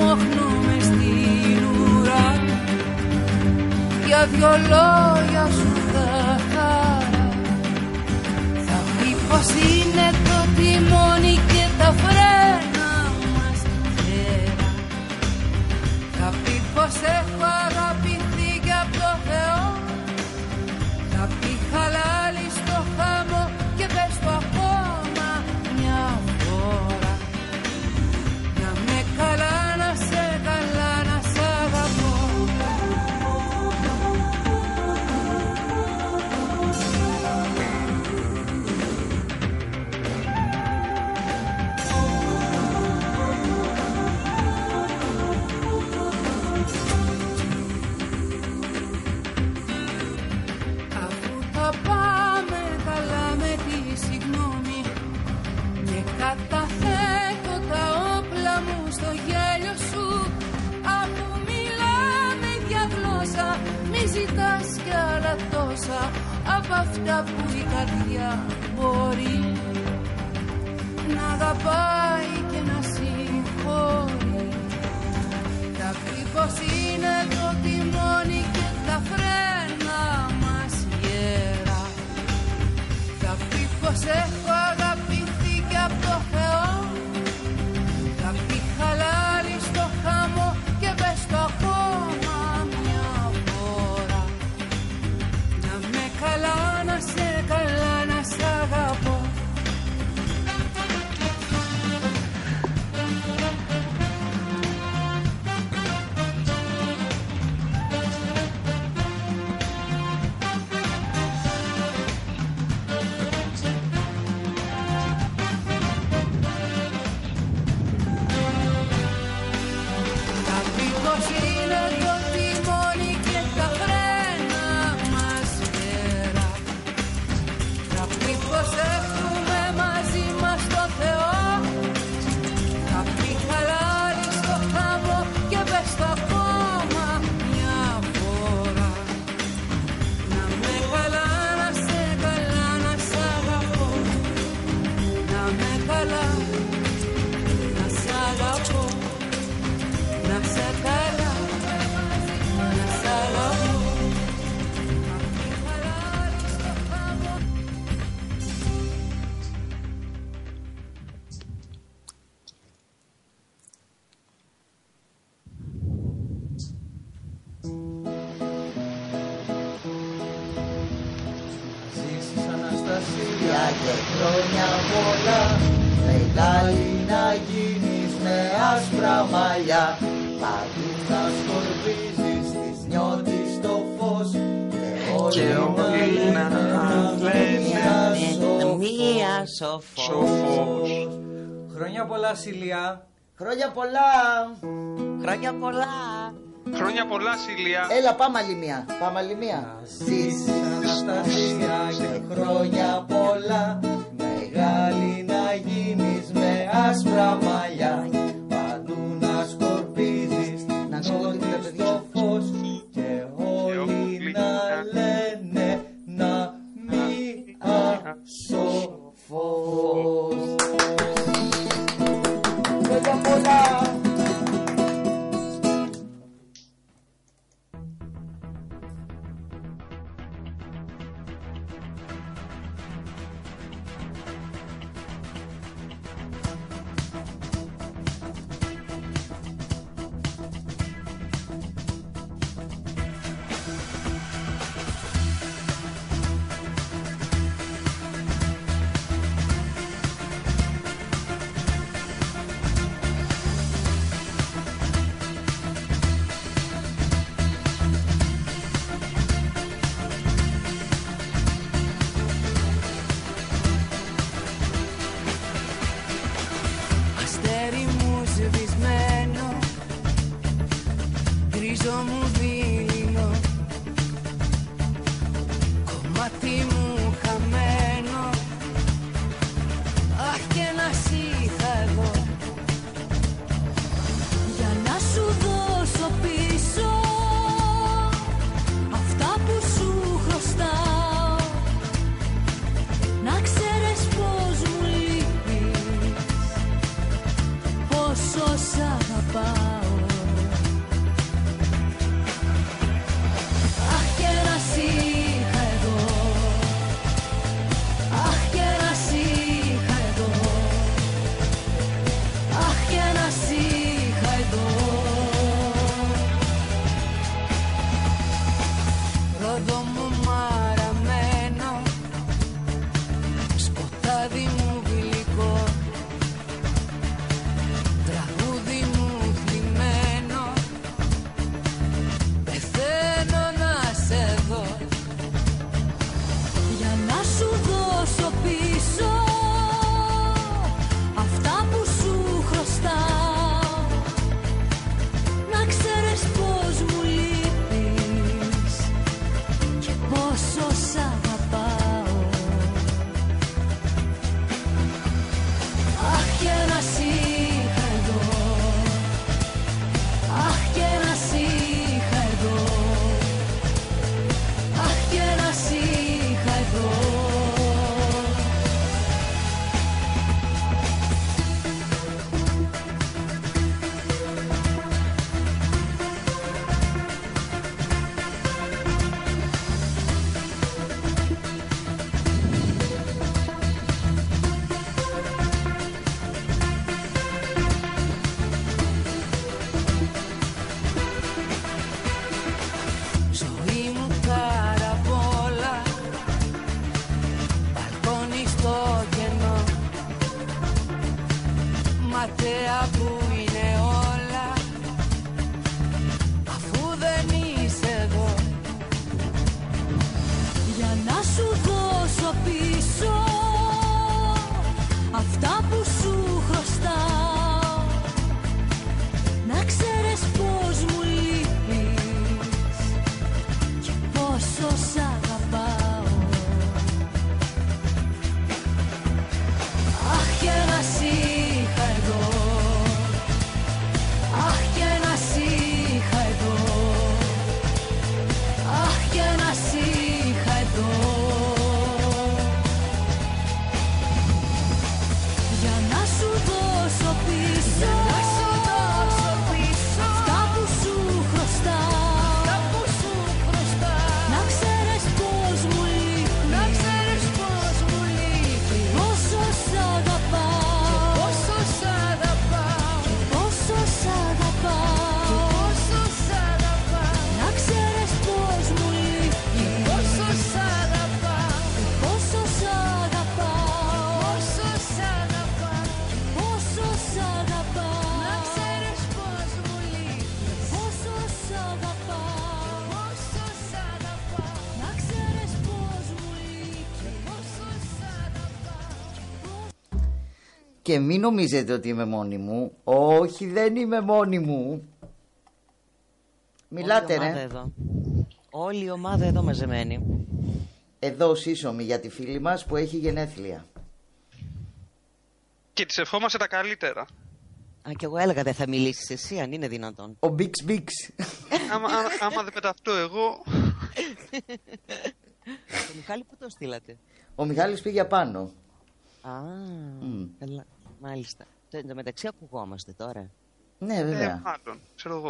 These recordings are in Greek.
στριμώχνουμε στην ουρά. Για δυο λόγια σου θα χαρά. Θα πει πως είναι το τιμόνι και τα φρένα μας γέρα θα πει πως έχω αγαπηθεί αυτά που η καρδιά μπορεί Να αγαπάει και να συγχωρεί. Θα πει πως είναι το τιμόνι και τα φρένα μας γέρα Θα πει Σιλιά Χρόνια πολλά. Χρόνια πολλά. Χρόνια πολλά, Σίλια. Έλα, πάμε άλλη μία. Πάμε άλλη μία. Ζήσεις Αναστασία και χρόνια πολλά Μεγάλη να γίνεις με άσπρα μαλλιά Παντού να σκορπίζεις Να σκορπίζεις, νιώτης το φως Και όλοι να λένε να μη ασοφός Και μην νομίζετε ότι είμαι μόνη μου. Όχι, δεν είμαι μόνη μου. Μιλάτε, Όλη η ομάδα ρε. Εδώ. Όλη η ομάδα εδώ μαζεμένη. Εδώ σύσσωμη για τη φίλη μας που έχει γενέθλια. Και τη ευχόμαστε τα καλύτερα. Α, και εγώ έλεγα δεν θα μιλήσεις εσύ, αν είναι δυνατόν. Ο Μπίξ Μπίξ. άμα, άμα, άμα δεν πεταχτώ εγώ. Το Μιχάλη που το στείλατε; Ο Μιχάλης πήγε απάνω. Α, καλά. Μάλιστα. Εν τω μεταξύ ακουγόμαστε τώρα. Ναι, Ε, βέβαια. μάλλον, ξέρω εγώ.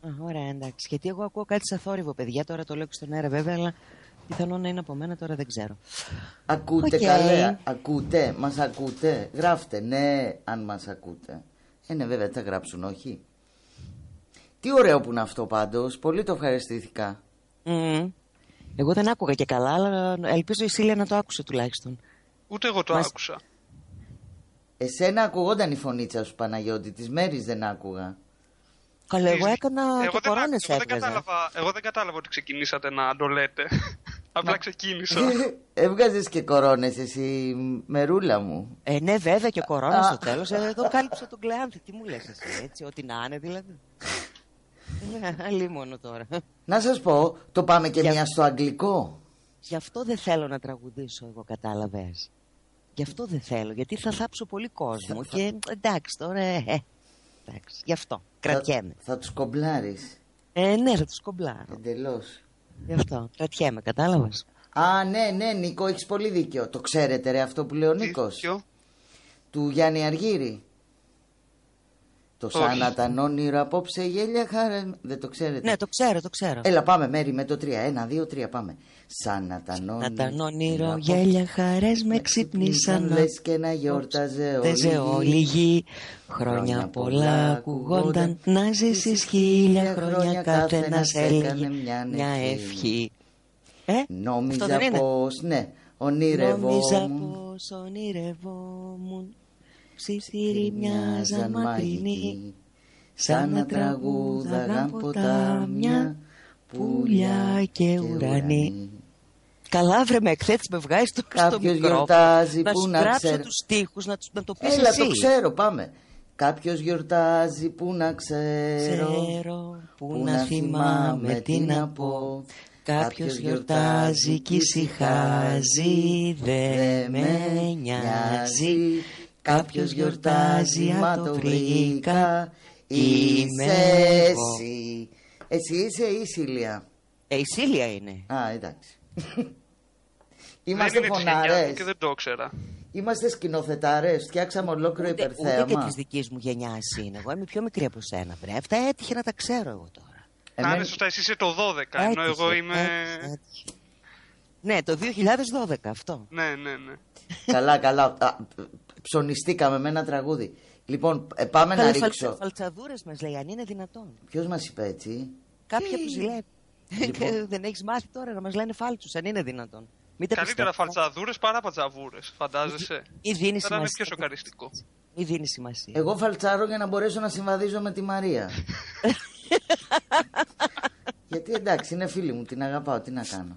Α, ωραία, εντάξει. Γιατί εγώ ακούω κάτι σαν θόρυβο, παιδιά. Τώρα το λέω και στον αέρα, βέβαια, αλλά πιθανόν να είναι από μένα, τώρα δεν ξέρω. Ακούτε Οκ. καλέ, ακούτε, μας ακούτε. Γράφτε, ναι, αν μας ακούτε. Ε, ναι, βέβαια, τι θα γράψουν, όχι. Τι ωραίο που είναι αυτό πάντως, πολύ το ευχαριστήθηκα. Μμμ. Εγώ δεν άκουγα και καλά, αλλά ελπίζω η Σίλια να το άκουσε τουλάχιστον. Ούτε εγώ το Μας- άκουσα. Εσένα ακουγόταν η φωνήτσα σου Παναγιώτη, της μέρης δεν άκουγα. Καλά, εγώ έκανα εγώ και δεν, κορώνες εγώ, δεν έβγαζα. κατάλαβα, εγώ δεν κατάλαβα ότι ξεκινήσατε να το λέτε. Απλά ξεκίνησα. Έβγαζες και κορώνες εσύ, μερούλα μου. Ε, ναι, βέβαια και κορώνας Α. στο τέλος. Ε, εδώ κάλυψα τον Κλεάνθη. Τι μου λες εσύ, έτσι, ό,τι να είναι δηλαδή. Ναι, αλίμονο τώρα. Να σας πω, το πάμε και Για- μια στο αγγλικό. Γι' αυτό δεν θέλω να τραγουδήσω εγώ, κατάλαβες. Γι' αυτό δεν θέλω, γιατί θα θάψω πολύ κόσμο. Και εντάξει, τώρα. Ε, ε, εντάξει, γι' αυτό. Κρατιέμαι. Θα, θα τους κομπλάρεις, Ε, ναι, θα τους κομπλάρω. εντελώς. Γι' αυτό. Κρατιέμαι, κατάλαβες; Α, ναι, ναι, Νίκο, έχεις πολύ δίκιο. Το ξέρετε ρε αυτό που λέει ο Τι- Νίκος. ποιο; Του Γιάννη Αργύρη. Το Όχι. σαν να τα όνειρο απόψε γέλια χαρέ. Δεν το ξέρετε. Ναι, το ξέρω, το ξέρω. Έλα πάμε Μέρη με το 3. Ένα, δύο, τρία πάμε. Σαν να τα Να τα όνειρο γέλια χαρές με ξύπνησαν Λες και να γιόρταζε Τέζε όλη η γη Χρόνια πολλά ακουγόνταν Να ζήσεις χίλια χρόνια Κάθε να σε έλεγε μια ευχή Ε, αυτό δεν Νόμιζα είναι πως, ναι, Νόμιζα ονειρευόμουν. πως ονειρευόμουν Ψιθύρι μοιάζαν μακρινή Σαν να τραγούδαγαν ποτάμια Πουλιά και ουρανοί. Καλά βρε με εκθέτεις με βγάζεις το στο Κάποιος μικρόφωνο. γιορτάζει Να που σου να γράψω ξέρει. τους στίχους να, τους, να το πεις Έλα, εσύ. το ξέρω, πάμε. Κάποιος γιορτάζει που να ξέρω. Ξέρω που να θυμάμαι τι να πω. Κάποιος γιορτάζει κι ησυχάζει Δε με νοιάζει Κάποιος γιορτάζει μα το βρήκα Είμαι Είσαι εγώ εσύ. Εσύ είσαι η Σίλια. Ε, η Σίλια είναι Α, εντάξει. Δεν Είμαστε είναι της γενιάς μου φωνάρες. και δεν το ήξερα. Είμαστε σκηνοθετάρες. Φτιάξαμε ολόκληρο ούτε, ούτε και υπερθέαμα. της δικής μου γενιάς είναι Εγώ είμαι πιο μικρή από σένα βρε Αυτά έτυχε να τα ξέρω εγώ τώρα Να Εμένα- είναι σωστά, εσύ είσαι το 12, ενώ Έτυχε, εγώ είμαι... έτυχε, έτυχε. Ναι, το 2012 αυτό Ναι, ναι, ναι. καλά, καλά. Α, ψωνιστήκαμε με ένα τραγούδι. Λοιπόν, ε, πάμε να Καλέ ρίξω. φαλτσαδούρες μας λέει, αν είναι δυνατόν. Ποιος μας είπε έτσι; Κάποια που ζηλεύει. Λοιπόν. Και δεν έχεις μάθει τώρα να μας λένε φάλτσους, αν είναι δυνατόν. Μην τα Καλύτερα πιστεύω. φαλτσαδούρες παρά πατζαβούρε, φαντάζεσαι; Ή δίνει Θα ήταν σημασία. πιο σοκαριστικό. Μην δίνει σημασία. Εγώ φαλτσάρω για να μπορέσω να συμβαδίζω με τη Μαρία. Γιατί εντάξει, είναι φίλη μου, την αγαπάω, τι να κάνω.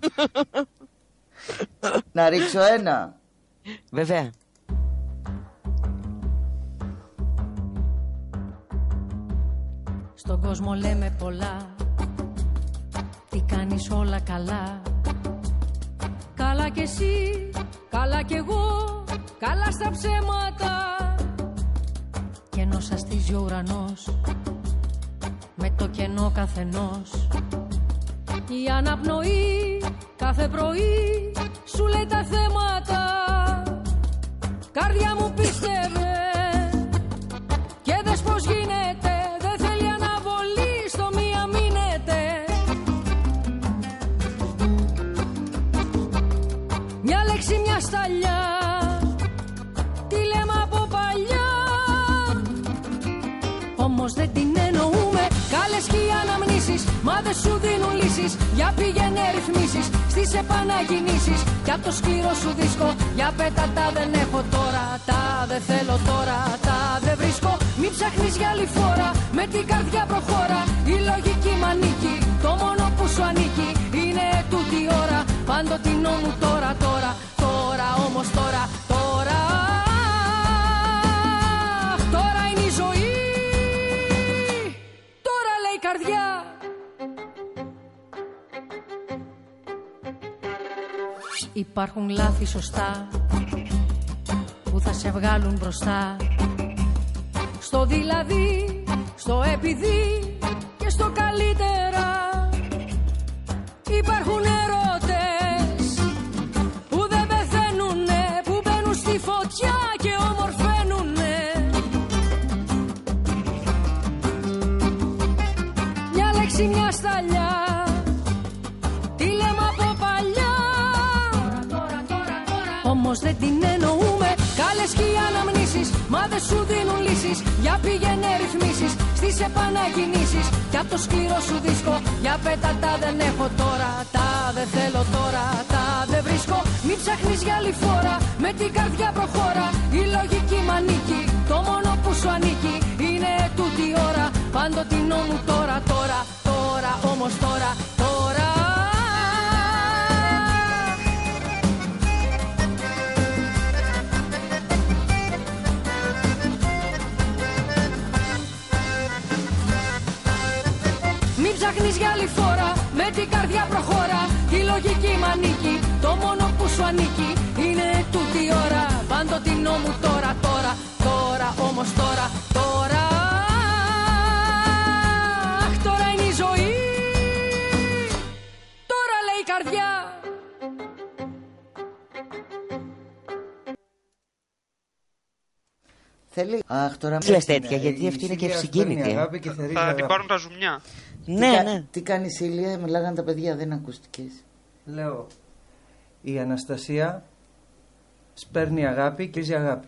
να ρίξω ένα. Βέβαια. Στον κόσμο λέμε πολλά. Τι κάνεις όλα καλά. Καλά κι εσύ, καλά κι εγώ Καλά στα ψέματα. Κι ενώ σαστίζει ο ουρανός Με το κενό καθενός. Η αναπνοή κάθε πρωί Σου λέει τα θέματα. Καρδιά μου πίστευε και δες πως γίνεται σταλιά Τι λέμε από παλιά. Όμως δεν την εννοούμε. Κάλες και οι αναμνήσεις Μα δεν σου δίνουν λύσεις. Για πήγαινε ρυθμίσεις Στις επανακινήσεις Κι απ' το σκληρό σου δίσκο Για πέτα τα δεν έχω τώρα. Τα δεν θέλω τώρα Τα δεν βρίσκω. Μην ψάχνεις για άλλη φορά Με την καρδιά προχώρα. Η λογική μ' ανήκει Το μόνο που σου ανήκει Είναι τούτη η ώρα Παντοτινό μου τώρα τώρα όμως τώρα, τώρα, τώρα είναι η ζωή. Τώρα λέει καρδιά. Υπάρχουν λάθη σωστά που θα σε βγάλουν μπροστά. Στο δηλαδή, στο επειδή και στο καλύτερα. Υπάρχουν έρωτα σταλιά τι λέμε από παλιά. Όμως δεν την εννοούμε. Καλές και οι αναμνήσεις Μα δεν σου δίνουν λύσεις. Για πήγαινε ρυθμίσεις Στις επανακινήσεις. Κι απ' το σκληρό σου δίσκο Για πέτα τα δεν έχω τώρα. Τα δεν θέλω τώρα Τα δεν βρίσκω. Μην ψάχνεις για άλλη φορά Με την καρδιά προχώρα. Η λογική μ' ανήκει Το μόνο που σου ανήκει Είναι τούτη η ώρα Πάντοτινό μου τώρα τώρα Τώρα όμως τώρα Τώρα. Μην ψάχνεις για άλλη φορά Με την καρδιά προχώρα. Η λογική μ' ανήκει Το μόνο που σου ανήκει Είναι τούτη η ώρα. Πάντοτινό μου τώρα, τώρα Τώρα όμως τώρα, τώρα καρδιά Θέλει. Αχ, τώρα Μην λες με- τέτοια, γιατί Η αυτή είναι και Σίλια ευσυγκίνητη. παίρνει αγάπη και θερίζει Θα την αγάπη. πάρουν τα ζουμιά. Ναι, κα- ναι. Τι κάνει η Σίλια, μιλάγανε τα παιδιά, δεν ακούστηκες. Λέω, η Αναστασία σπέρνει αγάπη και ζει αγάπη.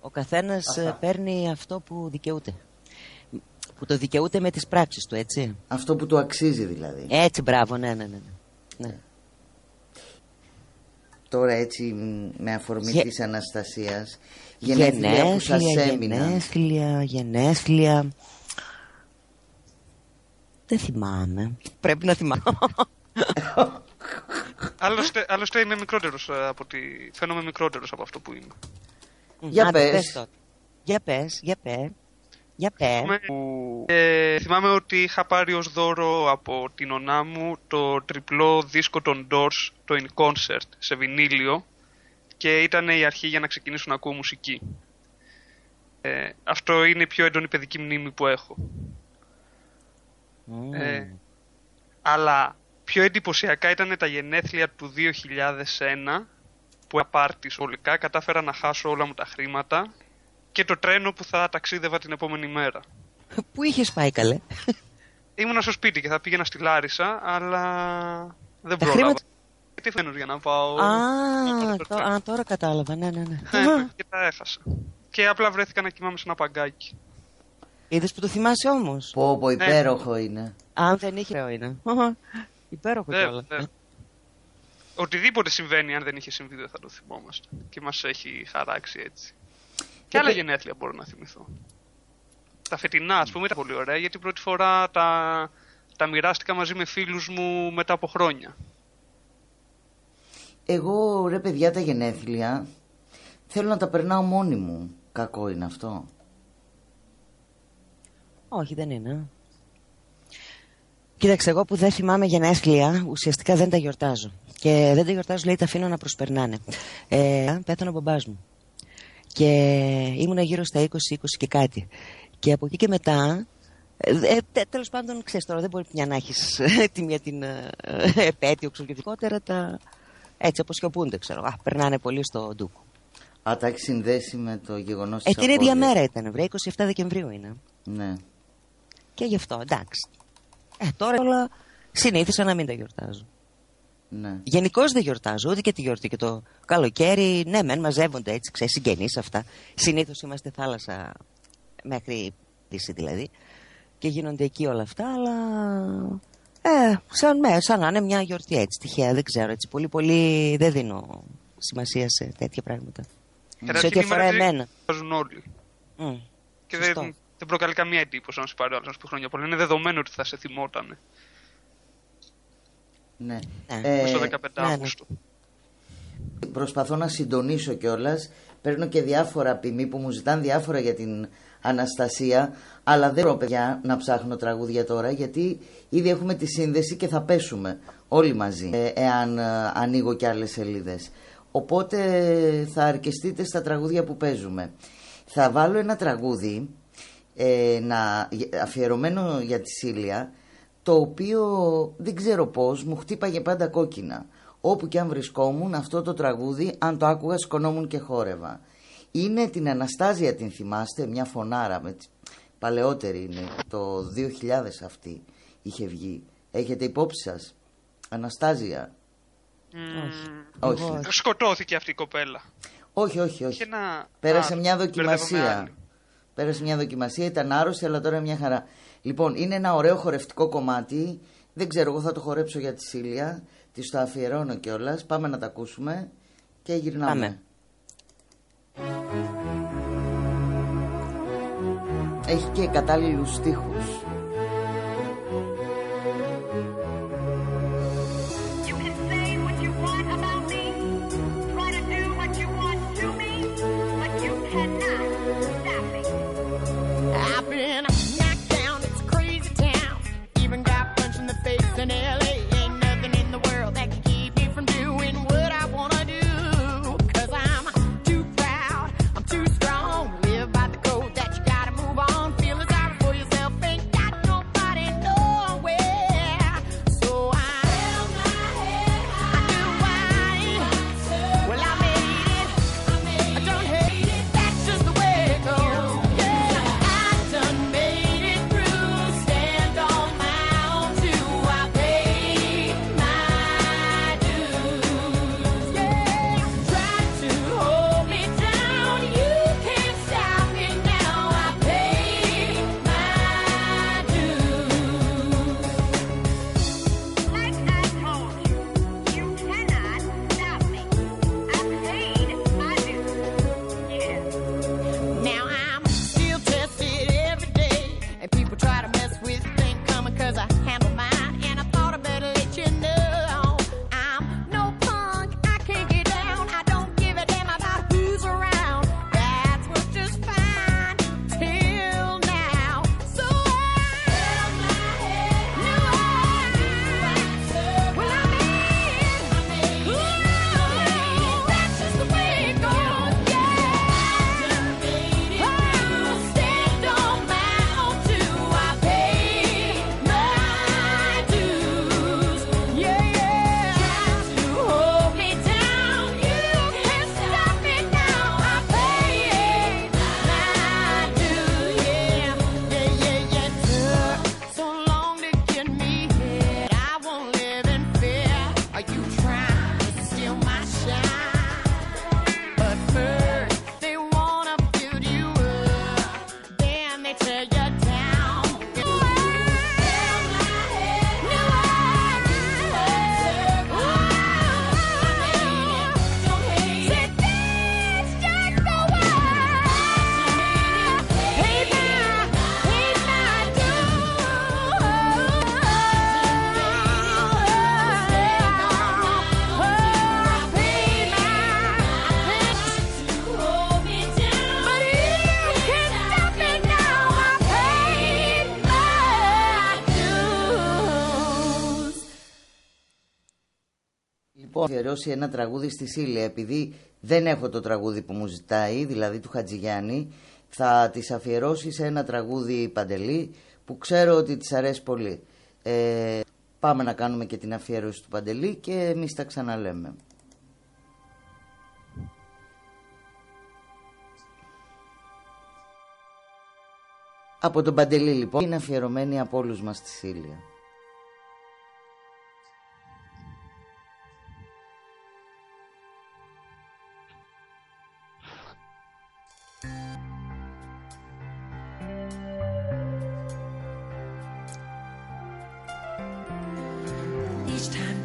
Ο καθένας Αυτά. ε, παίρνει αυτό που δικαιούται. Που το δικαιούται με τις πράξεις του, έτσι. Αυτό που του αξίζει δηλαδή. Έτσι, μπράβο, ναι, ναι, ναι. Ναι. ναι. Τώρα έτσι μ, με αφορμή Γε- της Αναστασίας Γενέθλια που σας έμειναν γενέθλια, γενέθλια. Δεν θυμάμαι. Πρέπει να θυμάμαι. Άλλωστε, άλλωστε είμαι μικρότερος ε, από τη... Φαίνομαι μικρότερος από αυτό που είμαι. Για Άντε, πες. τότε. Για πες, για πες. Για πες. Θυμάμαι που- ε, θυμάμαι ότι είχα πάρει ως δώρο από την ονά μου το τριπλό δίσκο των Doors, το In Concert, σε βινίλιο και ήταν η αρχή για να ξεκινήσω να ακούω μουσική. Ε, αυτό είναι η πιο έντονη παιδική μνήμη που έχω. Μμμ. Ε, αλλά πιο εντυπωσιακά ήταν τα γενέθλια του 2001 που απάρτη ολικά κατάφερα να χάσω όλα μου τα χρήματα και το τρένο που θα ταξίδευα την επόμενη μέρα. Πού είχες πάει καλέ; Ήμουνα στο σπίτι και θα πήγαινα στη Λάρισα, αλλά δεν Τα πρόλαβα. χρήματα- Τι φαίνεται για να πάω. Α, το το- τρένο. α, τώρα κατάλαβα, ναι, ναι, ναι. Ναι, και τα έχασα. Και απλά βρέθηκα να κοιμάμαι σε ένα παγκάκι. Είδες που το θυμάσαι όμως; Πω πω υπέροχο είναι Αν δεν είχε ωραίο είναι. Υπέροχο Βέβαια, κιόλας. βέβαια. Οτιδήποτε συμβαίνει, αν δεν είχε συμβεί, δεν θα το θυμόμαστε. Και μας έχει χαράξει έτσι. Και άλλα πε- γενέθλια μπορώ να θυμηθώ. Τα φετινά, ας πούμε, ήταν πολύ ωραία γιατί πρώτη φορά τα, τα μοιράστηκα μαζί με φίλους μου μετά από χρόνια. Εγώ ρε παιδιά τα γενέθλια Θέλω να τα περνάω μόνη μου Κακό είναι αυτό Όχι, δεν είναι. Κοίταξε, εγώ που δεν θυμάμαι γενέθλια, ουσιαστικά δεν τα γιορτάζω. Και δεν τα γιορτάζω, λέει, τα αφήνω να προσπερνάνε. Ε, πέθανε ο μπαμπάς μου. Και ήμουνα γύρω στα 20-20 και κάτι. Και από εκεί και μετά, ε, ε, τε- τέλος πάντων, ξέρεις τώρα, δεν μπορεί μια να έχεις τη μία την ε, επέτειο, ξέρω και ειδικότερα, τα έτσι αποσιωπούνται, ξέρω. Α, περνάνε πολύ στο ντούκο. Α, τα έχεις συνδέσει με το γεγονός Ε, της την ίδια απώλειας. μέρα ήταν, βρε, 27 Δεκεμβρίου είναι. Ναι Και γι' αυτό, εντάξει. Ε, τώρα όλα συνήθισα να μην τα γιορτάζω. Ναι Γενικώς δεν γιορτάζω, ούτε και τη γιορτή και το καλοκαίρι. Ναι, μεν μαζεύονται έτσι, ξέρεις, συγγενείς αυτά. Συνήθως είμαστε θάλασσα μέχρι πτήση δηλαδή. Και γίνονται εκεί όλα αυτά, αλλά. Ε, σαν, με, σαν να είναι μια γιορτή έτσι, τυχαία, δεν ξέρω. Έτσι, πολύ, πολύ δεν δίνω σημασία σε τέτοια πράγματα. Καταρχήν, σε ό,τι η αφορά μέρα εμένα. Βάζουν όλοι. Μμ, Και σωστό. δεν, δεν προκαλεί καμία εντύπωση να σου πάρει ο άλλος να σου πει χρόνια πολλά. Είναι δεδομένο ότι θα σε θυμότανε. Ναι. Ναι. Ε, στο 15 ναι, ναι. Αύγουστο. προσπαθώ να συντονίσω κιόλας. Παίρνω και διάφορα ποιμή που μου ζητάνε διάφορα για την Αναστασία, αλλά δεν μπορώ παιδιά να ψάχνω τραγούδια τώρα γιατί ήδη έχουμε τη σύνδεση και θα πέσουμε όλοι μαζί ε, εάν ε, ανοίγω κι άλλες σελίδες. Οπότε θα αρκεστείτε στα τραγούδια που παίζουμε. Θα βάλω ένα τραγούδι ε, να, αφιερωμένο για τη Σίλια το οποίο δεν ξέρω πώς μου χτύπαγε πάντα κόκκινα. Όπου και αν βρισκόμουν αυτό το τραγούδι αν το άκουγα σκονόμουν και χόρευα. Είναι την Αναστάζια την θυμάστε, μια φωνάρα με παλαιότερη είναι, το 2000 αυτή είχε βγει. Έχετε υπόψη σας, Αναστάζια; Όχι. όχι. Σκοτώθηκε αυτή η κοπέλα. Όχι, όχι, όχι. Πέρασε μια δοκιμασία. Πέρασε μια δοκιμασία, ήταν άρρωστη, αλλά τώρα μια χαρά. Λοιπόν, είναι ένα ωραίο χορευτικό κομμάτι. Δεν ξέρω, εγώ θα το χορέψω για τη Σίλια. Τη το αφιερώνω κιόλας. Πάμε να τα ακούσουμε και γυρνάμε. Πάμε. Έχει και κατάλληλους στίχους. Αφιερώσει ένα τραγούδι στη Σίλια επειδή δεν έχω το τραγούδι που μου ζητάει, δηλαδή του Χατζηγιάννη, θα της αφιερώσει σε ένα τραγούδι Παντελή που ξέρω ότι της αρέσει πολύ. Ε, πάμε να κάνουμε και την αφιέρωση του Παντελή και εμείς τα ξαναλέμε. Από τον Παντελή λοιπόν είναι αφιερωμένη από όλους μας στη Σίλια.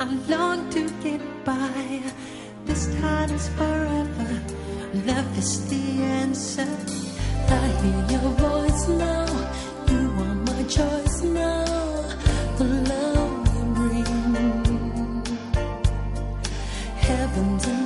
I long to get by. This time is forever. Love is the answer. I hear your voice now. You are my choice now. The love you bring. Heaven's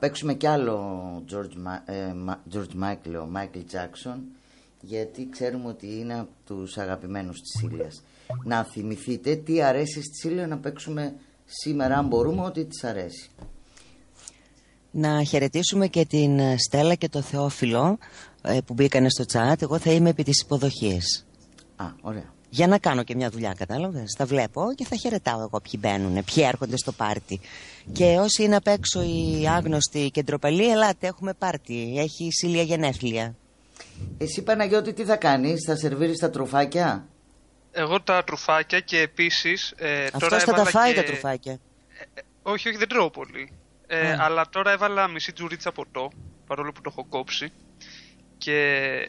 παίξουμε κι άλλο George, Ma- ε, Ma- George Michael, ο Michael Jackson, γιατί ξέρουμε ότι είναι από τους αγαπημένους της Ήλιας. Να θυμηθείτε τι αρέσει στη Ήλια να παίξουμε σήμερα, αν μπορούμε, ότι της αρέσει. Να χαιρετήσουμε και την ε, Στέλλα και το Θεόφιλο ε, που μπήκανε στο chat. Εγώ θα είμαι επί της υποδοχής. Α, ωραία. Για να κάνω και μια δουλειά, κατάλαβες. Τα βλέπω και θα χαιρετάω εγώ ποιοι μπαίνουν, ποιοι έρχονται στο πάρτι. Και όσοι είναι απ' έξω οι άγνωστοι και ντροπαλοί, ελάτε, έχουμε πάρτι. Έχει η Σίλια γενέθλια. Εσύ Παναγιώτη τι θα κάνεις, θα σερβίρεις τα τροφάκια. Εγώ τα τρουφάκια και επίσης. Ε, τώρα Αυτός θα τα έβαλα φάει και... τα τρουφάκια. Όχι, όχι, δεν τρώω πολύ. Ε, Α. αλλά τώρα έβαλα μισή τζουρίτσα ποτό, παρόλο που το έχω κόψει. Και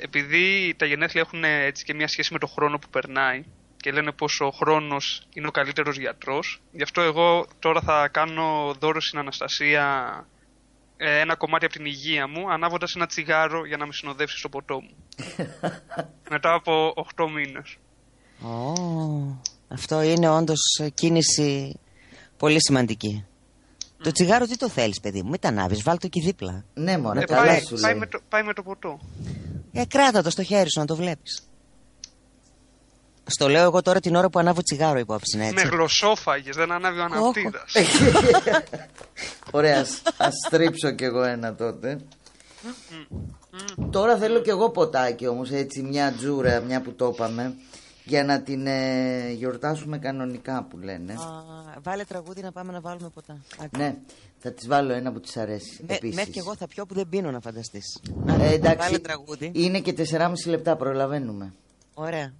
επειδή τα γενέθλια έχουν έτσι και μια σχέση με το χρόνο που περνάει και λένε πως ο χρόνος είναι ο καλύτερος γιατρός, γι' αυτό εγώ τώρα θα κάνω δώρο στην Αναστασία ε, ένα κομμάτι από την υγεία μου, ανάβοντας ένα τσιγάρο για να με συνοδεύσει στο ποτό μου. Μετά από 8 μήνες. Ω, αυτό είναι όντως ε, κίνηση πολύ σημαντική. Το τσιγάρο τι το θέλεις παιδί μου, μην τα ανάβεις, βάλ το εκεί δίπλα. Ναι, μωρέ, Ε, καλά πάει, σου πάει, λέει. με το, πάει με το ποτό. Ε, κράτα το στο χέρι σου να το βλέπεις. Στο λέω εγώ τώρα την ώρα που ανάβω τσιγάρο υπόψη, Με έτσι. γλωσσόφαγες, δεν ανάβει ο αναπτήδας. Ωραία, ας, ας στρίψω κι εγώ ένα τότε. Τώρα θέλω κι εγώ ποτάκι όμως, έτσι μια τζούρα, μια που το είπαμε για να την ε, γιορτάσουμε κανονικά που λένε. Α, βάλε τραγούδι να πάμε να βάλουμε ποτά. Ναι, θα της βάλω ένα που της αρέσει. Ναι, μέχρι και εγώ θα πιω που δεν πίνω να φανταστείς. Ε, εντάξει, βάλε τραγούδι. είναι και 4,5 λεπτά, προλαβαίνουμε. Ωραία.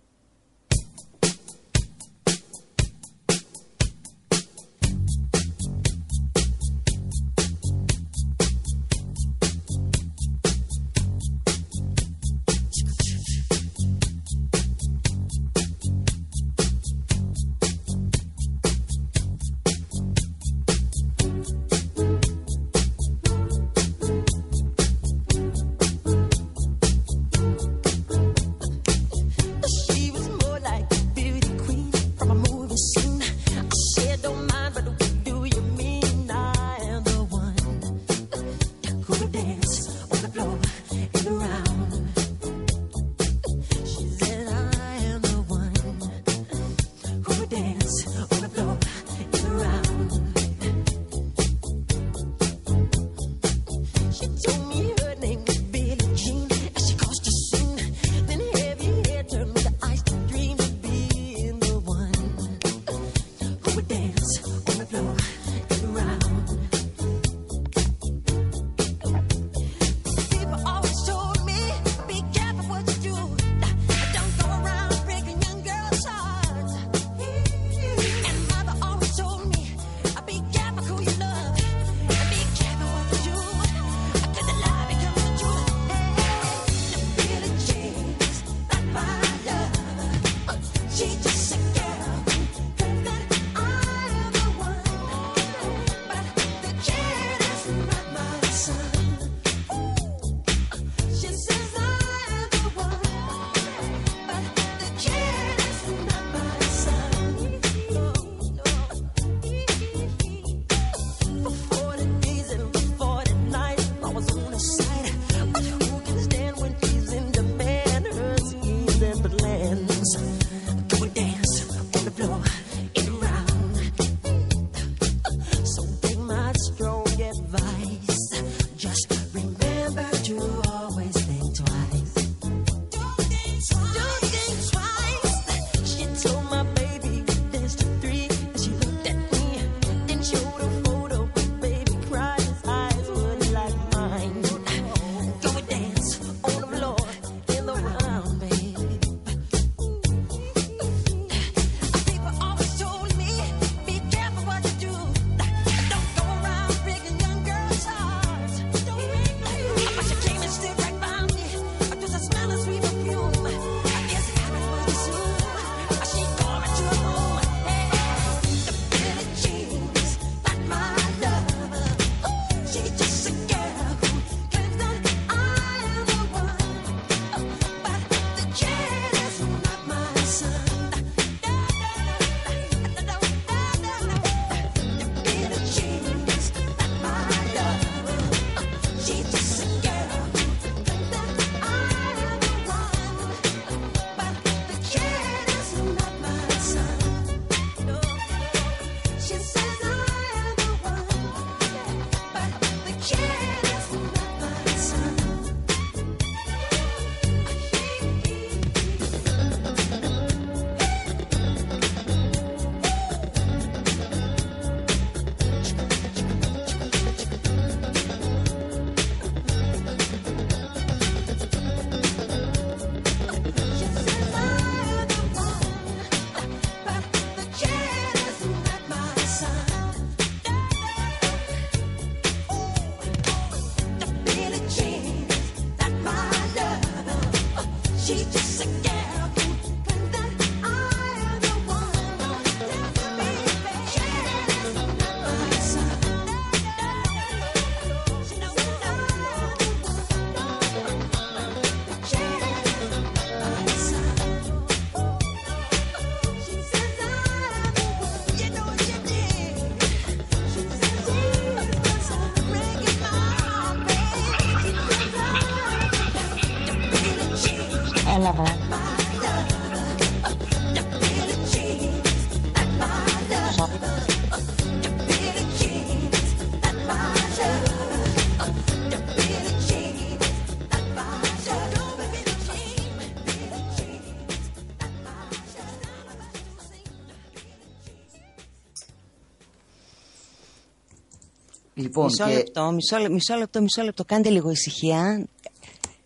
Λοιπόν, μισό και λεπτό, μισό, λε- μισό λεπτό, μισό λεπτό. Κάντε λίγο ησυχία.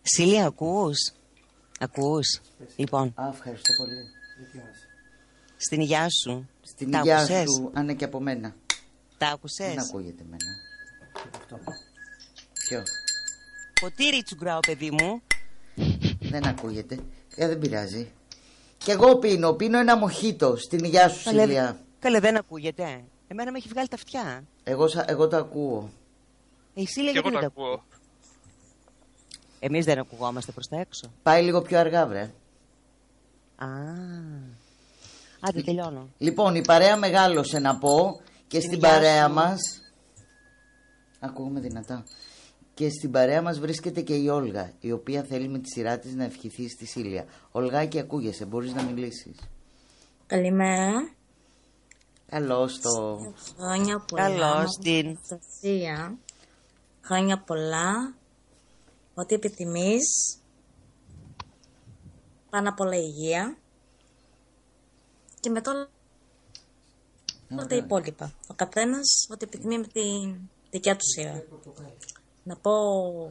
Σίλια, ακούς; Ακούς; Λοιπόν, Α, ευχαριστώ πολύ. στην υγειά σου. Στην Τα υγεία άκουσες; σου, αν είναι και από μένα. Τα άκουσες; Δεν ακούγεται εμένα. Ποιο; Ποτήρι τσουγκράω, παιδί μου. Δεν ακούγεται. Ε, δεν πειράζει. Κι εγώ πίνω, πίνω ένα μοχίτο. Στην υγεία σου, Καλέ, Σίλια. καλέ, δεν ακούγεται. Εμένα με έχει βγάλει τα αυτιά. Εγώ, σα- εγώ το ακούω. Ε, Η Σίλια Και γιατί εγώ δεν τα τα ακούω. Εμείς δεν ακουγόμαστε προς τα έξω. Πάει λίγο πιο αργά, βρε. Α, άντε τελειώνω. Λοιπόν, η παρέα μεγάλωσε να πω και στην υγεία παρέα σου. μας... Ακούγουμε δυνατά. Και στην παρέα μας βρίσκεται και η Όλγα, η οποία θέλει με τη σειρά της να ευχηθεί στη Σίλια. Ολγάκη, ακούγεσαι, μπορείς να μιλήσεις. Καλημέρα. Καλώς το... Χρόνια πολλά. Καλώς την. Αναστασία. Χρόνια πολλά. Ό,τι επιθυμείς. Πάνω απ' όλα υγεία. Και μετά όλα τα υπόλοιπα. Ο καθένας ό,τι επιθυμεί με τη δικιά του σειρά. Να πω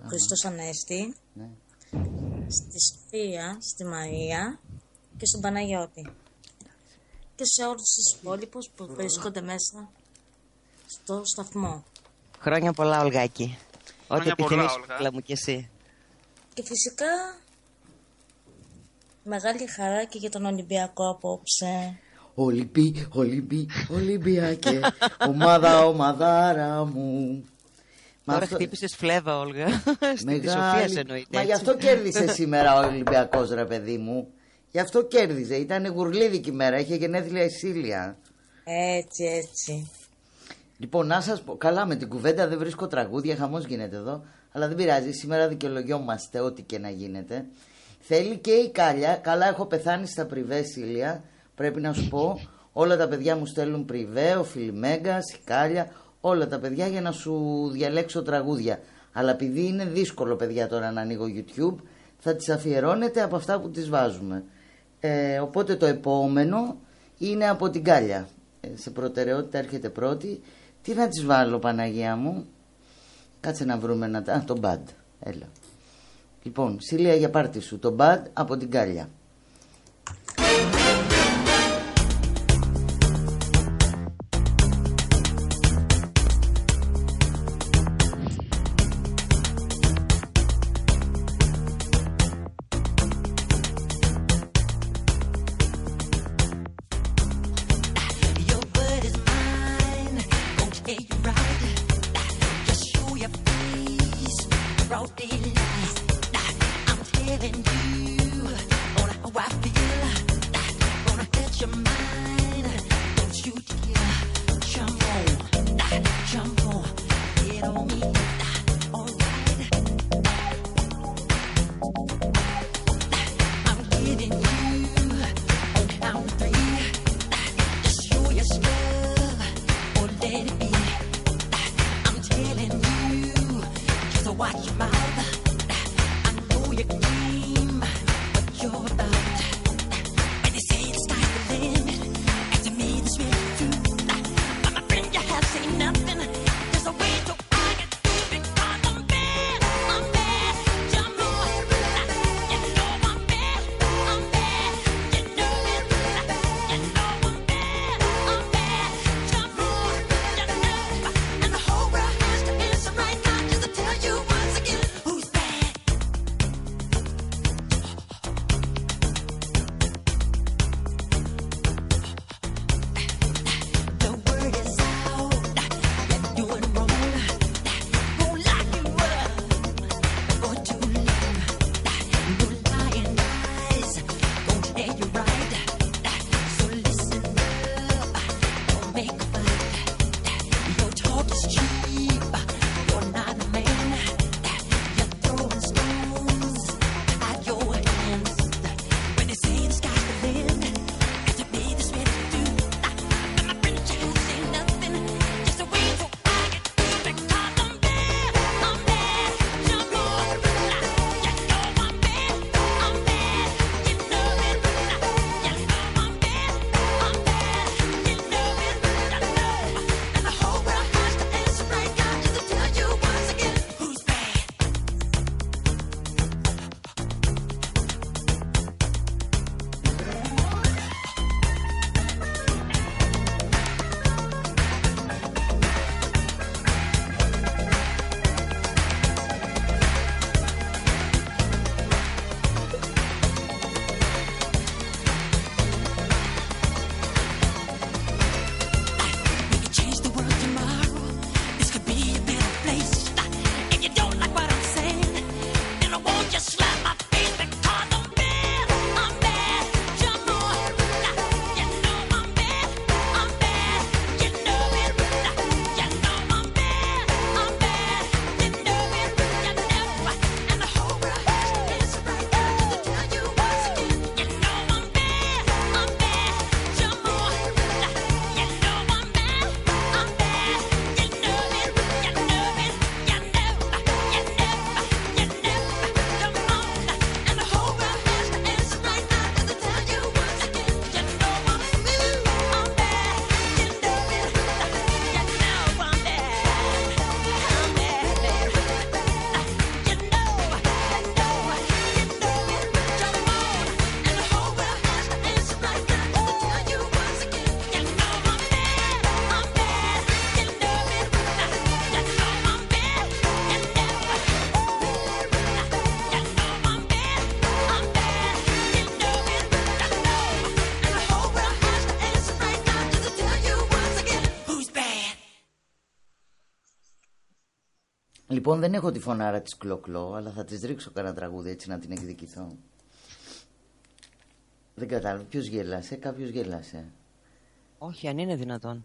Χριστός Ανέστη, Ναι. στη Σοφία, στη Μαρία και στον Παναγιώτη. Και σε όλους τους υπόλοιπους που βρίσκονται μέσα στο σταθμό. Χρόνια πολλά, Ολγάκη. Ό,τι Χρόνια πολλά, επιθυμείς, Όλγα. Όλγα μου και εσύ. Και φυσικά μεγάλη χαρά και για τον Ολυμπιακό απόψε. Ολυμπί, Ολυμπί, Ολυμπιακέ, ομάδα, ομαδάρα μου. Μα Τώρα αυτό- χτύπησες φλέβα, Όλγα. Στην τη Σοφίας Μεγάλη... εννοείται. Μα γι' έτσι. αυτό κέρδισε σήμερα ο Ολυμπιακός ρε παιδί μου. Γι' αυτό κέρδιζε. Ήταν γουρλίδικη μέρα. Είχε γενέθλια η Σίλια. Έτσι, έτσι. Λοιπόν, να σας πω. Καλά, με την κουβέντα δεν βρίσκω τραγούδια. Χαμός γίνεται εδώ. Αλλά δεν πειράζει. Σήμερα δικαιολογιόμαστε ό,τι και να γίνεται. Θέλει και η κάλια. Καλά, έχω πεθάνει στα πριβέ, Σίλια. Πρέπει να σου πω. Όλα τα παιδιά μου στέλνουν πριβέ, ο Φιλιμέγκα, η κάλια. Όλα τα παιδιά για να σου διαλέξω τραγούδια. Αλλά επειδή είναι δύσκολο, παιδιά, τώρα να ανοίγω YouTube, θα τις αφιερώνετε από αυτά που τις βάζουμε. Ε, οπότε το επόμενο είναι από την Κάλια. Ε, σε προτεραιότητα έρχεται πρώτη. Τι να τις βάλω Παναγία μου; Κάτσε να βρούμε ένα... Α, το Bad. Έλα. Λοιπόν, Σίλια για πάρτι σου. Το Bad από την Κάλια. Λοιπόν, δεν έχω τη φωνάρα της Κλοκλό, αλλά θα της ρίξω κανένα τραγούδι έτσι να την εκδικηθώ. Δεν κατάλαβα. Ποιος γέλασε, κάποιος γέλασε. Όχι, αν είναι δυνατόν.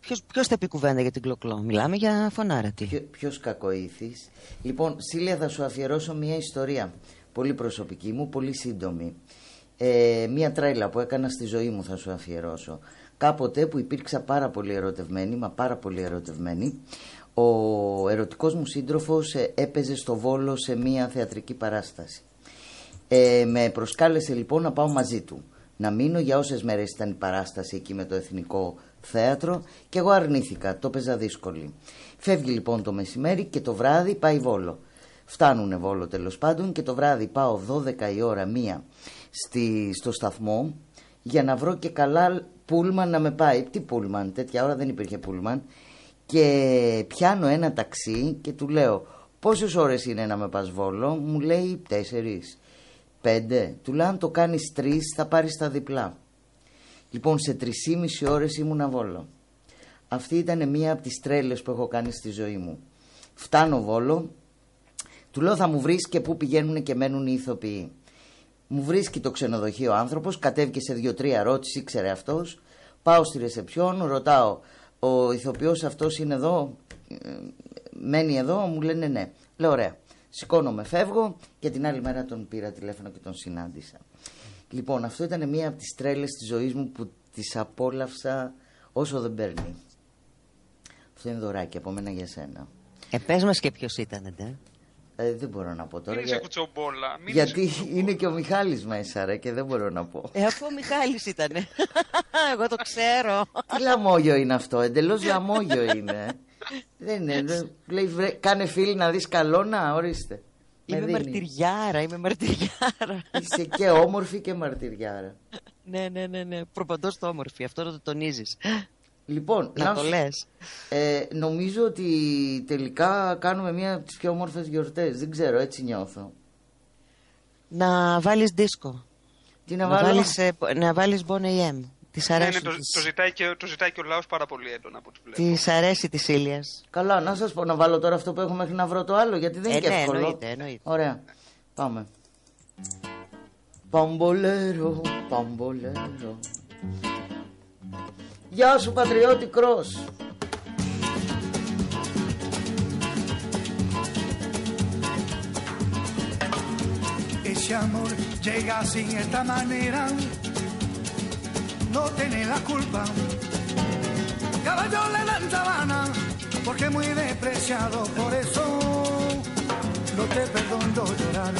Ποιος, ποιος θα πει κουβέντα για την κλοκλό; Μιλάμε για φωνάρατη. Ποιο, ποιος κακοήθης. Λοιπόν, Σίλια θα σου αφιερώσω μια ιστορία. Πολύ προσωπική μου, πολύ σύντομη. Ε, μια τρέλα που έκανα στη ζωή μου θα σου αφιερώσω. Κάποτε που υπήρξα πάρα πολύ ερωτευμένη, μα πάρα πολύ ερωτευμένη, ο ερωτικός μου σύντροφος ε, έπαιζε στο Βόλο σε μια θεατρική παράσταση. Ε, με προσκάλεσε λοιπόν να πάω μαζί του. Να μείνω για όσες μέρες ήταν η παράσταση εκεί με το Εθνικό Θέατρο και εγώ αρνήθηκα, το παίζα δύσκολη. Φεύγει λοιπόν το μεσημέρι και το βράδυ πάει Βόλο. Φτάνουνε Βόλο τέλος πάντων και το βράδυ πάω 12 η ώρα μία στη, στο σταθμό για να βρω και καλά πούλμαν να με πάει. Τι πούλμαν, τέτοια ώρα δεν υπήρχε πούλμαν. Και πιάνω ένα ταξί και του λέω πόσες ώρες είναι να με πας Βόλο; Μου λέει τέσσερις. Πέντε. Του λέω αν το κάνεις τρεις θα πάρεις τα διπλά. Λοιπόν σε τρισήμιση ώρες ήμουνα Βόλο. Αυτή ήταν μία από τις τρέλες που έχω κάνει στη ζωή μου. Φτάνω Βόλο, του λέω θα μου βρεις και πού πηγαίνουν και μένουν οι ηθοποιοί. Μου βρίσκει το ξενοδοχείο ο άνθρωπος, κατέβηκε σε δύο-τρία ερώτηση, ήξερε αυτός. Πάω στη ρεσεψιόν, ρωτάω, ο ηθοποιός αυτός είναι εδώ, ε, μένει εδώ, μου λένε ναι. Λέω ωραία. Σηκώνομαι, φεύγω και την άλλη μέρα τον πήρα τηλέφωνο και τον συνάντησα. Λοιπόν, αυτό ήταν μία από τις τρέλες της ζωής μου που τις απόλαυσα όσο δεν παίρνει. Αυτό είναι δωράκι από μένα για σένα. Ε, πες μας και ποιος ήταν, ντε. Ε, δεν μπορώ να πω τώρα. Μην για- είσαι κουτσομπόλα. Μην Γιατί είσαι κουτσομπόλα. είναι και ο Μιχάλης μέσα ρε και δεν μπορώ να πω. Ε, αφού ο Μιχάλης ήτανε. Εγώ το ξέρω. Τι λαμόγιο είναι αυτό, εντελώς λαμόγιο είναι. δεν είναι, δεν- λέει βρε, κάνε φίλοι να δεις καλώνα, ορίστε. Με Είμαι δίνει. μαρτυριάρα, είμαι μαρτυριάρα. Είσαι και όμορφη και μαρτυριάρα. ναι, ναι, ναι, ναι. Προπαντός το όμορφη, αυτό να το τονίζεις. Λοιπόν, Να το σου- λες. Ε, νομίζω ότι τελικά κάνουμε μία από τις πιο όμορφες γιορτές. Δεν ξέρω, έτσι νιώθω. Να βάλεις δίσκο. Τι να, Να βάλω; βάλεις, ε, να βάλεις Bon AM. Της Ναι, ναι, αρέσει, το, της- το, ζητάει και, το ζητάει και ο λαός πάρα πολύ έντονα από ό,τι βλέπω. της αρέσει της Ήλιας. Καλά, να σας πω να βάλω τώρα αυτό που έχω μέχρι να βρω το άλλο, γιατί δεν Ε, είναι και ναι, εύκολο. εννοείται, εννοείται. Ωραία. Πάμε. Παμπολέρο, παμπολέρο. Γεια σου πατριώτη Κρός. Ese amor llega así de esta manera, no tiene la culpa. Caballo le dan sabana, porque es muy despreciado, por eso no te perdono llorar.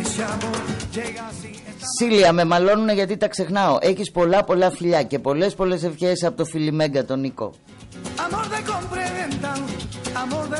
Ese amor llega así. esta Σίλια, με μαλώνουν γιατί τα ξεχνάω. Έχεις πολλά πολλά φιλιά και πολλές πολλές ευχές από το Φιλιμέγκα τον Νίκο. Amor de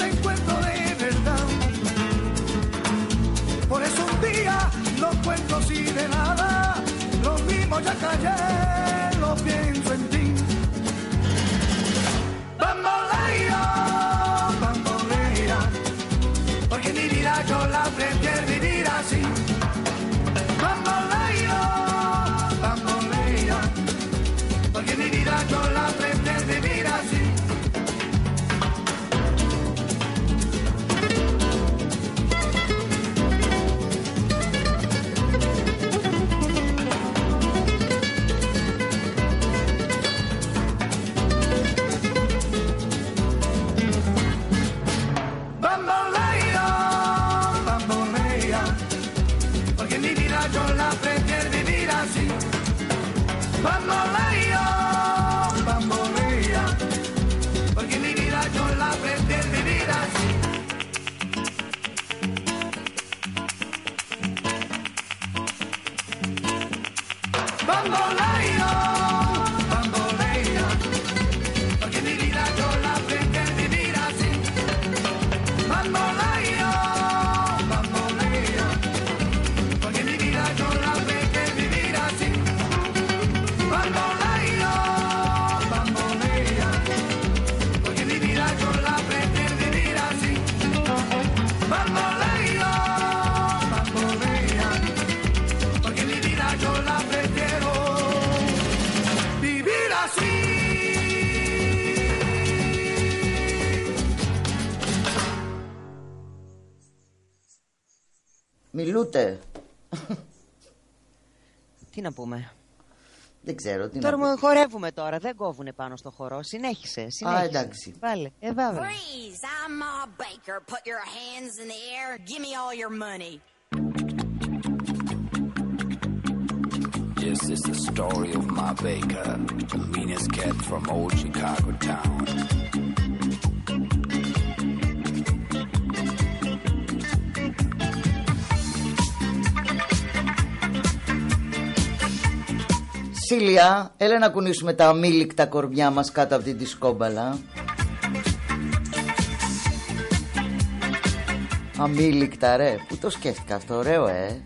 Por eso un día no cuento así de nada. Lo mismo ya callé, lo pienso en ti. Bambolea, bambolea, porque mi vida yo la prefiero Τι να πούμε. Δεν ξέρω τι τώρα να πούμε. χορεύουμε τώρα, δεν κόβουνε πάνω στο χορό. Συνέχισε. Α, εντάξει. Πάλε. ε. Freeze, I'm a baker. Put your hands in the air. Give me all your money. This is the story of my baker, the. Σίλια, έλα να κουνήσουμε τα αμήλικτα κορμιά μας κάτω από την σκόμπαλα. Αμήλικτα ρε, που το σκέφτηκα αυτό, ωραίο ε.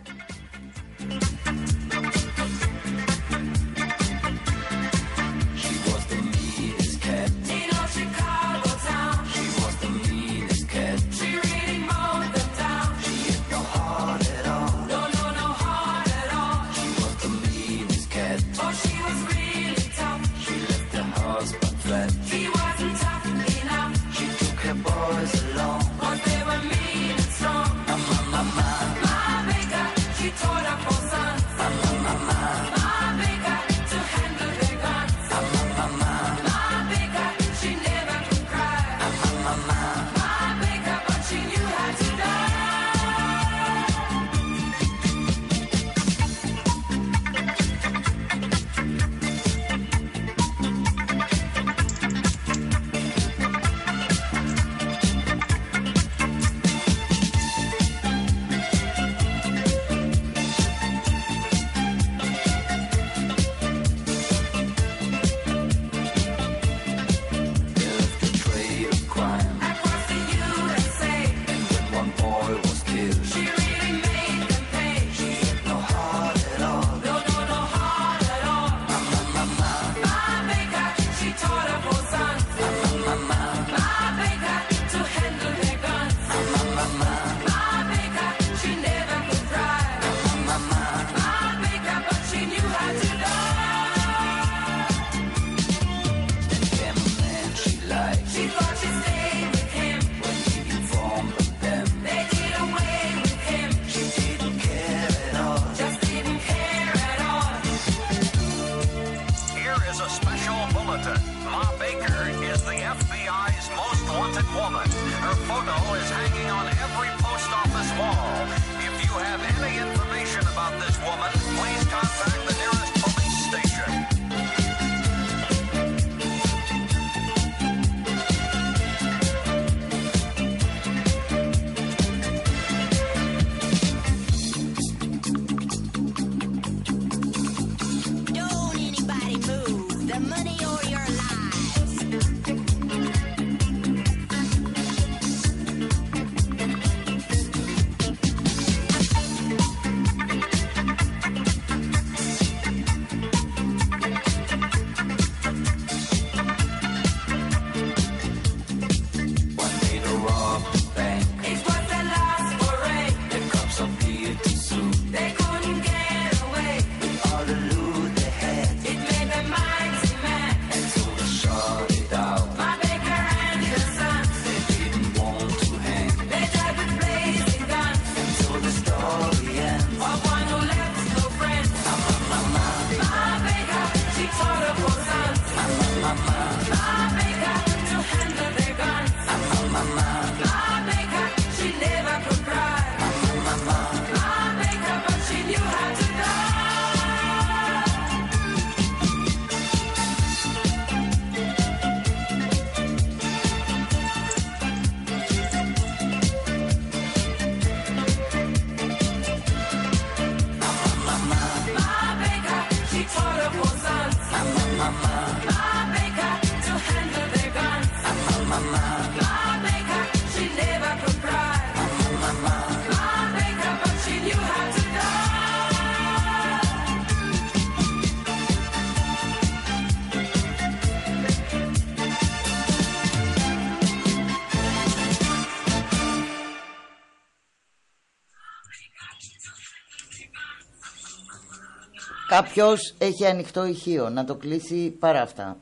Κάποιος έχει ανοιχτό ηχείο, να το κλείσει παρά αυτά.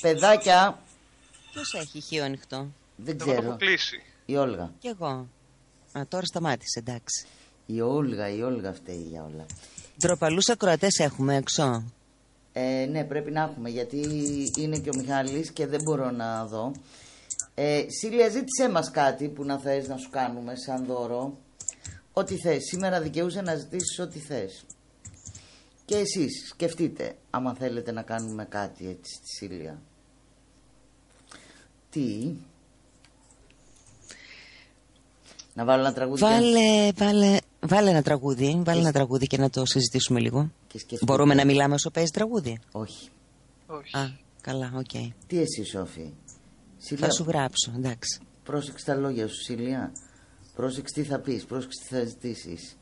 Παιδάκια, Ποιος έχει ηχείο ανοιχτό; δεν Εγώ το έχω ξέρω. κλείσει. Η Όλγα. Κι εγώ. Α, τώρα σταμάτησε, εντάξει. Η Όλγα, η Όλγα φταίει για όλα. Ντροπαλούς ακροατές έχουμε έξω. Ε, ναι, πρέπει να έχουμε γιατί είναι και ο Μιχάλης και δεν μπορώ να δω. Ε, Σίλια, ζήτησέ μας κάτι που να θες να σου κάνουμε σαν δώρο. Ό,τι θες. Σήμερα δικαιούσε να ζητήσεις ό,τι θες. Και εσείς σκεφτείτε άμα θέλετε να κάνουμε κάτι έτσι στη Σίλια. Τι; Να βάλω ένα τραγούδι. και να- Βάλε, βάλε, βάλε ένα τραγούδι. Βάλε ένα τραγούδι και να το συζητήσουμε λίγο. Και σκεφτείτε. Μπορούμε να μιλάμε όσο παίζει τραγούδι; Όχι. Όχι. Α, καλά, οκ. Τι εσύ Σόφη; Σίλια, Θα σου γράψω, εντάξει. Πρόσεξε τα λόγια σου, Σιλία. Πρόσεξε τι θα πεις, πρόσεξε τι θα ζητήσεις.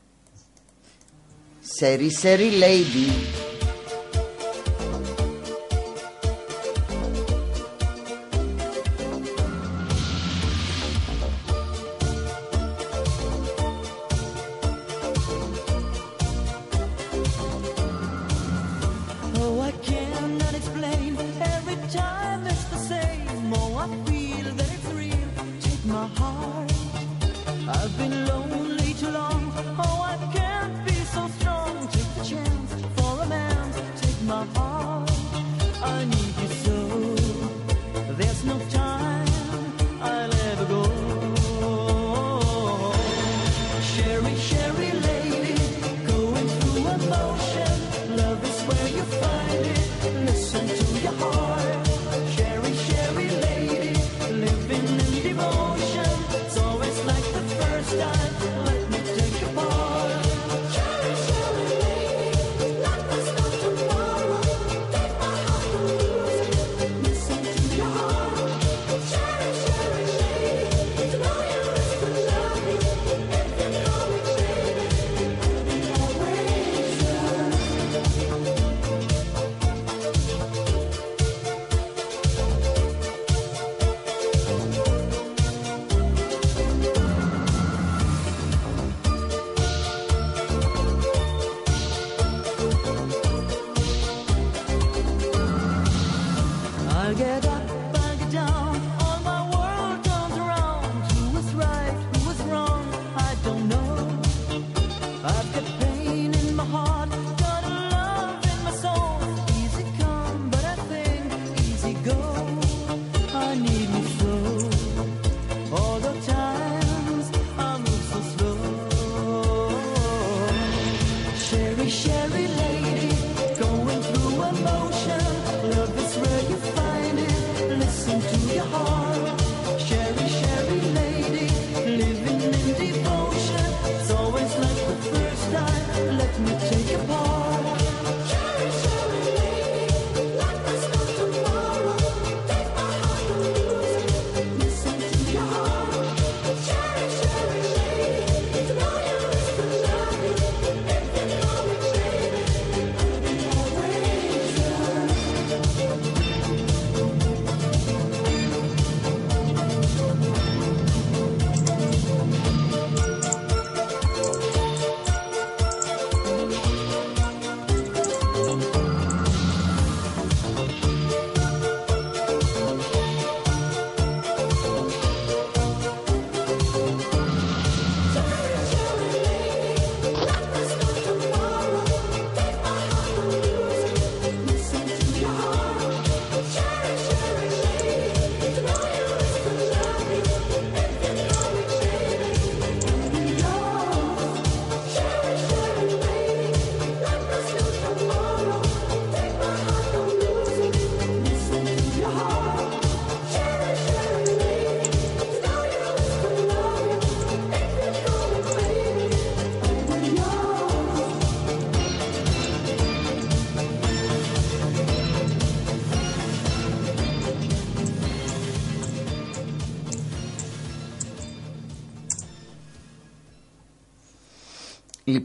Cheri, cheri, lady. honey.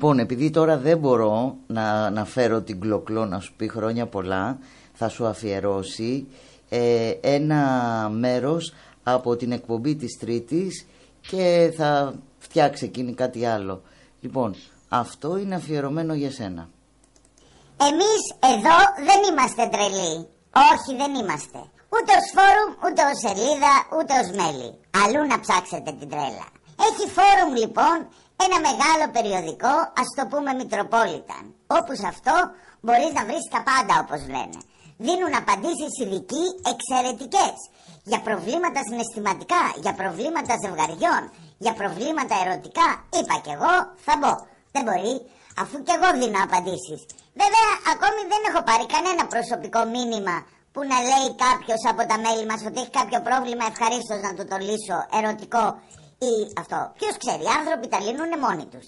Λοιπόν, επειδή τώρα δεν μπορώ να, να φέρω την κλοκλό να σου πει χρόνια πολλά, θα σου αφιερώσει ε, ένα μέρος από την εκπομπή της Τρίτης και θα φτιάξει εκείνη κάτι άλλο. Λοιπόν, αυτό είναι αφιερωμένο για σένα. Εμείς εδώ δεν είμαστε τρελοί. Όχι, δεν είμαστε. Ούτε ως φόρουμ, ούτε ως σελίδα, ούτε ως μέλη. Αλλού να ψάξετε την τρέλα. Έχει φόρουμ λοιπόν ένα μεγάλο περιοδικό, ας το πούμε Μητροπόλιταν. Όπου σε αυτό μπορείς να βρεις τα πάντα όπως λένε. Δίνουν απαντήσεις ειδικοί εξαιρετικές. Για προβλήματα συναισθηματικά, για προβλήματα ζευγαριών, για προβλήματα ερωτικά. Είπα κι εγώ, θα μπω. Δεν μπορεί, αφού κι εγώ δίνω απαντήσεις. Βέβαια, ακόμη δεν έχω πάρει κανένα προσωπικό μήνυμα που να λέει κάποιος από τα μέλη μας ότι έχει κάποιο πρόβλημα, ευχαρίστως να του το λύσω, ερωτικό ή αυτό. Ποιος ξέρει, οι άνθρωποι τα λύνουν μόνοι τους.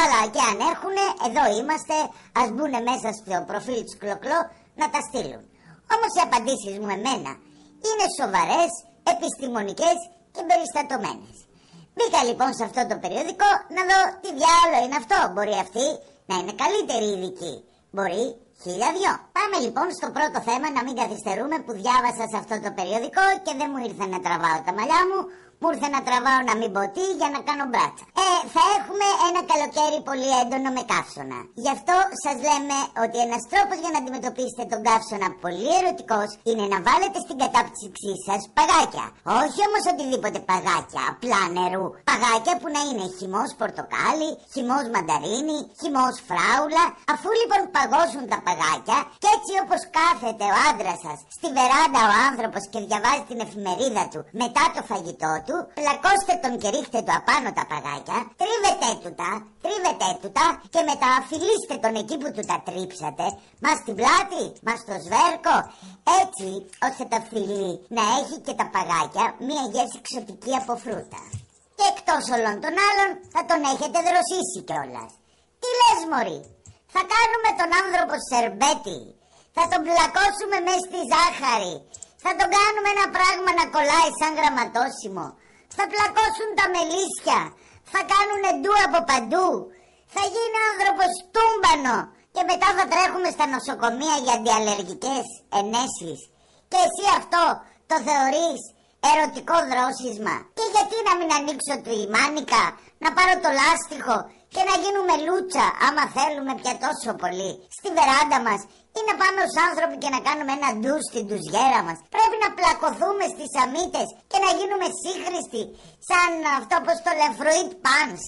Αλλά και αν έρχουν, εδώ είμαστε, ας μπουν μέσα στο προφίλ του Κλοκλό να τα στείλουν. Όμως οι απαντήσεις μου εμένα είναι σοβαρές, επιστημονικές και περιστατωμένες. Μπήκα λοιπόν σε αυτό το περιοδικό να δω τι διάλογο είναι αυτό. Μπορεί αυτή να είναι καλύτερη ειδική. Μπορεί χίλια δυο. Πάμε λοιπόν στο πρώτο θέμα να μην καθυστερούμε που διάβασα σε αυτό το περιοδικό και δεν μου ήρθε να τραβάω τα μαλλιά μου. Μου ήρθε να τραβάω να μην πω τι για να κάνω μπράτσα. Ε, θα έχουμε ένα καλοκαίρι πολύ έντονο με καύσωνα. Γι' αυτό σας λέμε ότι ένας τρόπος για να αντιμετωπίσετε τον καύσωνα πολύ ερωτικός είναι να βάλετε στην κατάψυξή σας παγάκια. Όχι όμως οτιδήποτε παγάκια, απλά νερού. Παγάκια που να είναι χυμός πορτοκάλι, χυμός μανταρίνι, χυμός φράουλα. Αφού λοιπόν παγώσουν τα παγάκια και έτσι όπως κάθεται ο άντρας σας στη βεράντα ο άνθρωπος και διαβάζει την εφημερίδα του μετά το φαγητό του, πλακώστε τον και ρίχτε του απάνω τα παγάκια, τρίβετε του τα, τρίβετε του τα και μετά αφιλήστε τον εκεί που του τα τρίψατε, μα στην πλάτη, μα στο σβέρκο, έτσι ώστε τα φιλί να έχει και τα παγάκια μία γεύση εξωτική από φρούτα. Και εκτός όλων των άλλων θα τον έχετε δροσίσει κιόλας. Τι λες μωρή, θα κάνουμε τον άνθρωπο σερμπέτι, θα τον πλακώσουμε μέσα στη ζάχαρη, θα τον κάνουμε ένα πράγμα να κολλάει σαν γραμματόσημο. Θα πλακώσουν τα μελίσια. Θα κάνουν ντου από παντού. Θα γίνει άνθρωπος τούμπανο. Και μετά θα τρέχουμε στα νοσοκομεία για διαλεργικές ενέσεις. Και εσύ αυτό το θεωρείς ερωτικό δρόσισμα. Και γιατί να μην ανοίξω τη μάνικα, να πάρω το λάστιχο και να γίνουμε λούτσα άμα θέλουμε πια τόσο πολύ στη βεράντα μας ή να πάμε ως άνθρωποι και να κάνουμε ένα ντους στην τουζιέρα μας. Πρέπει να πλακωθούμε στις αμύτες και να γίνουμε σύγχρηστοι σαν αυτό πως το λεφροίτ πάνς.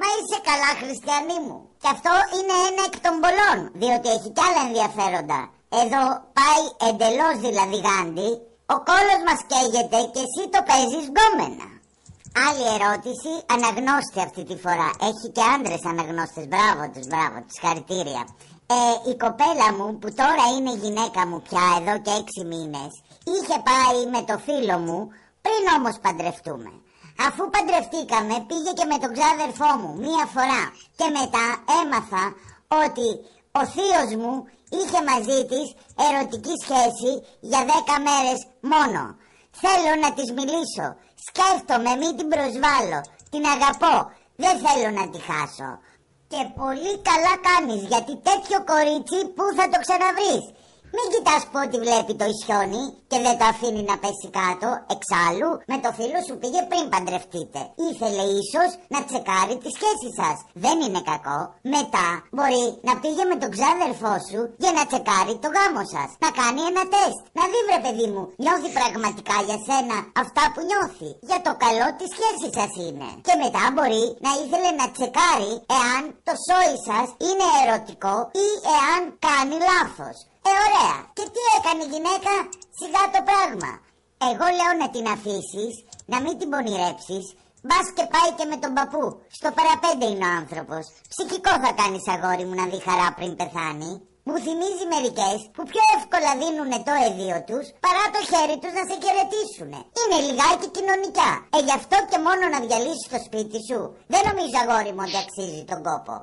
Μα είσαι καλά χριστιανή μου. Και αυτό είναι ένα εκ των πολλών, διότι έχει κι άλλα ενδιαφέροντα. Εδώ πάει εντελώς δηλαδή γάντι, ο κόλος μας καίγεται και εσύ το παίζεις γκόμενα. Άλλη ερώτηση, αναγνώστη αυτή τη φορά. Έχει και άντρες αναγνώστες. Μπράβο τους, μπράβο τους, χαρητήρια. Ε, η κοπέλα μου που τώρα είναι γυναίκα μου πια εδώ και έξι μήνες είχε πάει με το φίλο μου πριν όμως παντρευτούμε. Αφού παντρευτήκαμε πήγε και με τον ξάδερφό μου μία φορά και μετά έμαθα ότι ο θείος μου είχε μαζί της ερωτική σχέση για δέκα μέρες μόνο. Θέλω να της μιλήσω. Σκέφτομαι μην την προσβάλλω. Την αγαπώ. Δεν θέλω να τη χάσω. Και πολύ καλά κάνεις γιατί τέτοιο κορίτσι που θα το ξαναβρεις; Μην κοιτάς πότε βλέπει το ισιόνι και δεν το αφήνει να πέσει κάτω. Εξάλλου, με το φίλο σου πήγε πριν παντρευτείτε. Ήθελε ίσως να τσεκάρει τη σχέση σας. Δεν είναι κακό. Μετά μπορεί να πήγε με τον ξάδερφό σου για να τσεκάρει το γάμο σας. Να κάνει ένα τεστ. Να δει βρε παιδί μου, νιώθει πραγματικά για σένα αυτά που νιώθει. Για το καλό της σχέσης σας είναι. Και μετά μπορεί να ήθελε να τσεκάρει εάν το σόι σας είναι ερωτικό ή εάν κάνει λάθος. Ε, ωραία. Και τι έκανε η γυναίκα, σιγά το πράγμα. Εγώ λέω να την αφήσεις, να μην την πονηρέψεις. Μπας και πάει και με τον παππού. Στο παραπέντε είναι ο άνθρωπος. Ψυχικό θα κάνεις αγόρι μου να δει χαρά πριν πεθάνει. Μου θυμίζει μερικές που πιο εύκολα δίνουν το εδίο τους παρά το χέρι τους να σε χαιρετήσουν. Είναι λιγάκι κοινωνικά. Ε, γι' αυτό και μόνο να διαλύσεις το σπίτι σου. Δεν νομίζω αγόρι μου ότι αξίζει τον κόπο.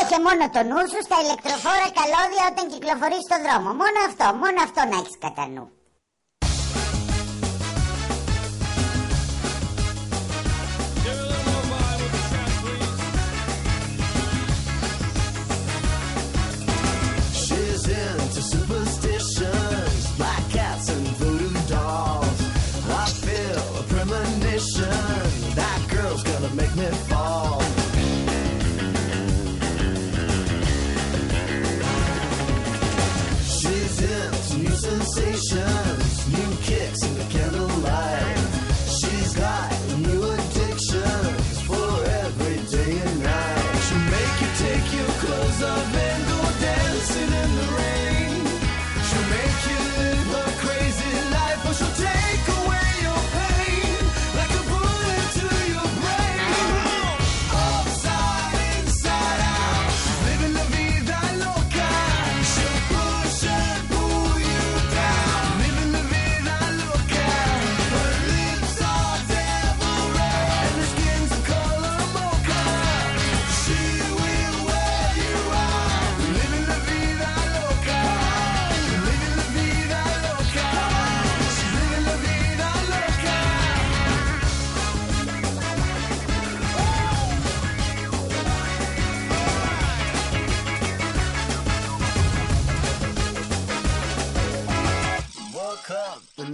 Έχει μόνο το νου σου στα ηλεκτροφόρα καλώδια όταν κυκλοφορείς στον δρόμο. Μόνο αυτό, μόνο αυτό να έχεις κατά νου. conversation.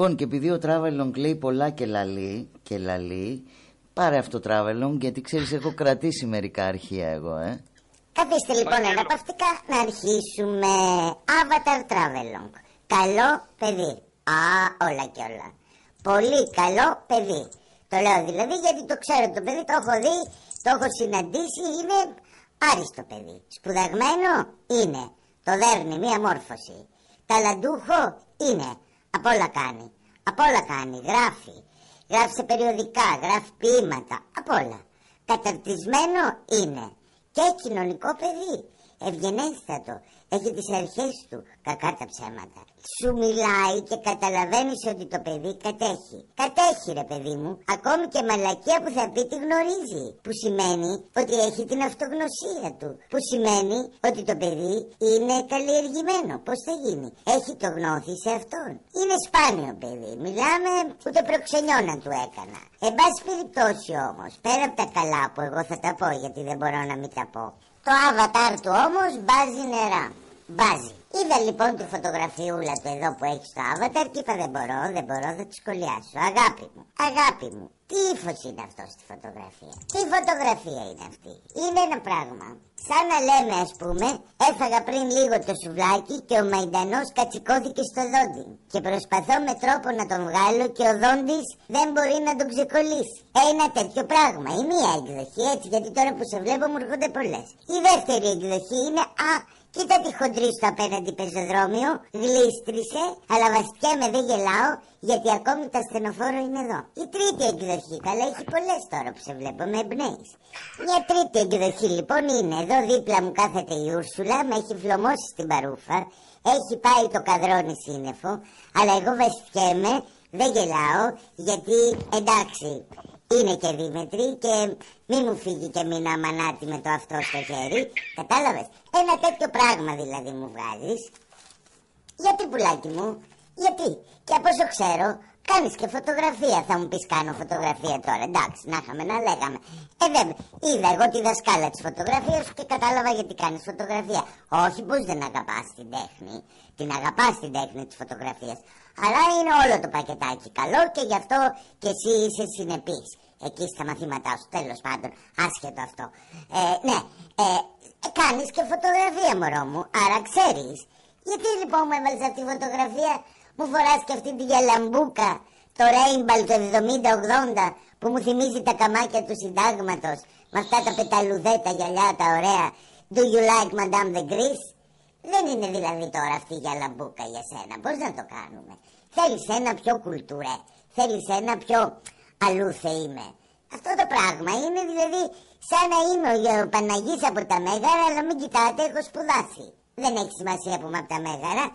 Λοιπόν, και επειδή ο Travelong λέει πολλά και λαλεί, και λαλεί, πάρε αυτό Travelong, γιατί ξέρεις έχω κρατήσει μερικά αρχεία εγώ, ε. Καθίστε λοιπόν αναπαυτικά να αρχίσουμε Avatar Travelong. Καλό παιδί. Α, όλα και όλα. Πολύ καλό παιδί. Το λέω δηλαδή γιατί το ξέρω το παιδί, το έχω δει, το έχω συναντήσει, είναι άριστο παιδί. Σπουδαγμένο είναι. Το δέρνει μία μόρφωση. Ταλαντούχο είναι. Απ' όλα κάνει. Απ' όλα κάνει. Γράφει. Γράφει σε περιοδικά, γράφει ποίηματα. Απ' όλα. Καταρτισμένο είναι. Και κοινωνικό παιδί. Ευγενέστατο. Έχει τις αρχές του. Κακά τα ψέματα. Σου μιλάει και καταλαβαίνεις ότι το παιδί κατέχει. Κατέχει ρε παιδί μου. Ακόμη και μαλακία που θα πει τη γνωρίζει. Που σημαίνει ότι έχει την αυτογνωσία του. Που σημαίνει ότι το παιδί είναι καλλιεργημένο. Πώς θα γίνει. Έχει το γνώθι σε αυτόν. Είναι σπάνιο παιδί. Μιλάμε ούτε προξενιώνα του έκανα. Εν πάση περιπτώσει όμως, πέρα από τα καλά που εγώ θα τα πω γιατί δεν μπορώ να μην τα πω. Το avatar του όμως μπάζει νερά. Μπάζει. Είδα λοιπόν τη φωτογραφιούλα του εδώ που έχει στο avatar και είπα δεν μπορώ, δεν μπορώ, θα τη σχολιάσω. Αγάπη μου, αγάπη μου, τι ύφος είναι αυτό στη φωτογραφία; Τι φωτογραφία είναι αυτή; Είναι ένα πράγμα. Σαν να λέμε ας πούμε, έφαγα πριν λίγο το σουβλάκι και ο Μαϊντανός κατσικώθηκε στο δόντι. Και προσπαθώ με τρόπο να τον βγάλω και ο δόντις δεν μπορεί να τον ξεκολλήσει. Ένα τέτοιο πράγμα. Η μία εκδοχή έτσι, γιατί τώρα που σε βλέπω μου έρχονται πολλές. Η δεύτερη εκδοχή είναι α, Κοίτα τη χοντρή στο απέναντι πεζοδρόμιο, γλίστρισε, αλλά βαστιέμαι δεν γελάω, γιατί ακόμη τα στενοφόρο είναι εδώ. Η τρίτη εκδοχή, καλά έχει πολλές τώρα που σε βλέπω, με εμπνέεις. Μια τρίτη εκδοχή λοιπόν είναι, εδώ δίπλα μου κάθεται η Ούρσουλα, με έχει φλωμώσει στην παρούφα, έχει πάει το καδρόνι σύννεφο, αλλά εγώ βαστιέμαι, δεν γελάω, γιατί εντάξει, είναι και δίμετρη και μη μου φύγει και μείνω αμανάτη με το αυτό στο χέρι. Κατάλαβες. Ένα τέτοιο πράγμα δηλαδή μου βγάζεις. Γιατί πουλάκι μου, γιατί. Και από όσο ξέρω, κάνεις και φωτογραφία. Θα μου πεις κάνω φωτογραφία τώρα. Εντάξει, να είχαμε να λέγαμε. Ε, δεν. Είδα εγώ τη δασκάλα της φωτογραφίας σου και κατάλαβα γιατί κάνεις φωτογραφία. Όχι πως δεν αγαπάς την τέχνη. Την αγαπάς την τέχνη της φωτογραφίας. Αλλά είναι όλο το πακετάκι καλό και γι' αυτό και εσύ είσαι συνεπής. Εκεί στα μαθήματά σου, τέλος πάντων, άσχετο αυτό. Ε, ναι, ε, κάνεις και φωτογραφία μωρό μου, άρα ξέρεις. Γιατί λοιπόν μου έβαλες αυτή τη φωτογραφία, μου φοράς και αυτή τη γελαμπούκα, το Rainbow το 70-80, που μου θυμίζει τα καμάκια του συντάγματος, με αυτά τα πεταλουδέτα γυαλιά τα ωραία. Do you like Madame the Grease? Δεν είναι δηλαδή τώρα αυτή η γυαλαμπούκα για σένα. Πώς να το κάνουμε. Θέλεις ένα πιο κουλτουρέ. Θέλεις ένα πιο αλλού είμαι. Αυτό το πράγμα είναι δηλαδή σαν να είμαι ο Παναγής από τα Μέγαρα, αλλά μην κοιτάτε, έχω σπουδάσει. Δεν έχει σημασία που είμαι από τα Μέγαρα.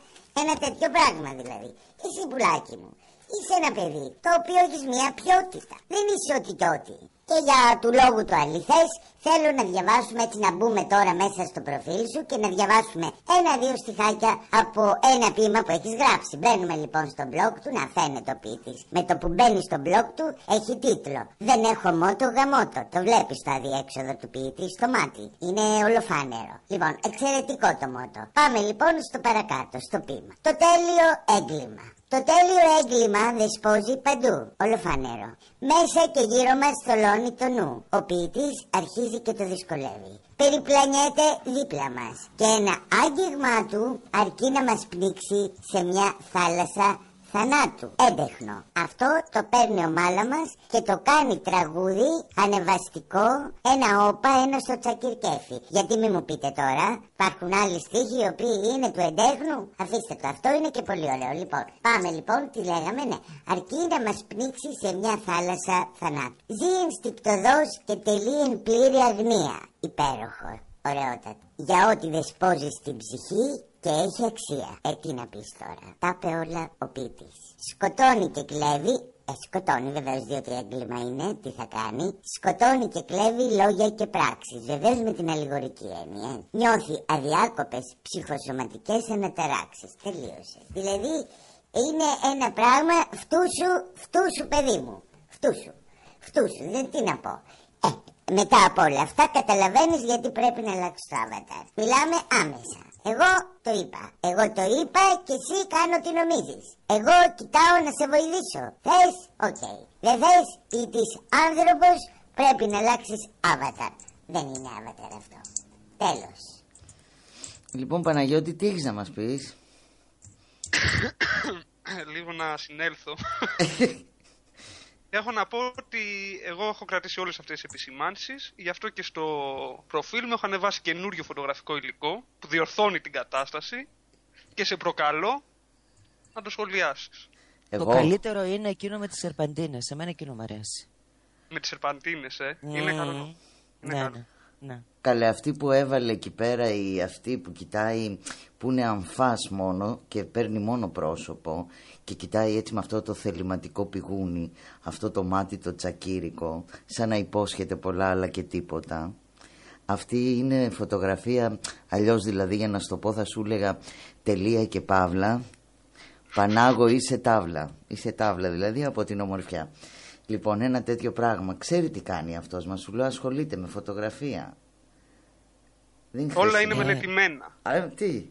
Ένα τέτοιο πράγμα δηλαδή. Εσύ πουλάκι μου. Είσαι ένα παιδί το οποίο έχεις μια ποιότητα. Δεν είσαι ό,τι κι ό,τι. Και για του λόγου του αληθές θέλω να διαβάσουμε έτσι να μπούμε τώρα μέσα στο προφίλ σου και να διαβάσουμε ένα-δύο στιχάκια από ένα ποίημα που έχεις γράψει. Μπαίνουμε λοιπόν στο blog του να φαίνεται ο ποιητής. Με το που μπαίνει στο blog του έχει τίτλο «Δεν έχω μότο γαμότο». Το βλέπεις το αδιέξοδο του ποιητή στο μάτι. Είναι ολοφάνερο. Λοιπόν, εξαιρετικό το μότο. Πάμε λοιπόν στο παρακάτω, στο ποίημα. Το τέλειο έγκλημα. Το τέλειο έγκλημα δεσπόζει παντού, ολοφανέρο. Μέσα και γύρω μας θολώνει το νου. Ο ποιητής αρχίζει και το δυσκολεύει. Περιπλανιέται δίπλα μας και ένα άγγιγμα του αρκεί να μας πνίξει σε μια θάλασσα θανάτου. Έντεχνο. Αυτό το παίρνει ο μάλα μας και το κάνει τραγούδι ανεβαστικό, ένα όπα, ένα στο τσακυρκέφι. Γιατί μη μου πείτε τώρα, υπάρχουν άλλοι στίχοι οι οποίοι είναι του εντέχνου; Αφήστε το, αυτό είναι και πολύ ωραίο. Λοιπόν, πάμε λοιπόν, τι λέγαμε, ναι. Αρκεί να μας πνίξει σε μια θάλασσα θανάτου. Ζει ενστικτοδός και τελεί εν πλήρη αγνία. Υπέροχο. Ωραιότατο. Για ό,τι δεσπόζεις στην ψυχή και έχει αξία. Ε, τι να πεις τώρα. Τα είπε όλα ο ποιητής. Σκοτώνει και κλέβει. Ε, σκοτώνει βεβαίως διότι έγκλημα είναι. Τι θα κάνει; Σκοτώνει και κλέβει λόγια και πράξεις. Βεβαίως με την αλληγορική έννοια. Νιώθει αδιάκοπες ψυχοσωματικές αναταράξεις. Τελείωσε. Δηλαδή είναι ένα πράγμα φτούσου, φτούσου παιδί μου. Φτου σου. Φτου σου. Δεν τι να πω. Ε, μετά από όλα αυτά καταλαβαίνεις γιατί πρέπει να αλλάξεις το avatar. Μιλάμε άμεσα. Εγώ το είπα. Εγώ το είπα και εσύ κάνε ό,τι νομίζεις. Εγώ κοιτάω να σε βοηθήσω. Θες, οκ. Δεν θες, ποιητής άνθρωπος, πρέπει να αλλάξεις avatar. Δεν είναι avatar αυτό. Τέλος. Λοιπόν, Παναγιώτη, τι έχεις να μας πεις; Λίγο να συνέλθω. Έχω να πω ότι εγώ έχω κρατήσει όλες αυτές τις επισημάνσεις, γι' αυτό και στο προφίλ μου έχω ανεβάσει καινούριο φωτογραφικό υλικό που διορθώνει την κατάσταση και σε προκαλώ να το σχολιάσεις. Το καλύτερο είναι εκείνο με τις σερπαντίνες. Εμένα εκείνο μου αρέσει. Με τις σερπαντίνες, ε; Είναι Μμμ. καλό. Είναι Ναι, καλό. ναι, ναι. Καλέ, αυτή που έβαλε εκεί πέρα, η αυτή που κοιτάει, που είναι αμφάς μόνο και παίρνει μόνο πρόσωπο και κοιτάει έτσι με αυτό το θεληματικό πηγούνι, αυτό το μάτι το τσακύρικο, σαν να υπόσχεται πολλά αλλά και τίποτα. Αυτή είναι φωτογραφία, αλλιώς δηλαδή για να σου το πω θα σου έλεγα τελεία και παύλα, Πανάγο είσαι τάβλα, είσαι τάβλα δηλαδή από την ομορφιά. Λοιπόν, ένα τέτοιο πράγμα. Ξέρει τι κάνει αυτός, μα σου λέω ασχολείται με φωτογραφία. Δεν Όλα χρησιμο- είναι μελετημένα. Α, τι;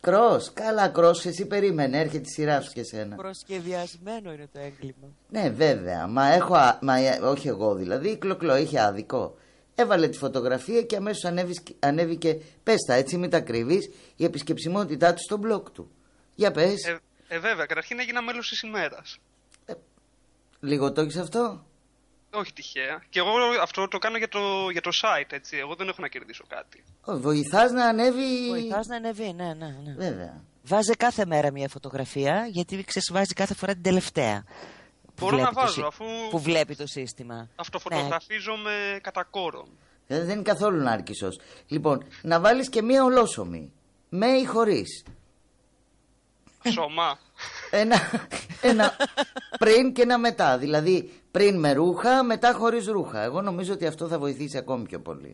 Κρός, καλά κρός, εσύ περίμενε, έρχεται η σειρά σου και εσένα. Προσχεδιασμένο είναι το έγκλημα. Ναι, βέβαια. Μα έχω. α- Μα, ε, όχι εγώ δηλαδή. Η Κλοκλό είχε άδικο. Έβαλε τη φωτογραφία και αμέσως ανέβηκε. Πες τα έτσι, μην τα κρύβεις. Η επισκεψιμότητά του στο blog του. Για πες. Ε, ε, βέβαια, καταρχήν έγινα μέλος της ημέρας. Λίγο το έχεις αυτό; Όχι τυχαία. Και εγώ αυτό το κάνω για το, για το site, έτσι. Εγώ δεν έχω να κερδίσω κάτι. Βοηθάς να ανέβει. Βοηθάς να ανεβεί, ναι, ναι, ναι. Βέβαια. Βάζει κάθε μέρα μια φωτογραφία, γιατί ξέρεις βάζει κάθε φορά την τελευταία. που Μπορώ να βλέπει το βάζω, σύ- αφού- Που βλέπει το σύστημα. Ναι. Αυτοφωτογραφίζομαι κατά κόρον. Δηλαδή δεν είναι καθόλου νάρκισο. Λοιπόν, να βάλεις και μία ολόσωμη. Με ή χωρίς. Σωμά. Ένα, ένα πριν και ένα μετά. Δηλαδή πριν με ρούχα, μετά χωρίς ρούχα. Εγώ νομίζω ότι αυτό θα βοηθήσει ακόμη πιο πολύ.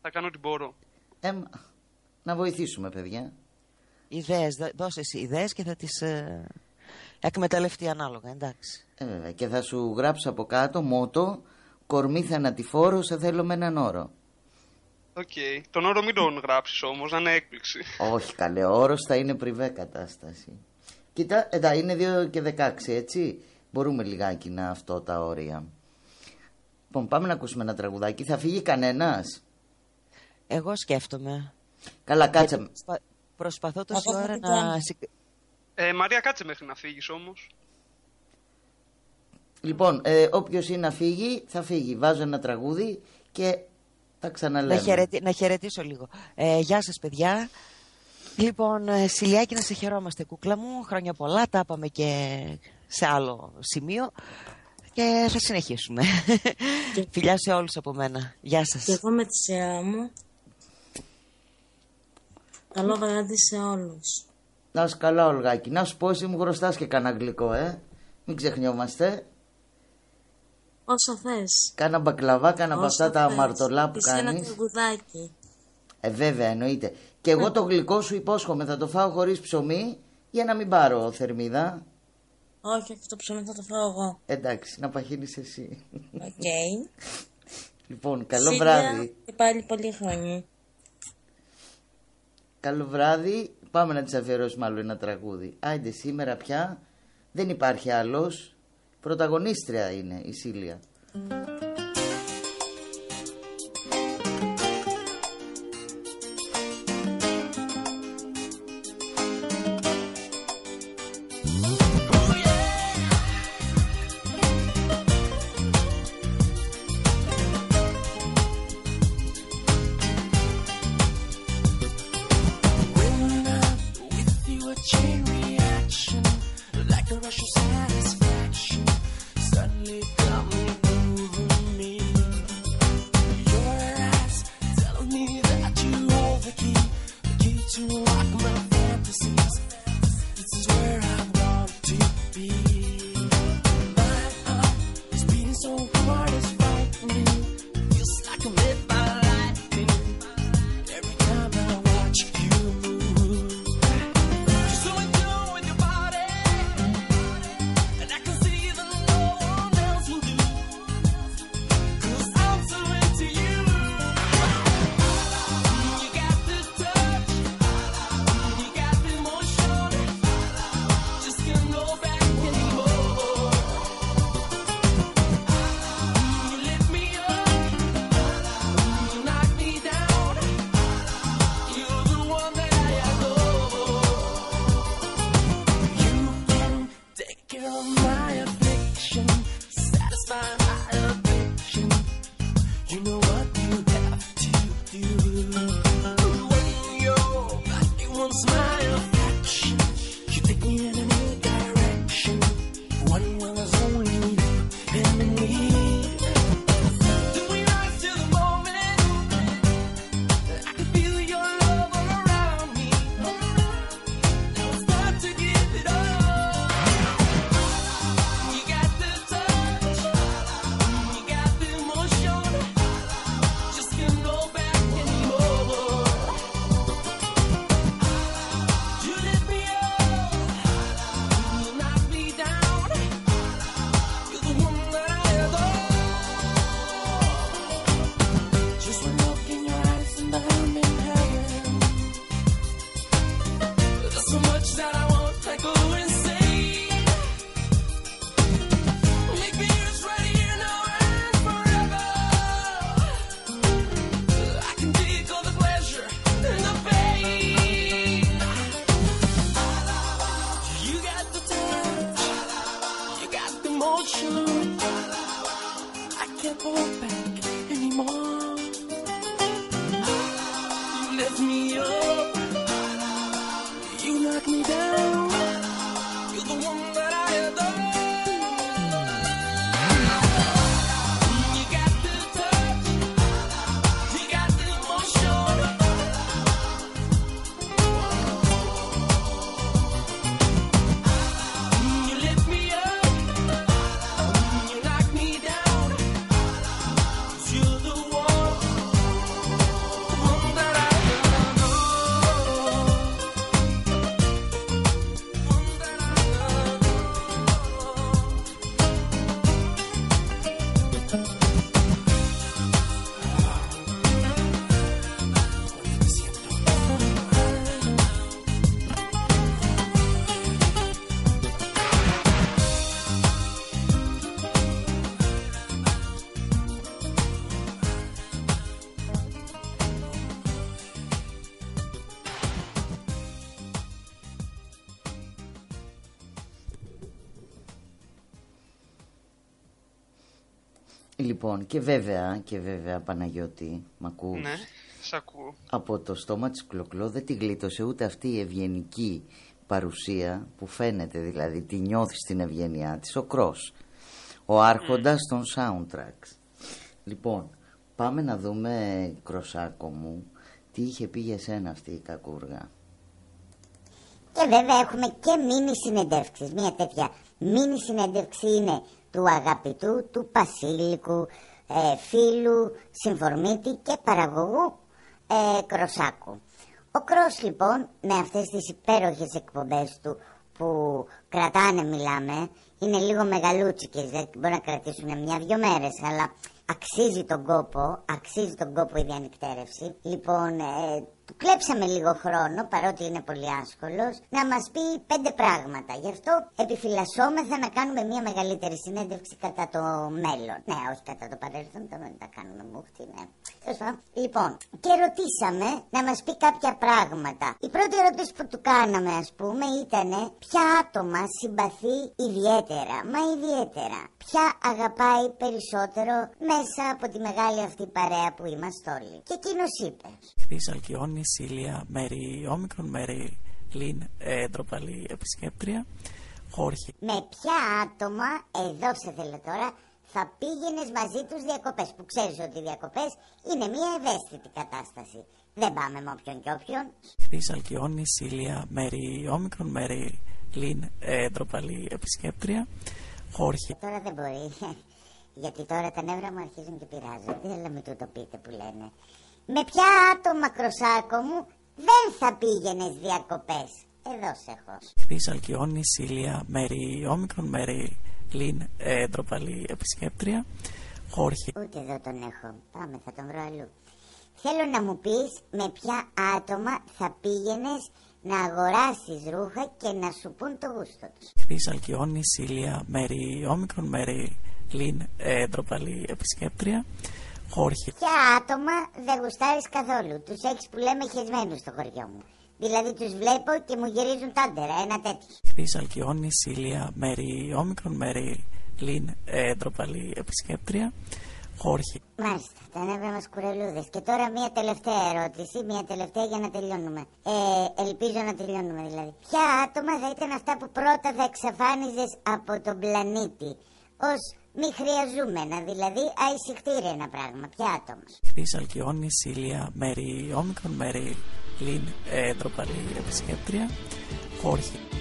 Θα κάνω ό,τι μπορώ. Ε, μα, να βοηθήσουμε, παιδιά. Ιδέες, δώ- δώσε εσύ ιδέες και θα τις ε, εκμεταλλευτεί ανάλογα, εντάξει. Ε, βέβαια. Και θα σου γράψω από κάτω μότο κορμί θανατηφόρο σε θέλω με έναν όρο. Οκ. Τον όρο μην τον γράψεις όμως, να είναι έκπληξη. Όχι καλέ, ο όρος θα είναι πριβέ κατάσταση. Κοίτα, εντά, είναι 2 και 16, έτσι. Μπορούμε λιγάκι να αυτό τα όρια. Λοιπόν, πάμε να ακούσουμε ένα τραγουδάκι. Θα φύγει κανένας; Εγώ σκέφτομαι. Καλά, κάτσε. Γιατί προσπα- Προσπαθώ τόση Εγώ θα ώρα την να... κάνω. συ- Ε, Μαρία, κάτσε μέχρι να φύγεις όμως. Λοιπόν, ε, όποιος είναι να φύγει, θα φύγει. Βάζω ένα τραγούδι και τα ξαναλέμε. Να, χαιρετι... να χαιρετήσω λίγο. Ε, γεια σας παιδιά. Λοιπόν, ε, Σιλιάκη να σε χαιρόμαστε κούκλα μου. Χρόνια πολλά, τα είπαμε και σε άλλο σημείο. Και θα συνεχίσουμε. Φιλιά σε όλους από μένα. Γεια σας. Και εγώ με τη σειρά μου. Καλό βράδυ σε όλους. Να σου καλά, Ολγάκη. Να σου πω, εσύ μου χρωστά και κανένα γλυκό, ε. Μην ξεχνιόμαστε. Όσο θες. Κάνα μπακλαβά, κάνα από Όσο αυτά τα θες. αμαρτωλά που Της ένα κάνεις. τραγουδάκι. Ε, βέβαια, εννοείται. Και εγώ το γλυκό σου υπόσχομαι, θα το φάω χωρίς ψωμί για να μην πάρω θερμίδα. Όχι, όχι, το ψωμί θα το φάω εγώ. Εντάξει, να παχύνεις εσύ. Οκ. λοιπόν, καλό Φίλια βράδυ. Και πάλι πολύ χρόνια. Καλό βράδυ. Πάμε να τη αφιερώσουμε άλλο ένα τραγούδι. Άιντε σήμερα πια δεν υπάρχει άλλος. Πρωταγωνίστρια είναι η Σίλια. Και βέβαια, και βέβαια, Παναγιώτη, μ' ακούς, Ναι, σ' ακούω. από το στόμα της Κλοκλό δεν τη γλίτωσε ούτε αυτή η ευγενική παρουσία που φαίνεται δηλαδή, τη νιώθεις στην ευγένειά της, ο Κρός, ο άρχοντας των soundtracks. Λοιπόν, πάμε να δούμε, Κροσάκο μου, τι είχε πει για σένα αυτή η κακούργα. Και βέβαια έχουμε και μίνι συνεντεύξεις. Μια τέτοια μίνι συνέντευξη είναι του αγαπητού, του Πασίλικου, ε, φίλου, συμφορμίτη και παραγωγού ε, Κροσάκου. Ο Κρός λοιπόν με αυτές τις υπέροχες εκπομπές του που κρατάνε μιλάμε, είναι λίγο μεγαλούτσικες, δεν μπορεί να κρατήσουν μια-δυο μέρες, αλλά αξίζει τον κόπο, αξίζει τον κόπο η διανυκτέρευση. Λοιπόν, ε, του κλέψαμε λίγο χρόνο, παρότι είναι πολύ άσχολος, να μας πει πέντε πράγματα. Γι' αυτό επιφυλασσόμεθα να κάνουμε μια μεγαλύτερη συνέντευξη κατά το μέλλον. Ναι, όχι κατά το παρέλθον, το δεν τα κάνουμε μούχτη, ναι. Τέλος πάντων. Λοιπόν, και ρωτήσαμε να μας πει κάποια πράγματα. Η πρώτη ερώτηση που του κάναμε, ας πούμε, ήταν ποια άτομα συμπαθεί ιδιαίτερα, μα ιδιαίτερα. Ποια αγαπάει περισσότερο μέσα από τη μεγάλη αυτή παρέα που είμαστε όλοι. Και εκείνος είπε. Χρύς Αλκιόνη, Σίλια, Μέρη Όμικρον, Μέρη Λίν, ε, ντροπαλή επισκέπτρια, Χόρχη. Με ποια άτομα, εδώ σε θέλω τώρα, θα πήγαινες μαζί τους διακοπές. Που ξέρεις ότι οι διακοπές είναι μια ευαίσθητη κατάσταση. Δεν πάμε με όποιον και όποιον. Χρύς Αλκιόνης, Σίλια, Μέρη Όμικρον, Μέρη Λίν, ε, ντροπαλή επισκέπτρια, Χόρχη. Τώρα δεν μπορεί. Γιατί τώρα τα νεύρα μου αρχίζουν και πειράζονται. Αλλά μην του το πείτε που λένε. Με ποια άτομα, κροσάκο μου, δεν θα πήγαινες διακοπές; Εδώ σε έχω. Χρύς Αλκιόνη, Σίλια, Μέρη Όμικρον, Μέρη Λίν, ε, ντροπαλή επισκέπτρια, Χόρχη. Ούτε εδώ τον έχω. Πάμε, θα τον βρω αλλού. Θέλω να μου πεις με ποια άτομα θα πήγαινες να αγοράσεις ρούχα και να σου πούν το γούστο τους. Χρύς Αλκιόνη, Σίλια, Μέρη Όμικρον, Μέρη Λίν, ε, ντροπαλή επισκέπτρια, Χόρχη. Ποια άτομα δεν γουστάρεις καθόλου; Τους έχεις που λέμε χεσμένους στο χωριό μου. Δηλαδή τους βλέπω και μου γυρίζουν τάντερα, ένα τέτοιο. Χρύς Αλκιόνη, Σίλια, Μέρη Όμικρον, Μέρη Λίν, ε, ντροπαλή επισκέπτρια, Χόρχη. Μάλιστα, τα νεύρα μας κουρελούδες. Και τώρα μια τελευταία ερώτηση, μια τελευταία για να τελειώνουμε. Ε, ελπίζω να τελειώνουμε δηλαδή. Ποια άτομα θα ήταν αυτά που πρώτα θα εξαφάνιζες από τον πλανήτη ως μη χρειαζούμενα, δηλαδή αησυχτήρια ένα πράγμα. Ποια άτομα. Χρύς Αλκιόνη, Σίλια, Μέρη Όμικρον, Μέρη Λίν, ε, ντροπαλή επισκέπτρια, Χόρχη.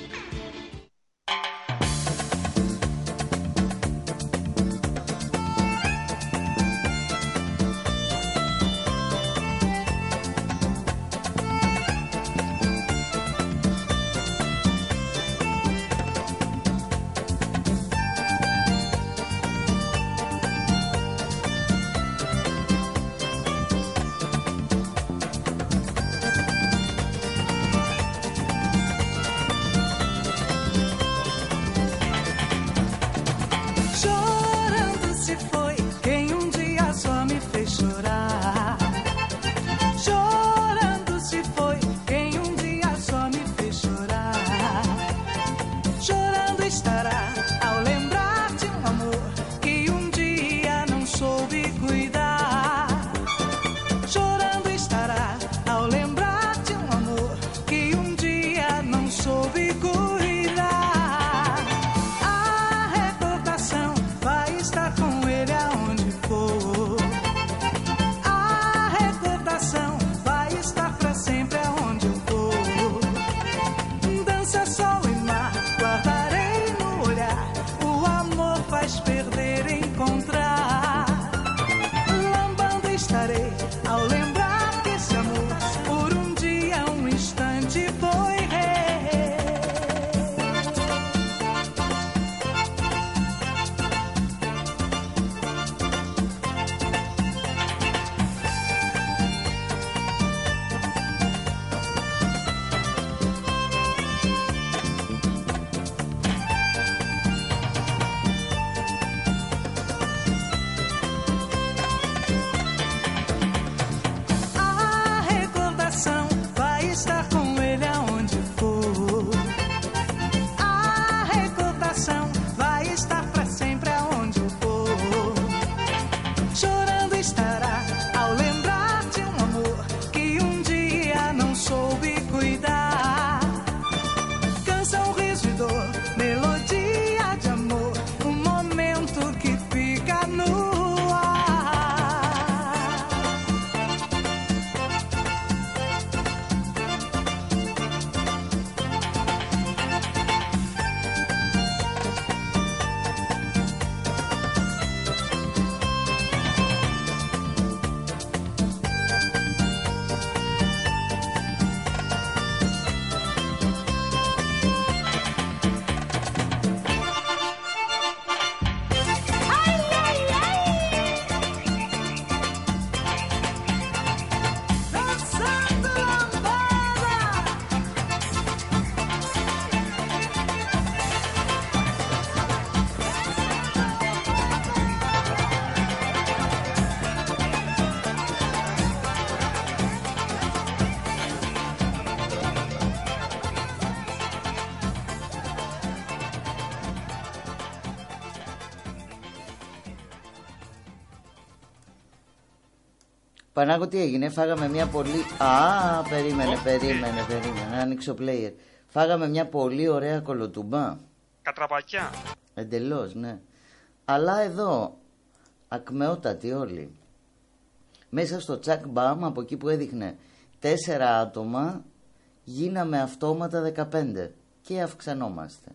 Πανάγο τι έγινε, φάγαμε μια πολύ... Α, περίμενε, περίμενε, περίμενε, άνοιξε ο player. Φάγαμε μια πολύ ωραία κολοτούμπα. Κατραπακιά. Εντελώς, ναι. Αλλά εδώ, ακμεότατοι όλοι. Μέσα στο τσακ μπαμ, από εκεί που έδειχνε τέσσερα άτομα, γίναμε αυτόματα 15 και αυξανόμαστε.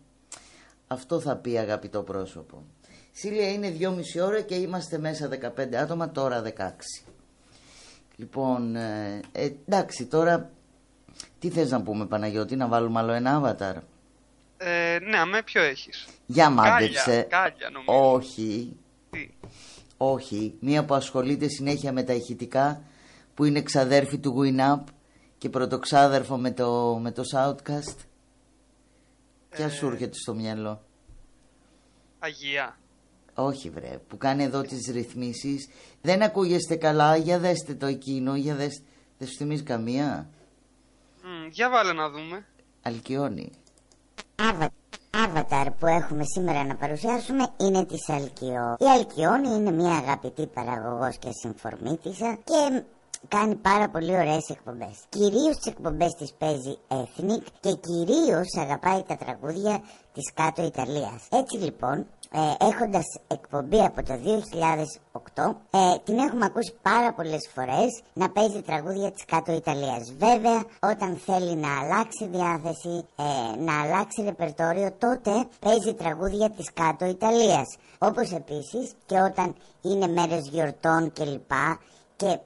Αυτό θα πει αγαπητό πρόσωπο. Σίλια είναι δυόμιση ώρα και είμαστε μέσα 15 άτομα, τώρα 16. Λοιπόν, ε, ε, εντάξει, τώρα τι θες να πούμε Παναγιώτη, να βάλουμε άλλο ένα avatar; Ε, ναι, αμέ ποιο έχεις; Για μάντεψε. Κάλια, κάλια νομίζω. Όχι. Τι; Όχι. Μία που ασχολείται συνέχεια με τα ηχητικά, που είναι ξαδέρφη του Win Up και πρωτοξάδερφο με το, με το Shoutcast. Ποια Ε. σου έρχεται στο μυαλό; Αγία. Όχι βρε, που κάνει εδώ τις ρυθμίσεις. Δεν ακούγεστε καλά, για δέστε το εκείνο, για δέστε. Δεν σου θυμίζει καμία; Μμ, για βάλε να δούμε. Αλκιόνι. Άβα- Avatar που έχουμε σήμερα να παρουσιάσουμε είναι της Αλκιό. Η Αλκιόνη είναι μια αγαπητή παραγωγός και συμφορμήτησα και κάνει πάρα πολύ ωραίες εκπομπές. Κυρίως τις εκπομπές της παίζει Ethnic και κυρίως αγαπάει τα τραγούδια της κάτω Ιταλίας. Έτσι λοιπόν, ε, έχοντας εκπομπή από το 2008, ε, την έχουμε ακούσει πάρα πολλές φορές να παίζει τραγούδια της κάτω Ιταλίας. Βέβαια, όταν θέλει να αλλάξει διάθεση, ε, να αλλάξει ρεπερτόριο, τότε παίζει τραγούδια της κάτω Ιταλίας. Όπως επίσης και όταν είναι μέρες γιορτών κλπ. Και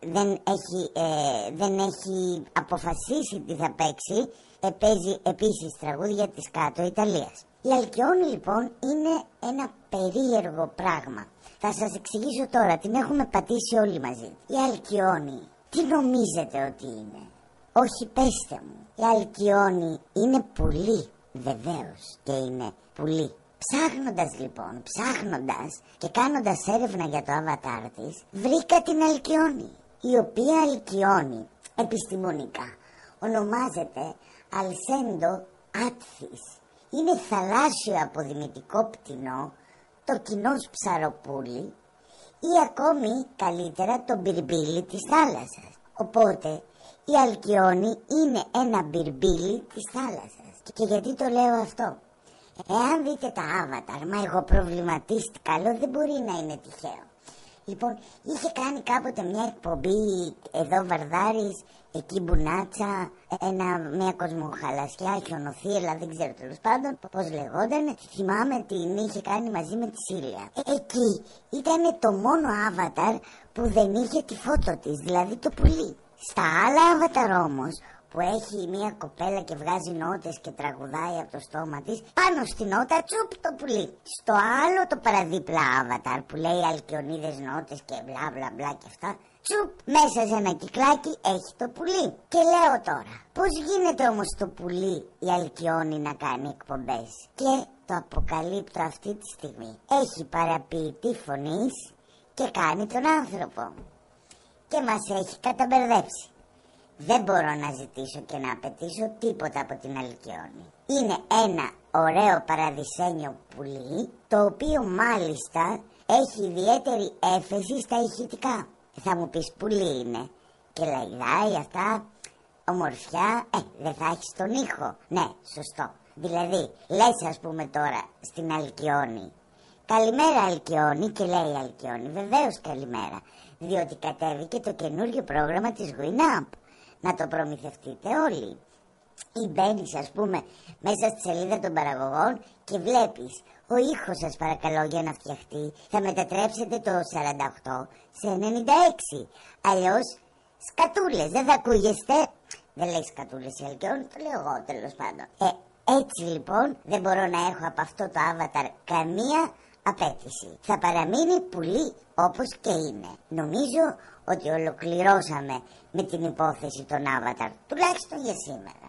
δεν έχει, ε, δεν έχει αποφασίσει τι θα παίξει, ε, παίζει επίσης τραγούδια της κάτω Ιταλίας. Η Αλκιόνη λοιπόν είναι ένα περίεργο πράγμα. Θα σας εξηγήσω τώρα, την έχουμε πατήσει όλοι μαζί. Η Αλκιόνη, τι νομίζετε ότι είναι; Όχι πέστε μου. Η Αλκιόνη είναι πουλί, βεβαίως και είναι πουλί. Ψάχνοντας λοιπόν, ψάχνοντας και κάνοντας έρευνα για το αβατάρ της, βρήκα την Αλκιόνη, η οποία Αλκιόνη επιστημονικά ονομάζεται Αλσέντο Άτθης. Είναι θαλάσσιο αποδημητικό πτηνό, το κοινό ψαροπούλι ή ακόμη καλύτερα το μπιρμπίλι της θάλασσας. Οπότε η Αλκιόνη είναι ένα μπιρμπίλι της θάλασσας. Και γιατί το λέω αυτό; Εάν δείτε τα avatar, μα εγώ προβληματίστηκα, λέω δεν μπορεί να είναι τυχαίο. Λοιπόν, είχε κάνει κάποτε μια εκπομπή εδώ Βαρδάρης, εκεί Μπουνάτσα, ένα, μια κοσμοχαλασιά, χιονοθύελα, δεν ξέρω τέλος πάντων πώς λεγόταν. Θυμάμαι την είχε κάνει μαζί με τη Σίλια. Ε, εκεί ήταν το μόνο avatar που δεν είχε τη φώτο της, δηλαδή το πουλί. Στα άλλα avatar όμως που έχει μια κοπέλα και βγάζει νότες και τραγουδάει από το στόμα της πάνω στη νότα τσουπ το πουλί. Στο άλλο το παραδίπλα avatar που λέει αλκιονίδες νότες και μπλα μπλα μπλα και αυτά τσουπ μέσα σε ένα κυκλάκι έχει το πουλί. Και λέω τώρα πώς γίνεται όμως το πουλί η αλκιόνη να κάνει εκπομπές; Και το αποκαλύπτω αυτή τη στιγμή. Έχει παραποιητή φωνής και κάνει τον άνθρωπο. Και μας έχει καταμπερδέψει. Δεν μπορώ να ζητήσω και να απαιτήσω τίποτα από την Αλκιόνη. Είναι ένα ωραίο παραδεισένιο πουλί, το οποίο μάλιστα έχει ιδιαίτερη έφεση στα ηχητικά. Θα μου πεις πουλί είναι και λαϊδάει αυτά, ομορφιά, ε, δεν θα έχεις τον ήχο. Ναι, σωστό. Δηλαδή, λες ας πούμε τώρα στην Αλκιόνη, Καλημέρα Αλκιόνη και λέει η Αλκιόνη, βεβαίως καλημέρα, διότι κατέβηκε το καινούριο πρόγραμμα της Winamp. Να το προμηθευτείτε όλοι. Ή μπαίνεις, ας πούμε, μέσα στη σελίδα των παραγωγών και βλέπεις ο ήχος σας παρακαλώ για να φτιαχτεί θα μετατρέψετε το 48 σε 96. Αλλιώς σκατούλες, δεν θα ακούγεστε. Δεν λέει σκατούλες η Αλκιόνη, το λέω εγώ τέλος πάντων. Ε, έτσι λοιπόν δεν μπορώ να έχω από αυτό το avatar καμία απέτηση. Θα παραμείνει πουλί όπως και είναι. Νομίζω ότι ολοκληρώσαμε με την υπόθεση των avatar, τουλάχιστον για σήμερα.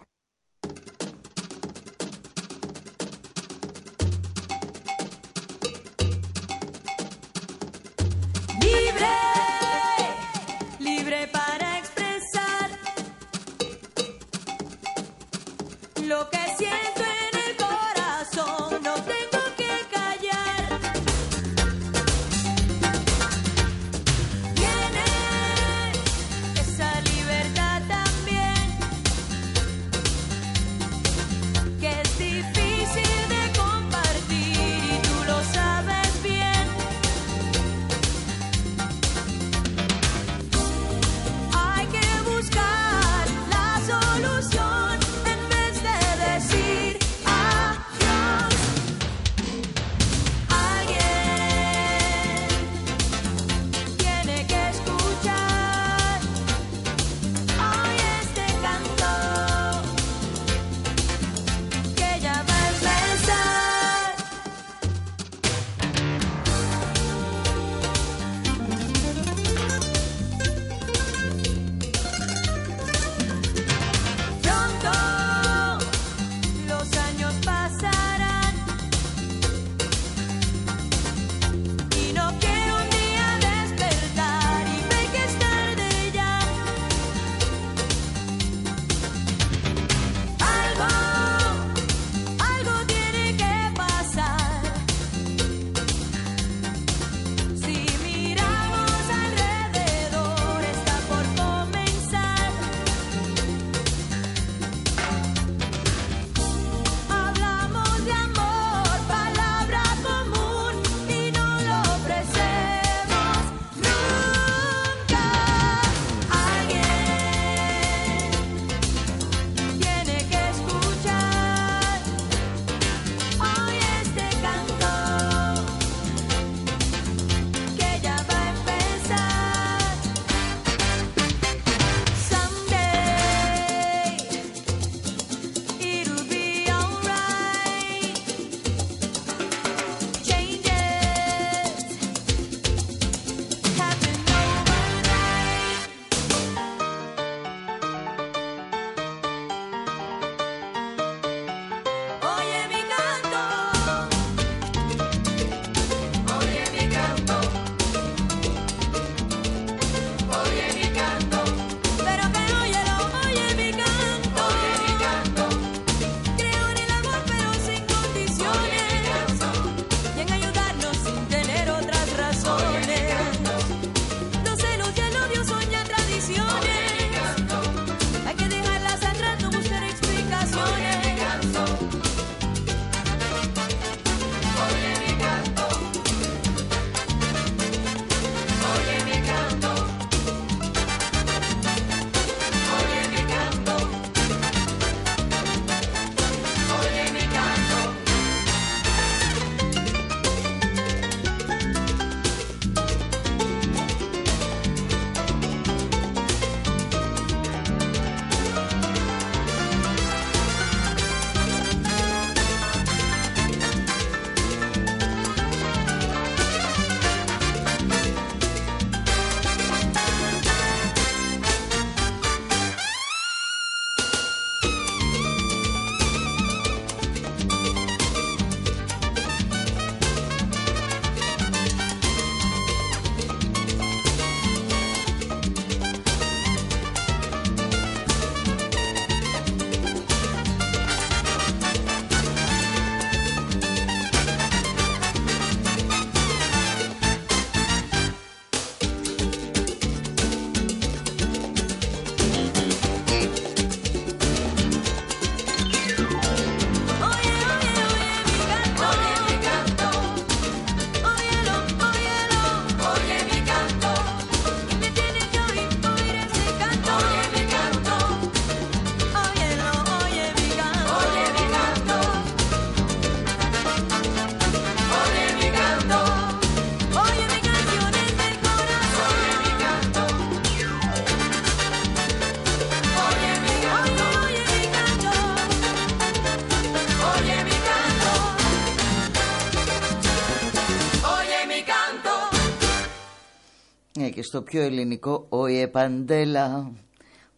Στο πιο ελληνικό, Ωιε Παντέλα.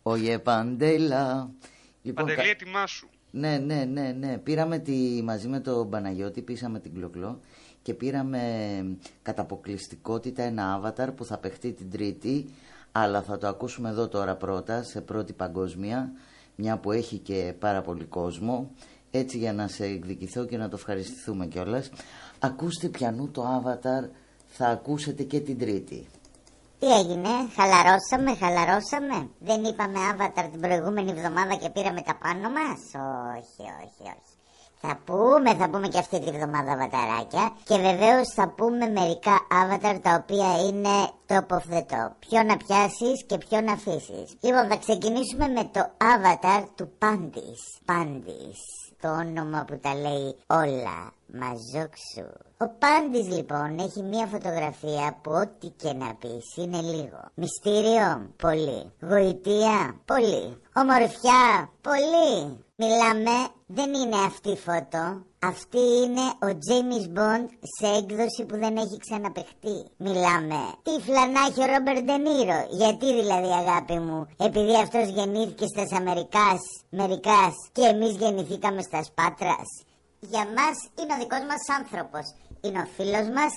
Ωιε Παντέλα. Λοιπόν, Παντελή, κα- ετοιμάσου. ναι, ναι, ναι, ναι. Πήραμε τη, μαζί με τον Παναγιώτη, πήσαμε την Κλοκλό και πήραμε κατά αποκλειστικότητα ένα avatar που θα παιχτεί την Τρίτη, αλλά θα το ακούσουμε εδώ τώρα πρώτα, σε πρώτη παγκόσμια, μια που έχει και πάρα πολύ κόσμο, έτσι για να σε εκδικηθώ και να το ευχαριστηθούμε κιόλας. Ακούστε πιανού το avatar, θα ακούσετε και την Τρίτη. Τι έγινε, χαλαρώσαμε, χαλαρώσαμε. Δεν είπαμε Avatar την προηγούμενη εβδομάδα και πήραμε τα πάνω μας; Όχι, όχι, όχι. Θα πούμε, θα πούμε και αυτή τη βδομάδα βαταράκια και βεβαίως θα πούμε μερικά avatar τα οποία είναι top of the top. Ποιο να πιάσεις και ποιο να αφήσεις. Λοιπόν, θα ξεκινήσουμε με το avatar του Πάντης. Πάντης. Το όνομα που τα λέει όλα. Μαζόξου. Ο Πάντης λοιπόν έχει μία φωτογραφία που ό,τι και να πεις είναι λίγο. Μυστήριο, πολύ. Γοητεία, πολύ. Ομορφιά, πολύ. Μιλάμε, δεν είναι αυτή η φώτο. Αυτή είναι ο James Bond σε έκδοση που δεν έχει ξαναπεχτεί. Μιλάμε. Τι φλανάχει ο Ρόμπερ Ντενίρο. Γιατί δηλαδή αγάπη μου. Επειδή αυτός γεννήθηκε στις Αμερικάς, Μερικάς και εμείς γεννηθήκαμε στα Πάτρας. Για μας είναι ο δικός μας άνθρωπος. Είναι ο φίλος μας,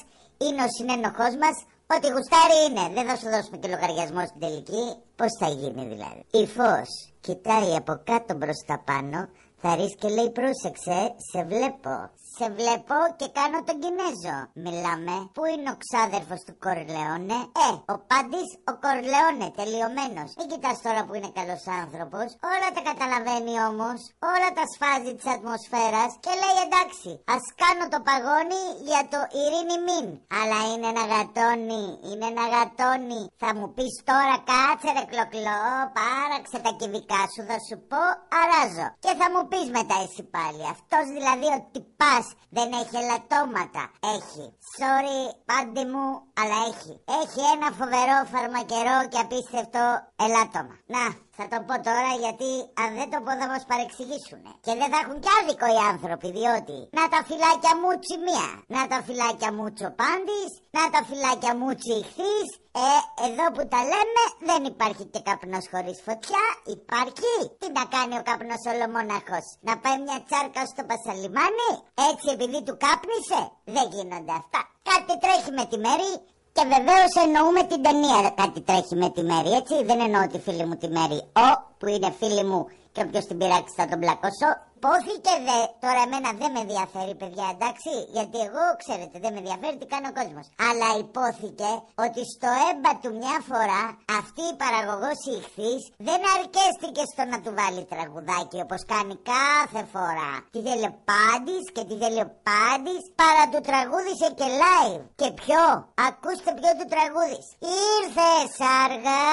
είναι ο συνένοχός μας, ό,τι γουστάρει είναι. Δεν θα σου δώσουμε και λογαριασμό στην τελική. Πώς θα γίνει δηλαδή. Η φως κοιτάει από κάτω προς τα πάνω, θα ρίξει και λέει πρόσεξε, σε βλέπω. Σε βλέπω και κάνω τον Κινέζο. Μιλάμε. Πού είναι ο ξάδερφος του Κορλεόνε; Ε, ο Πάντης ο Κορλεόνε, τελειωμένος. Μην κοιτάς τώρα που είναι καλός άνθρωπος. Όλα τα καταλαβαίνει όμως. Όλα τα σφάζει της ατμοσφαίρας και λέει εντάξει, ας κάνω το παγόνι για το ειρήνη μην. Αλλά είναι ένα γατόνι, είναι ένα γατόνι. Θα μου πεις τώρα κάτσε ρε κλοκλό, πάραξε τα κυβικά σου, θα σου πω αράζω. Και θα μου πεις μετά εσύ πάλι. Αυτός δηλαδή ο τυπάς δεν έχει ελαττώματα. Έχει. Sorry πάντη μου, αλλά έχει. Έχει ένα φοβερό φαρμακερό και απίστευτο ελάττωμα. Να, θα το πω τώρα γιατί αν δεν το πω θα μας παρεξηγήσουν. Και δεν θα έχουν κι άδικο οι άνθρωποι διότι να τα φυλάκια μου μία, να τα φυλάκια μου πάντης, να τα φυλάκια μου ηχθείς, ε, εδώ που τα λέμε δεν υπάρχει και καπνός χωρίς φωτιά, υπάρχει. Τι να κάνει ο καπνός ολομόναχος, να πάει μια τσάρκα στο πασαλιμάνι, έτσι επειδή του κάπνισε, δεν γίνονται αυτά. Κάτι τρέχει με τη μέρη και βεβαίως εννοούμε την ταινία κάτι τρέχει με τη Μέρη, έτσι. Δεν εννοώ τη φίλη μου τη Μέρη. Ο, που είναι φίλη μου και όποιος την πειράξει θα τον πλακώσω. Πόθηκε δε, τώρα εμένα δεν με ενδιαφέρει παιδιά εντάξει, γιατί εγώ ξέρετε δεν με ενδιαφέρει τι κάνει ο κόσμος. Αλλά υπόθηκε ότι στο έμπα του μια φορά αυτή η παραγωγός ηχθής δεν αρκέστηκε στο να του βάλει τραγουδάκι όπως κάνει κάθε φορά. Τι θέλει ο Πάντης και τι θέλει ο Πάντης παρά του τραγούδισε και live. Και ποιο, ακούστε ποιο του τραγούδις. Ήρθες αργά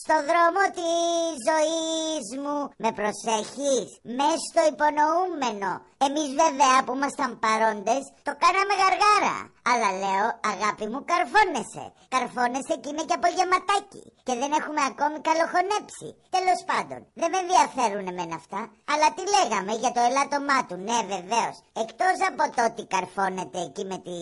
στο δρόμο της ζωής μου με προσέχεις μες στο υπονοούμενο. Εμείς βέβαια που ήμασταν παρόντες το κάναμε γαργάρα. Αλλά λέω αγάπη μου καρφώνεσαι. Καρφώνεσαι και είναι και από γεματάκι. Και δεν έχουμε ακόμη καλοχωνέψει. Τέλος πάντων δεν με ενδιαφέρουν εμένα αυτά. Αλλά τι λέγαμε για το ελάττωμά του. Ναι βεβαίως. Εκτός από το ότι καρφώνεται εκεί με τη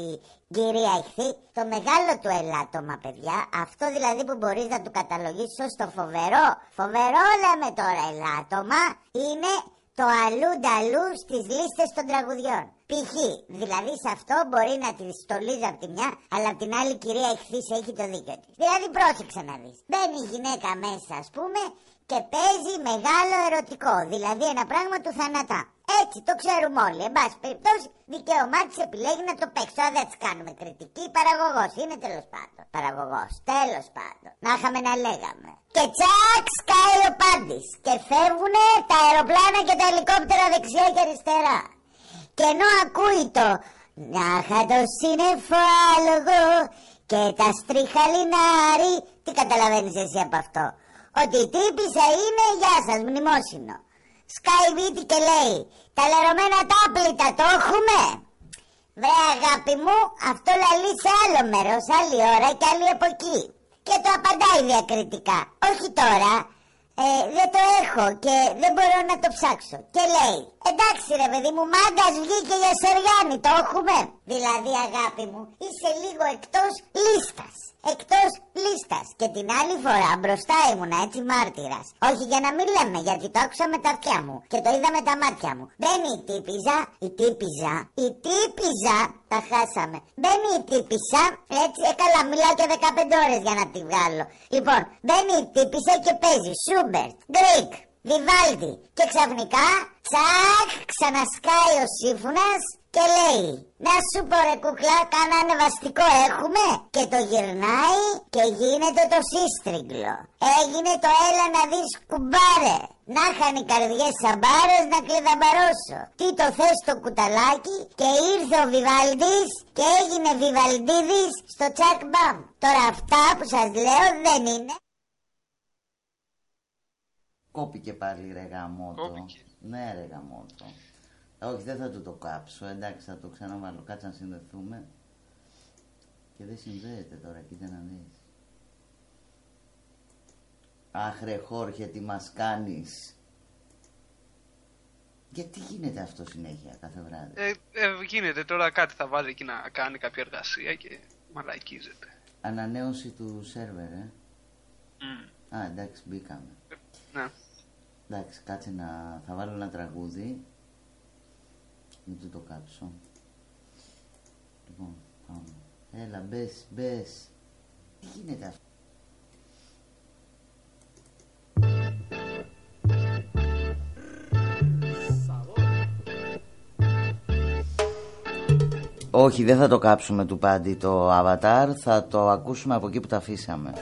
κυρία ηχθή, το μεγάλο του ελάττωμα παιδιά, αυτό δηλαδή που μπορείς να του καταλογίσεις ως το φοβερό, φοβερό λέμε τώρα ελάττωμα, είναι το αλλού νταλού στις λίστες των τραγουδιών. Π.χ. δηλαδή σε αυτό μπορεί να τη στολίζει από τη μια, αλλά από την άλλη η κυρία εχθής έχει το δίκιο της. Δηλαδή πρόσεξε να δεις. Μπαίνει η γυναίκα μέσα ας πούμε και παίζει μεγάλο ερωτικό, δηλαδή ένα πράγμα του θανατά. Έτσι το ξέρουμε όλοι. Εν πάση περιπτώσει, δικαίωμά της επιλέγει να το παίξει. Τώρα δεν της κάνουμε κριτική. Παραγωγός είναι τέλος πάντων. Παραγωγός. Τέλος πάντων. Να είχαμε να λέγαμε. Και τσακ σκάει ο πάντης. Και φεύγουν τα αεροπλάνα και τα ελικόπτερα δεξιά και αριστερά. Και ενώ ακούει το να το σύννεφο άλογο και τα στρίχα λινάρι. Τι καταλαβαίνεις εσύ από αυτό; Ότι η τύπησα είναι γεια σας μνημόσυνο. Σκάει βίτη και λέει Τα λερωμένα τάπλητα το έχουμε Βρε αγάπη μου Αυτό λαλεί σε άλλο μέρος Άλλη ώρα και άλλη από εκεί Και το απαντάει διακριτικά Όχι τώρα ε, δεν το έχω και δεν μπορώ να το ψάξω. Και λέει, εντάξει ρε παιδί μου, μάγκας βγήκε για Σεργάνη, το έχουμε. Δηλαδή αγάπη μου είσαι λίγο εκτός λίστας. Εκτός λίστας. Και την άλλη φορά μπροστά ήμουν έτσι μάρτυρας. Όχι για να μην λέμε γιατί το άκουσα με τα αυτιά μου. Και το είδα με τα μάτια μου. Μπαίνει η τύπιζα, η τύπιζα, η τύπιζα. Τα χάσαμε. Μπαίνει η τύπισα, έτσι έκαλα μιλάω και 15 ώρες για να τη βγάλω. Λοιπόν, μπαίνει η τύπισα και παίζει Σούμπερτ, Γκρίκ, Βιβάλντι. Και ξαφνικά, τσακ, ξανασκάει ο σύμφωνας και λέει Να σου πω ρε κουκλά, κανένα ανεβαστικό έχουμε Και το γυρνάει και γίνεται το σύστριγγλο. Έγινε το έλα να δεις κουμπάρε Να είχαν οι καρδιές σαμπάρες να κλειδαμπαρώσω Τι το θες το κουταλάκι; Και ήρθε ο Βιβαλντής Και έγινε Βιβαλντίδης στο τσακ μπαμ. Τώρα αυτά που σας λέω δεν είναι Κόπηκε πάλι ρε γαμότο. Κόπηκε. Ναι ρε γαμότο. Όχι δεν θα του το κάψω. Εντάξει θα το ξαναβάλω. Κάτσε να συνδεθούμε. Και δεν συνδέεται τώρα. Κοίτα να δεις. Αχ ρε Χόρχε τι μας κάνεις. Γιατί γίνεται αυτό συνέχεια κάθε βράδυ; Ε, ε, γίνεται τώρα κάτι θα βάλει εκεί να κάνει κάποια εργασία και μαλακίζεται. Ανανέωση του σερβερ ε. Μμ. Α εντάξει μπήκαμε. Ναι. Εντάξει κάτσε να... Θα βάλω ένα τραγούδι. Μην του το κάψω. Λοιπόν πάμε. Έλα μπες μπες. Τι γίνεται αυτό; Όχι, δεν θα το κάψουμε του πάντη το avatar, θα το ακούσουμε από εκεί που τα αφήσαμε.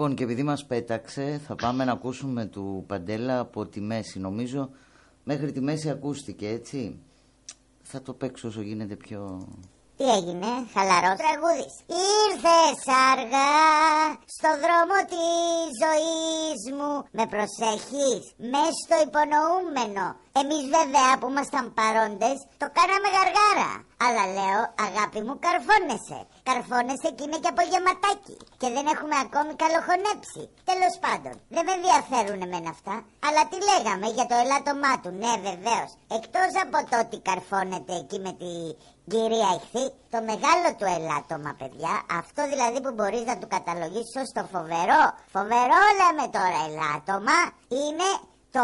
Λοιπόν και επειδή μας πέταξε θα πάμε να ακούσουμε του Παντέλα από τη μέση. Νομίζω μέχρι τη μέση ακούστηκε έτσι. Θα το παίξω όσο γίνεται πιο... Τι έγινε, χαλαρός; Τραγούδις. Ήρθες αργά στο δρόμο της ζωής μου. Με προσέχεις, μες στο υπονοούμενο. Εμείς βέβαια που ήμασταν παρόντες το κάναμε γαργάρα. Αλλά λέω, αγάπη μου, καρφώνεσαι. Καρφώνεσαι και είναι και από γεματάκι. Και δεν έχουμε ακόμη καλοχωνέψει. Τέλος πάντων, δεν με ενδιαφέρουν εμένα αυτά. Αλλά τι λέγαμε για το ελάττωμά του, ναι, βεβαίως. Εκτός από το ότι καρφώνεται εκεί με τη κυρία Ιχθή, το μεγάλο του ελάττωμα, παιδιά, αυτό δηλαδή που μπορείς να του καταλογίσεις ως το φοβερό, φοβερό λέμε τώρα ελάττωμα, είναι το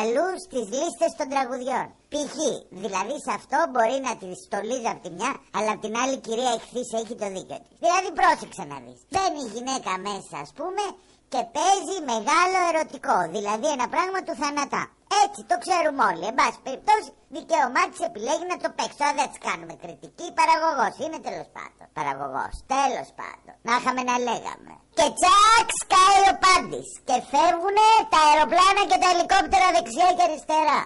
αλλού στις λίστες των τραγουδιών. Π.χ. δηλαδή σε αυτό μπορεί να τη στολίζει από τη μια, αλλά από την άλλη η κυρία εχθή έχει το δίκιο της. Δηλαδή πρόσεξε να δεις. Μπαίνει η γυναίκα μέσα, ας πούμε, και παίζει μεγάλο ερωτικό. Δηλαδή ένα πράγμα του θανατά. Έτσι το ξέρουμε όλοι. Εν πάση περιπτώσει, δικαίωμά της επιλέγει να το παίξει. Τώρα δεν της κάνουμε κριτική. Παραγωγός είναι τέλος πάντων. Παραγωγός. Τέλος πάντων. Να είχαμε να λέγαμε. Και τσακ σκάει ο πάντης. Και φεύγουν τα αεροπλάνα και τα ελικόπτερα δεξιά και αριστερά.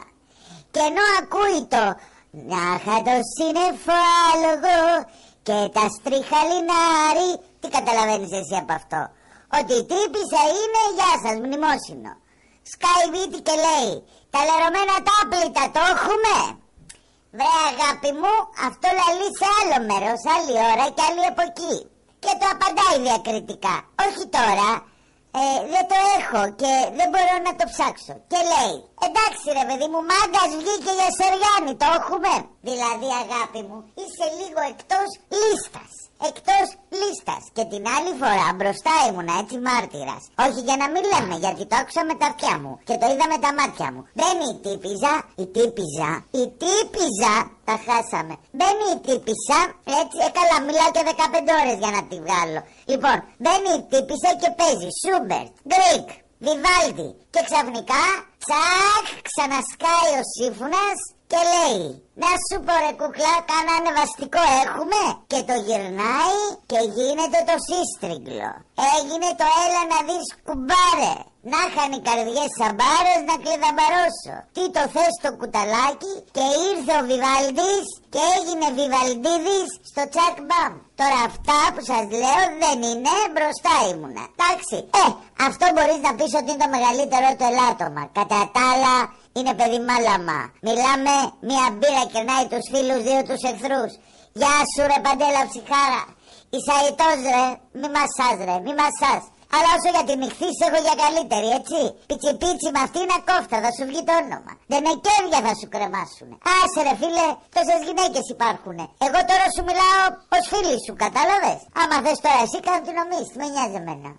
Και ενώ ακούει το Νάχα το σύννεφο άλογο και τα στρίχα λινάρι. Τι καταλαβαίνεις εσύ από αυτό; Ότι η τρύπησα είναι γεια σας μνημόσυνο. Σκάει βίτη και λέει τα λερωμένα τάπλητα το έχουμε. Βρε αγάπη μου αυτό λαλεί σε άλλο μέρος άλλη ώρα και άλλη εποχή. Και το απαντάει διακριτικά. Όχι τώρα ε, δεν το έχω και δεν μπορώ να το ψάξω. Και λέει, εντάξει ρε παιδί μου, μάγκας βγήκε για Σεριάννη, το έχουμε. Δηλαδή αγάπη μου, είσαι λίγο εκτός λίστας. Εκτός λίστας. Και την άλλη φορά μπροστά ήμουνα έτσι μάρτυρας. Όχι για να μην λέμε, γιατί το άκουσα με τα αυτιά μου και το είδα με τα μάτια μου. Μπαίνει η τύπιζα, η τύπιζα, η τύπιζα, τα χάσαμε. Μπαίνει η τύπισα, έτσι έκαλα μιλάω και 15 ώρες για να τη βγάλω. Λοιπόν, μπαίνει η τύπισα και παίζει Σούμπερτ, Γκρίκ, Βιβάλτι. Και ξαφνικά, τσακ, ξανασκάει ο σύμφωνας και λέει Να σου πω ρε κουκλά κάνα ανεβαστικό έχουμε Και το γυρνάει και γίνεται το σύστριγγλο. Έγινε το έλα να δεις κουμπάρε να είχαν οι καρδιές σαμπάρες να κλειδαμπαρώσω. Τι το θες το κουταλάκι. Και ήρθε ο Βιβαλντής Και έγινε Βιβαλντίδης στο τσακ μπαμ. Τώρα αυτά που σας λέω δεν είναι μπροστά ήμουνα. Εντάξει Ε αυτό μπορείς να πεις ότι είναι το μεγαλύτερο του ελάττωμα. Κατά τα άλλα είναι παιδί μάλαμα. Μιλάμε, μία μπύρα κερνάει τους φίλους, δύο τους εχθρούς. Γεια σου ρε παντέλα ψυχάρα. Είσαι αητός ρε, μη μασάς ρε, μη μασάς. Αλλά όσο για την ηχθή σε έχω για καλύτερη, έτσι. Πιτσι πιτσι με αυτή είναι κόφτα, θα σου βγει το όνομα. Δεν εκέβια θα σου κρεμάσουνε. Άσε ρε φίλε, τόσες γυναίκες υπάρχουνε. Εγώ τώρα σου μιλάω ως φίλη σου, κατάλαβες; Άμα θες τώρα εσύ κάνω τι νομίζεις, με νοιάζει εμένα.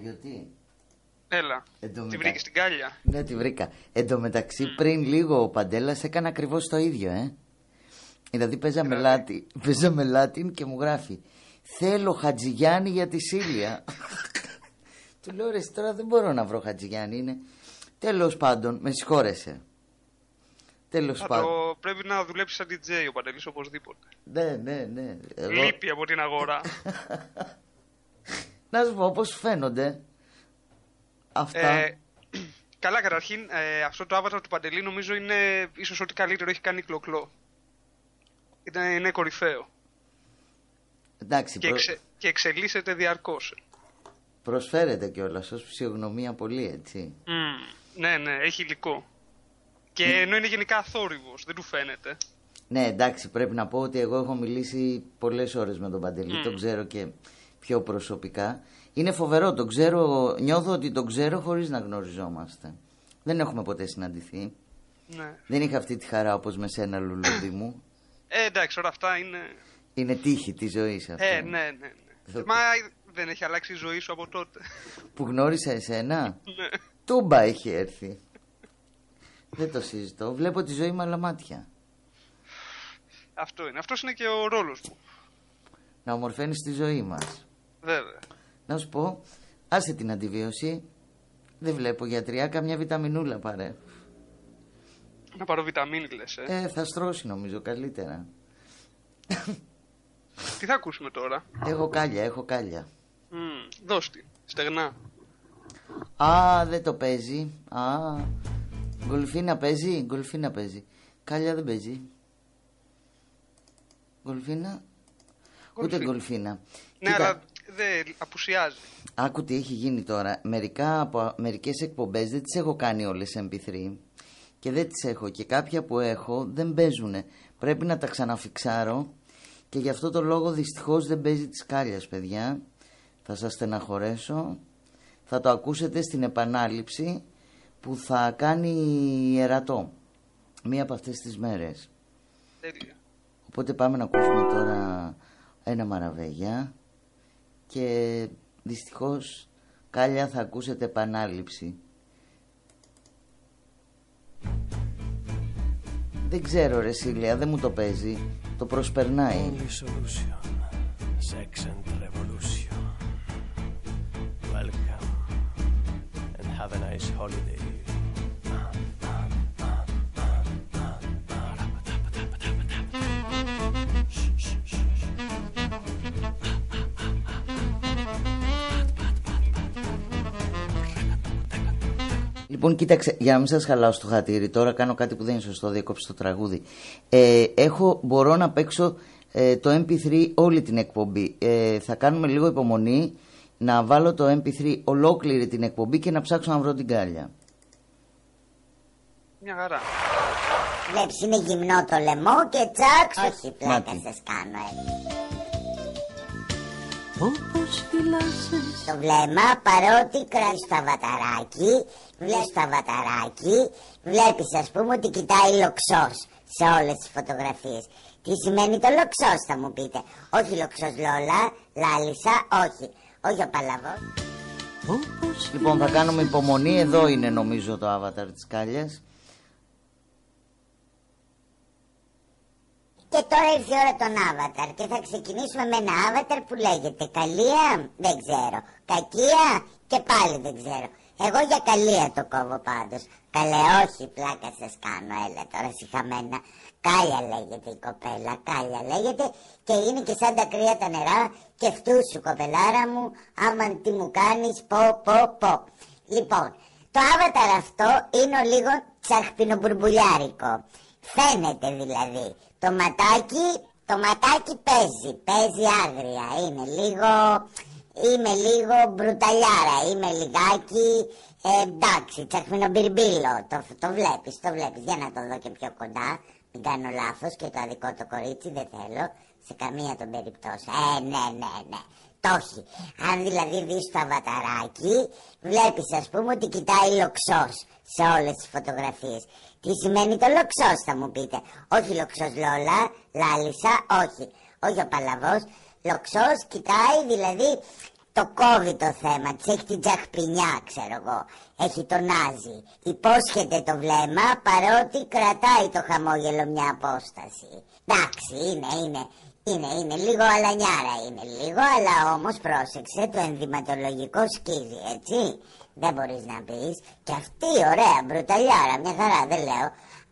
Γιορτή. Έλα. Εν τω Τη μετα- βρήκες στην κάλια; Ναι, τη βρήκα. Εν τω μεταξύ, πριν λίγο ο Παντέλας έκανε ακριβώς το ίδιο, ε. Δηλαδή, παίζαμε, λάτι, παίζαμε Λάτιν και μου γράφει Θέλω Χατζηγιάννη για τη Σίλια. Του λέω ρε, εσύ τώρα δεν μπορώ να βρω Χατζηγιάννη. Είναι. Τέλος πάντων, με συγχώρεσε. Τέλος Θα πάντων. το πρέπει να δουλέψει σαν DJ ο Παντελής οπωσδήποτε. Ναι, ναι, ναι. Εγώ- Λείπει από την αγορά. Να σου πω πώς φαίνονται αυτά. Ε, καλά, καταρχήν, ε, αυτό το avatar του Παντελή νομίζω είναι ίσως ό,τι καλύτερο έχει κάνει η Κλοκλό. Είναι, είναι κορυφαίο. Εντάξει, Και, προ- εξε, και εξελίσσεται διαρκώς. προσφέρεται κιόλας ως φυσιογνωμία πολύ, έτσι. ναι, ναι, έχει υλικό. Και ενώ είναι γενικά θόρυβο, δεν του φαίνεται. Ναι, εντάξει, πρέπει να πω ότι εγώ έχω μιλήσει πολλές ώρες με τον Παντελή. Μμ. Τον ξέρω και πιο προσωπικά. Είναι φοβερό, τον ξέρω, νιώθω ότι τον ξέρω χωρίς να γνωριζόμαστε. Δεν έχουμε ποτέ συναντηθεί. Ναι. Δεν είχα αυτή τη χαρά όπως με σένα, Λουλούδι μου. Ε, εντάξει, όλα αυτά είναι. Είναι τύχη της ζωής αυτό. Ε, ναι, ναι. ναι. Αυτό- Μα δεν έχει αλλάξει η ζωή σου από τότε. Που γνώρισα εσένα; Ναι. Τούμπα έχει έρθει. Δεν το συζητώ. Βλέπω τη ζωή με άλλα μάτια. Αυτό είναι. Αυτός είναι και ο ρόλος μου. Να ομορφαίνεις τη ζωή μας. Βέβαια. Να σου πω, άσε την αντιβίωση. Δεν βλέπω γιατριά, καμιά βιταμινούλα πάρε. Να πάρω βιταμίνη, λες. Ε. Ε, θα στρώσει νομίζω καλύτερα. Τι θα ακούσουμε τώρα; Έχω κάλια, έχω κάλια. Μμ, δώσ' τη. Στεγνά. Α, δεν το παίζει. Α, γκολφίνα παίζει, γκολφίνα παίζει. Κάλια δεν παίζει. Γκολφίνα. Ούτε Γκολφίνα. γκολφίνα. Ναι, Κοίτα, αλλά δεν απουσιάζει. Άκου τι έχει γίνει τώρα. Μερικά από, μερικές εκπομπές δεν τις έχω κάνει όλες MP3 και δεν τις έχω και κάποια που έχω δεν παίζουν. Πρέπει να τα ξαναφιξάρω και γι' αυτό το λόγο δυστυχώς δεν παίζει τις κάλιας παιδιά. Θα σας στεναχωρέσω. Θα το ακούσετε στην επανάληψη που θα κάνει ιερατό μία από αυτές τις μέρες. Τέλεια. Οπότε πάμε να ακούσουμε τώρα ένα μαραβέγια και δυστυχώς κάλια θα ακούσετε επανάληψη. Δεν ξέρω ρε Σίλια, δεν μου το παίζει. Το προσπερνάει. Only solution. Sex and revolution. Welcome. And have a nice holiday. Λοιπόν, κοίταξε, για να μην σας χαλάω στο χατήρι, τώρα κάνω κάτι που δεν είναι σωστό, διακόψω το τραγούδι. Ε, έχω, μπορώ να παίξω ε, το MP3 όλη την εκπομπή. Ε, θα κάνουμε λίγο υπομονή να βάλω το MP3 ολόκληρη την εκπομπή και να ψάξω να βρω την κάλια. Μια χαρά. Βλέπεις είναι γυμνό το λαιμό και τσακ. Όχι, πλάκα Μάτι. σας κάνω, ε. Όπως φυλάσσες Το βλέμμα παρότι κράζει το αβαταράκι, βλέπεις το αβαταράκι, βλέπεις ας πούμε ότι κοιτάει λοξός σε όλες τις φωτογραφίες. Τι σημαίνει το λοξός θα μου πείτε. Όχι λοξός Λόλα, Λάλισσα, όχι. Όχι ο Παλαβός. Λοιπόν, θα κάνουμε υπομονή. Εδώ είναι νομίζω το avatar της κάλιας. Και τώρα ήρθε η ώρα των avatar και θα ξεκινήσουμε με ένα avatar που λέγεται Καλία, δεν ξέρω. Κακία και πάλι δεν ξέρω. Εγώ για καλία το κόβω πάντως. Καλέ όχι πλάκα σας κάνω, έλα τώρα συχαμένα. Κάλια λέγεται η κοπέλα, κάλια λέγεται και είναι και σαν τα κρύα τα νερά και αυτού σου κοπελάρα μου, άμα τι μου κάνεις, πω πω πω. Λοιπόν, το avatar αυτό είναι λίγο τσαχπινομπουρμπουλιάρικο. Φαίνεται δηλαδή. Το ματάκι, το ματάκι παίζει, παίζει άγρια. Είναι λίγο, είμαι λίγο μπρουταλιάρα, είμαι λιγάκι, ε, εντάξει, τσαχμινομπιρμπίλο. Το, το βλέπεις, το βλέπεις. Για να το δω και πιο κοντά. Μην κάνω λάθος και το αδικό το κορίτσι δεν θέλω. Σε καμία των περιπτώσεων. Ε, ναι, ναι, ναι. Το έχει. Αν δηλαδή δεις το αβαταράκι, βλέπεις ας πούμε ότι κοιτάει λοξός σε όλες τις φωτογραφίες. Τι σημαίνει το λοξός θα μου πείτε. Όχι λοξός Λόλα, Λάλισσα, όχι. Όχι ο Παλαβός. Λοξός κοιτάει δηλαδή το κόβει το θέμα της, έχει την τσαχπινιά ξέρω εγώ, έχει το νάζι. Υπόσχεται το βλέμμα παρότι κρατάει το χαμόγελο μια απόσταση. Εντάξει, είναι, είναι, είναι, είναι λίγο αλανιάρα είναι λίγο, αλλά όμως πρόσεξε το ενδυματολογικό σκίζει, έτσι. Δεν μπορείς να πεις. Και αυτή ωραία μπρουταλιάρα, μια χαρά δεν λέω.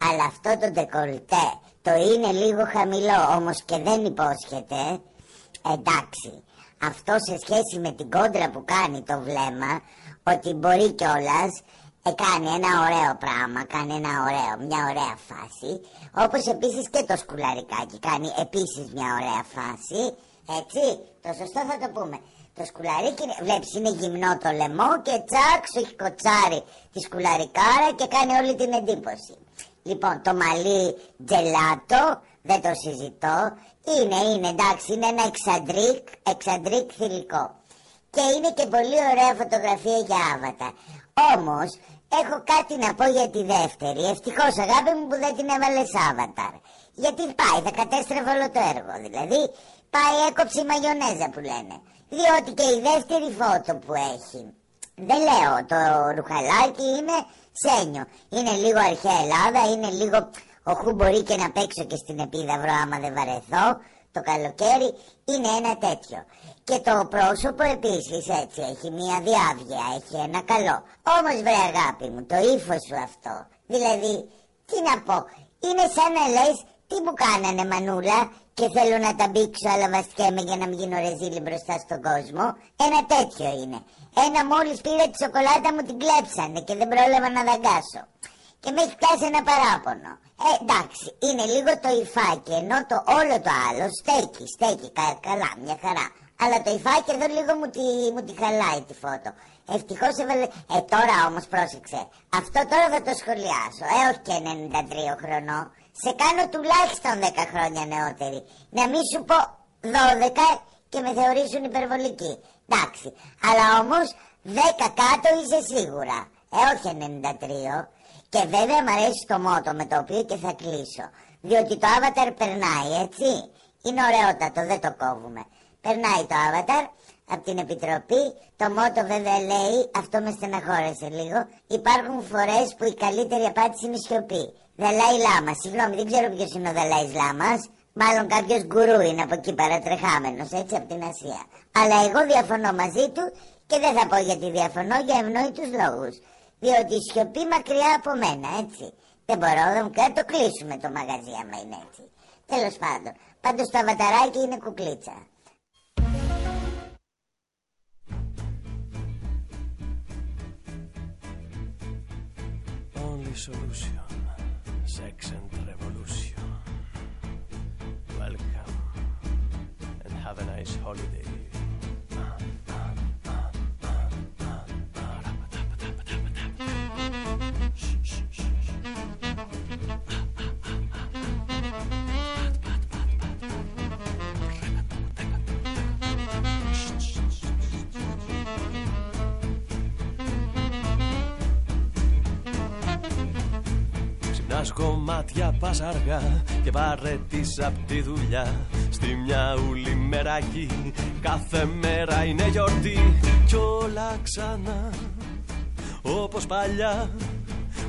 Αλλά αυτό το ντεκολτέ, το είναι λίγο χαμηλό, όμως και δεν υπόσχεται. Εντάξει, αυτό σε σχέση με την κόντρα που κάνει το βλέμμα, ότι μπορεί κιόλας ε, κάνει ένα ωραίο πράγμα, κάνει ένα ωραίο, μια ωραία φάση. Όπως επίσης και το σκουλαρικάκι κάνει επίσης μια ωραία φάση. Έτσι, το σωστό θα το πούμε. Το σκουλαρίκι, είναι- βλέπεις, είναι γυμνό το λαιμό και τσακ σου έχει κοτσάρει τη σκουλαρικάρα και κάνει όλη την εντύπωση. Λοιπόν, το μαλλί τζελάτο, δεν το συζητώ. Είναι, είναι, εντάξει, είναι ένα εξαντρίκ, εξαντρίκ θηλυκό. Και είναι και πολύ ωραία φωτογραφία για άβατα. Όμως, έχω κάτι να πω για τη δεύτερη. Ευτυχώς αγάπη μου που δεν την έβαλες άβαταρ. Γιατί πάει, θα κατέστρεφε όλο το έργο. Δηλαδή, πάει έκοψη η μαγιονέζα που λένε. Διότι και η δεύτερη φώτο που έχει. Δεν λέω, το ρουχαλάκι είναι σένιο. Είναι λίγο αρχαία Ελλάδα, είναι λίγο... Οχού μπορεί και να παίξω και στην επίδαυρο άμα δεν βαρεθώ. Το καλοκαίρι είναι ένα τέτοιο. Και το πρόσωπο επίσης έτσι έχει μια διάβγεια, έχει ένα καλό. Όμως βρε αγάπη μου, το ύφος σου αυτό. Δηλαδή, τι να πω, είναι σαν να λες τι μου κάνανε μανούλα και θέλω να τα μπήξω αλλά βαστιέμαι για να μην γίνω ρεζίλη μπροστά στον κόσμο. Ένα τέτοιο είναι. Ένα μόλις πήρα τη σοκολάτα μου την κλέψανε και δεν πρόλαβα να δαγκάσω. Και με έχει πιάσει ένα παράπονο. Ε, εντάξει, είναι λίγο το υφάκι, ενώ το όλο το άλλο στέκει, στέκει κα- καλά, μια χαρά. Αλλά το υφάκι εδώ λίγο μου τη, μου τη χαλάει τη φώτο. Ευτυχώς έβαλε. Ε, τώρα όμως πρόσεξε. Αυτό τώρα θα το σχολιάσω. Ε, όχι και 93 χρονών. Σε κάνω τουλάχιστον 10 χρόνια νεότερη. Να μην σου πω 12 και με θεωρήσουν υπερβολική. Εντάξει. Αλλά όμως 10 κάτω είσαι σίγουρα. Ε, όχι 93. Και βέβαια μου αρέσει το μότο με το οποίο και θα κλείσω. Διότι το avatar περνάει, έτσι. Είναι ωραιότατο, δεν το κόβουμε. Περνάει το avatar από την επιτροπή. Το μότο βέβαια λέει, αυτό με στεναχώρεσε λίγο. Υπάρχουν φορές που η καλύτερη απάντηση είναι η σιωπή. Δαλάη Λάμας, συγγνώμη, δεν ξέρω ποιος είναι ο Δαλάη Λάμας. Μάλλον κάποιος γκουρού είναι από εκεί παρατρεχάμενος, έτσι από την Ασία. Αλλά εγώ διαφωνώ μαζί του και δεν θα πω γιατί διαφωνώ για ευνόητους λόγους. Διότι η σιωπή μακριά από μένα, έτσι. Δεν μπορώ, δεν μου κάνει, το κλείσουμε το μαγαζί άμα είναι έτσι. Τέλος πάντων. Πάντως το αβαταράκι είναι κουκλίτσα. Only solution. Sex and revolution. Welcome. And have a nice holiday. Ξυπνάς κομμάτια πας αργά και βαρετής απ' τη δουλειά. Στη μια ούλη μεράκι κάθε μέρα είναι γιορτή. Κι όλα ξανά όπως παλιά.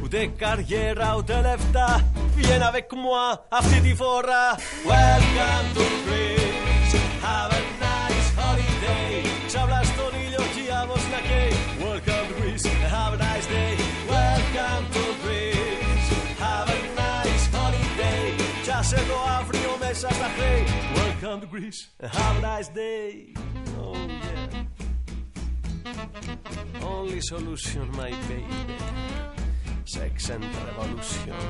Ούτε καριέρα ούτε λεφτά. Βγαίνει avec moi αυτή τη φορά. Welcome to Greece. Have Κι ας εδώ αύριο μέσα στα χρέη Welcome to Greece Have a nice day Oh yeah Only solution my baby Sex and revolution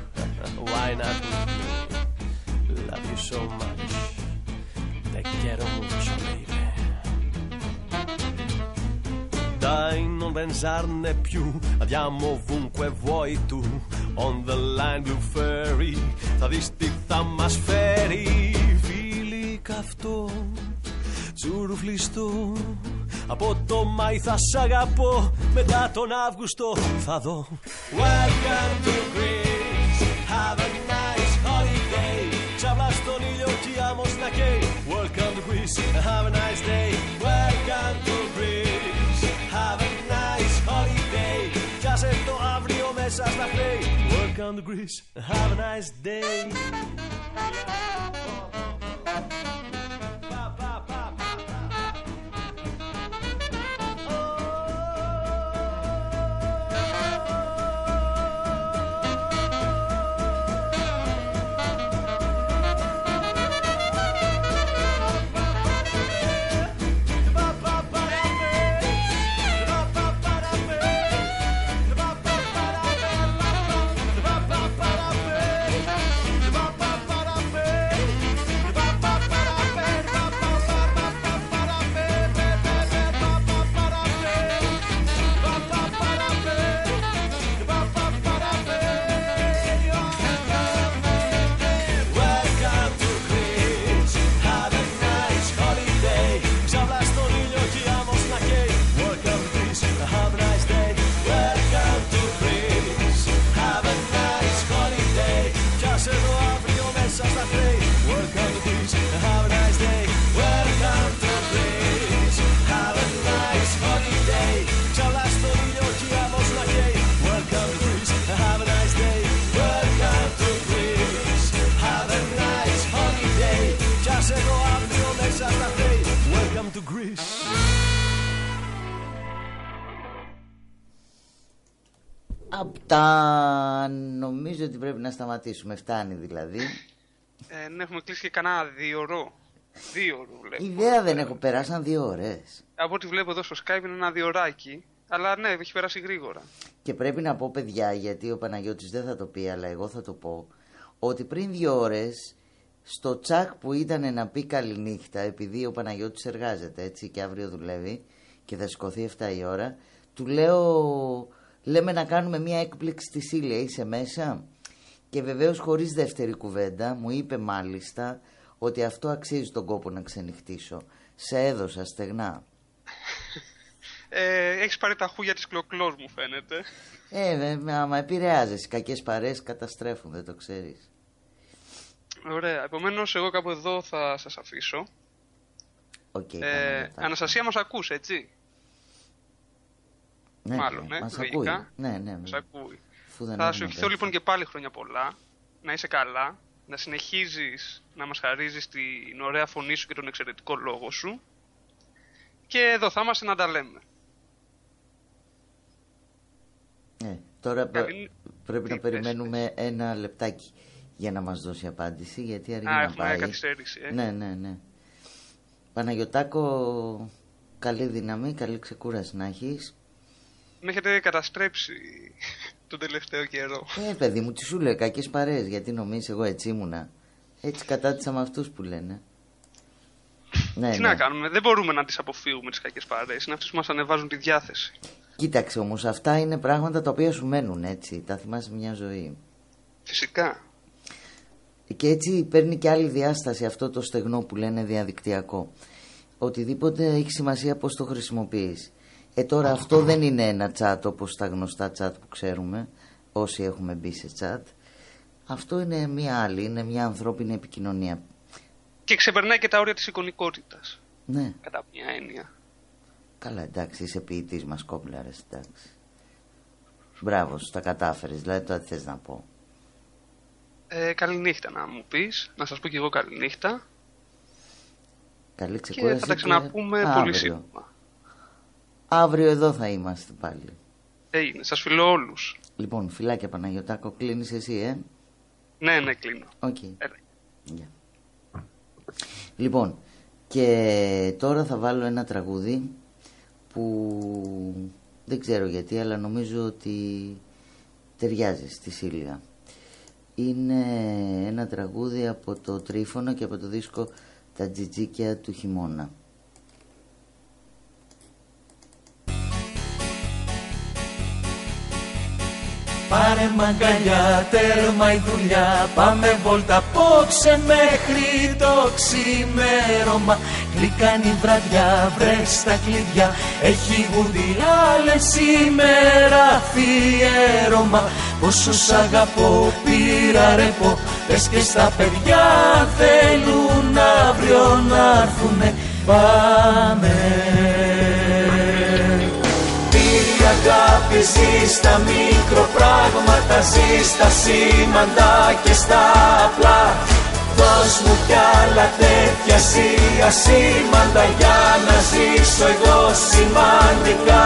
Why not with me Love you so much Te quiero mucho baby Dai non pensarne più Andiamo ovunque vuoi tu on the line blue ferry Θα δεις τι θα μας φέρει. Φίλοι καυτό Τσουρουφλιστό Από το Μάη θα σ' αγαπώ Μετά τον Αύγουστο θα δω. Welcome to Greece Have a nice holiday. Ξαβλά στον ήλιο και να καίει. Welcome to Greece Have a nice day. Welcome to Greece Have a nice holiday. Πιάσε το αύριο μέσα στα χρέη Stick on the grease and have a nice day. Απ' τα νομίζω ότι πρέπει να σταματήσουμε. Φτάνει δηλαδή. Ε, ναι, έχουμε κλείσει και κανένα δύο ώρο. Δύο ώρο βλέπω. Ιδέα δεν έχω, περάσαν δύο ώρες. Από ό,τι βλέπω εδώ στο Skype είναι ένα διωράκι. Αλλά ναι, έχει περάσει γρήγορα. Και πρέπει να πω παιδιά, γιατί ο Παναγιώτης δεν θα το πει, αλλά εγώ θα το πω, ότι πριν δύο ώρες, στο τσακ που ήταν να πει καληνύχτα, επειδή ο Παναγιώτης εργάζεται έτσι και αύριο δουλεύει και θα σηκωθεί 7 η ώρα, του λέω, λέμε να κάνουμε μια έκπληξη στη Σίλια, είσαι μέσα. Και βεβαίως χωρίς δεύτερη κουβέντα, μου είπε μάλιστα ότι αυτό αξίζει τον κόπο να ξενυχτήσω. Σε έδωσα στεγνά. Ε, έχεις πάρει τα χούγια της κλοκλός, μου φαίνεται. Ε, βέβαια, άμα επηρεάζεσαι, κακές παρέες καταστρέφουν, δεν το ξέρεις. Ωραία. Επομένως, εγώ κάπου εδώ θα σας αφήσω. Οκ, ε, Παναγιώτα. Αναστασία, μας ακούς, έτσι; Ναι, Μάλλον, ναι, μας λογικά. ακούει. Ναι, ναι, Μας ναι. ακούει. Αφού δεν Θα έχουμε σου ευχηθώ τέτοιο. λοιπόν και πάλι χρόνια πολλά. Να είσαι καλά. Να συνεχίζεις να μας χαρίζεις την ωραία φωνή σου και τον εξαιρετικό λόγο σου. Και εδώ θα είμαστε να τα λέμε. Ναι, τώρα πρέ- Καλή- πρέπει να Τι, περιμένουμε ένα λεπτάκι για να μας δώσει απάντηση, γιατί αργεί Α, να έχουμε πάει. καθυστέρηση, ε. Ναι, ναι, ναι. Παναγιωτάκο, καλή δύναμη, καλή ξεκούραση να έχεις. Με έχετε καταστρέψει τον τελευταίο καιρό. Ε, παιδί μου, τι σου λέει, κακές παρέες, γιατί νομίζεις εγώ έτσι ήμουνα. Έτσι κατάτησα με αυτούς που λένε. Ναι, Τι ναι. να κάνουμε, δεν μπορούμε να τις αποφύγουμε τις κακές παρέες. Είναι αυτές που μας ανεβάζουν τη διάθεση. Κοίταξε όμως, αυτά είναι πράγματα τα οποία σου μένουν έτσι, τα θυμάσαι μια ζωή. Φυσικά. Και έτσι παίρνει και άλλη διάσταση αυτό το στεγνό που λένε διαδικτυακό. Οτιδήποτε έχει σημασία πώς το χρησιμοποιείς. Ε τώρα αυτό δεν είναι ένα chat όπως τα γνωστά chat που ξέρουμε, όσοι έχουμε μπει σε chat. Αυτό είναι μια άλλη, είναι μια ανθρώπινη επικοινωνία. Και ξεπερνάει και τα όρια της εικονικότητας. Ναι, Κατά μια έννοια. καλά εντάξει, είσαι ποιητής μας κόμπλαρες, εντάξει. Μπράβο, σου τα κατάφερες, δηλαδή τώρα τι θες να πω. Ε, καληνύχτα να μου πεις, να σας πω και εγώ καληνύχτα. Καλή Και ξεκούραση. θα τα ξαναπούμε και πολύ αύριο. σύντομα. Αύριο εδώ θα είμαστε πάλι. Έγινε, σας φιλώ όλους. Λοιπόν, φιλάκια Παναγιωτάκο, κλείνεις εσύ, ε; Ναι, ναι, κλείνω. Οκ. Έλα. Γεια. Λοιπόν, και τώρα θα βάλω ένα τραγούδι που δεν ξέρω γιατί, αλλά νομίζω ότι ταιριάζει στη Σίλια. Είναι ένα τραγούδι από το Τρίφωνο και από το δίσκο «Τα τζιτζίκια του χειμώνα». Μαγκαλιά, τέρμα η δουλειά. Πάμε βόλτα απόψε μέχρι το ξημέρωμα. Γλυκάνει η βραδιά, βρες τα κλειδιά. Έχει γουδί άλλες σήμερα αφιέρωμα. Πόσο σ' αγαπώ πήρα ρεπό. Πες και στα παιδιά θέλουν αύριο να έρθουνε. Πάμε αγάπη ζει στα μικροπράγματα Ζει στα σήμαντα και στα απλά. Δώσ' μου κι άλλα τέτοια εσύ ασήμαντα Για να ζήσω εγώ σημαντικά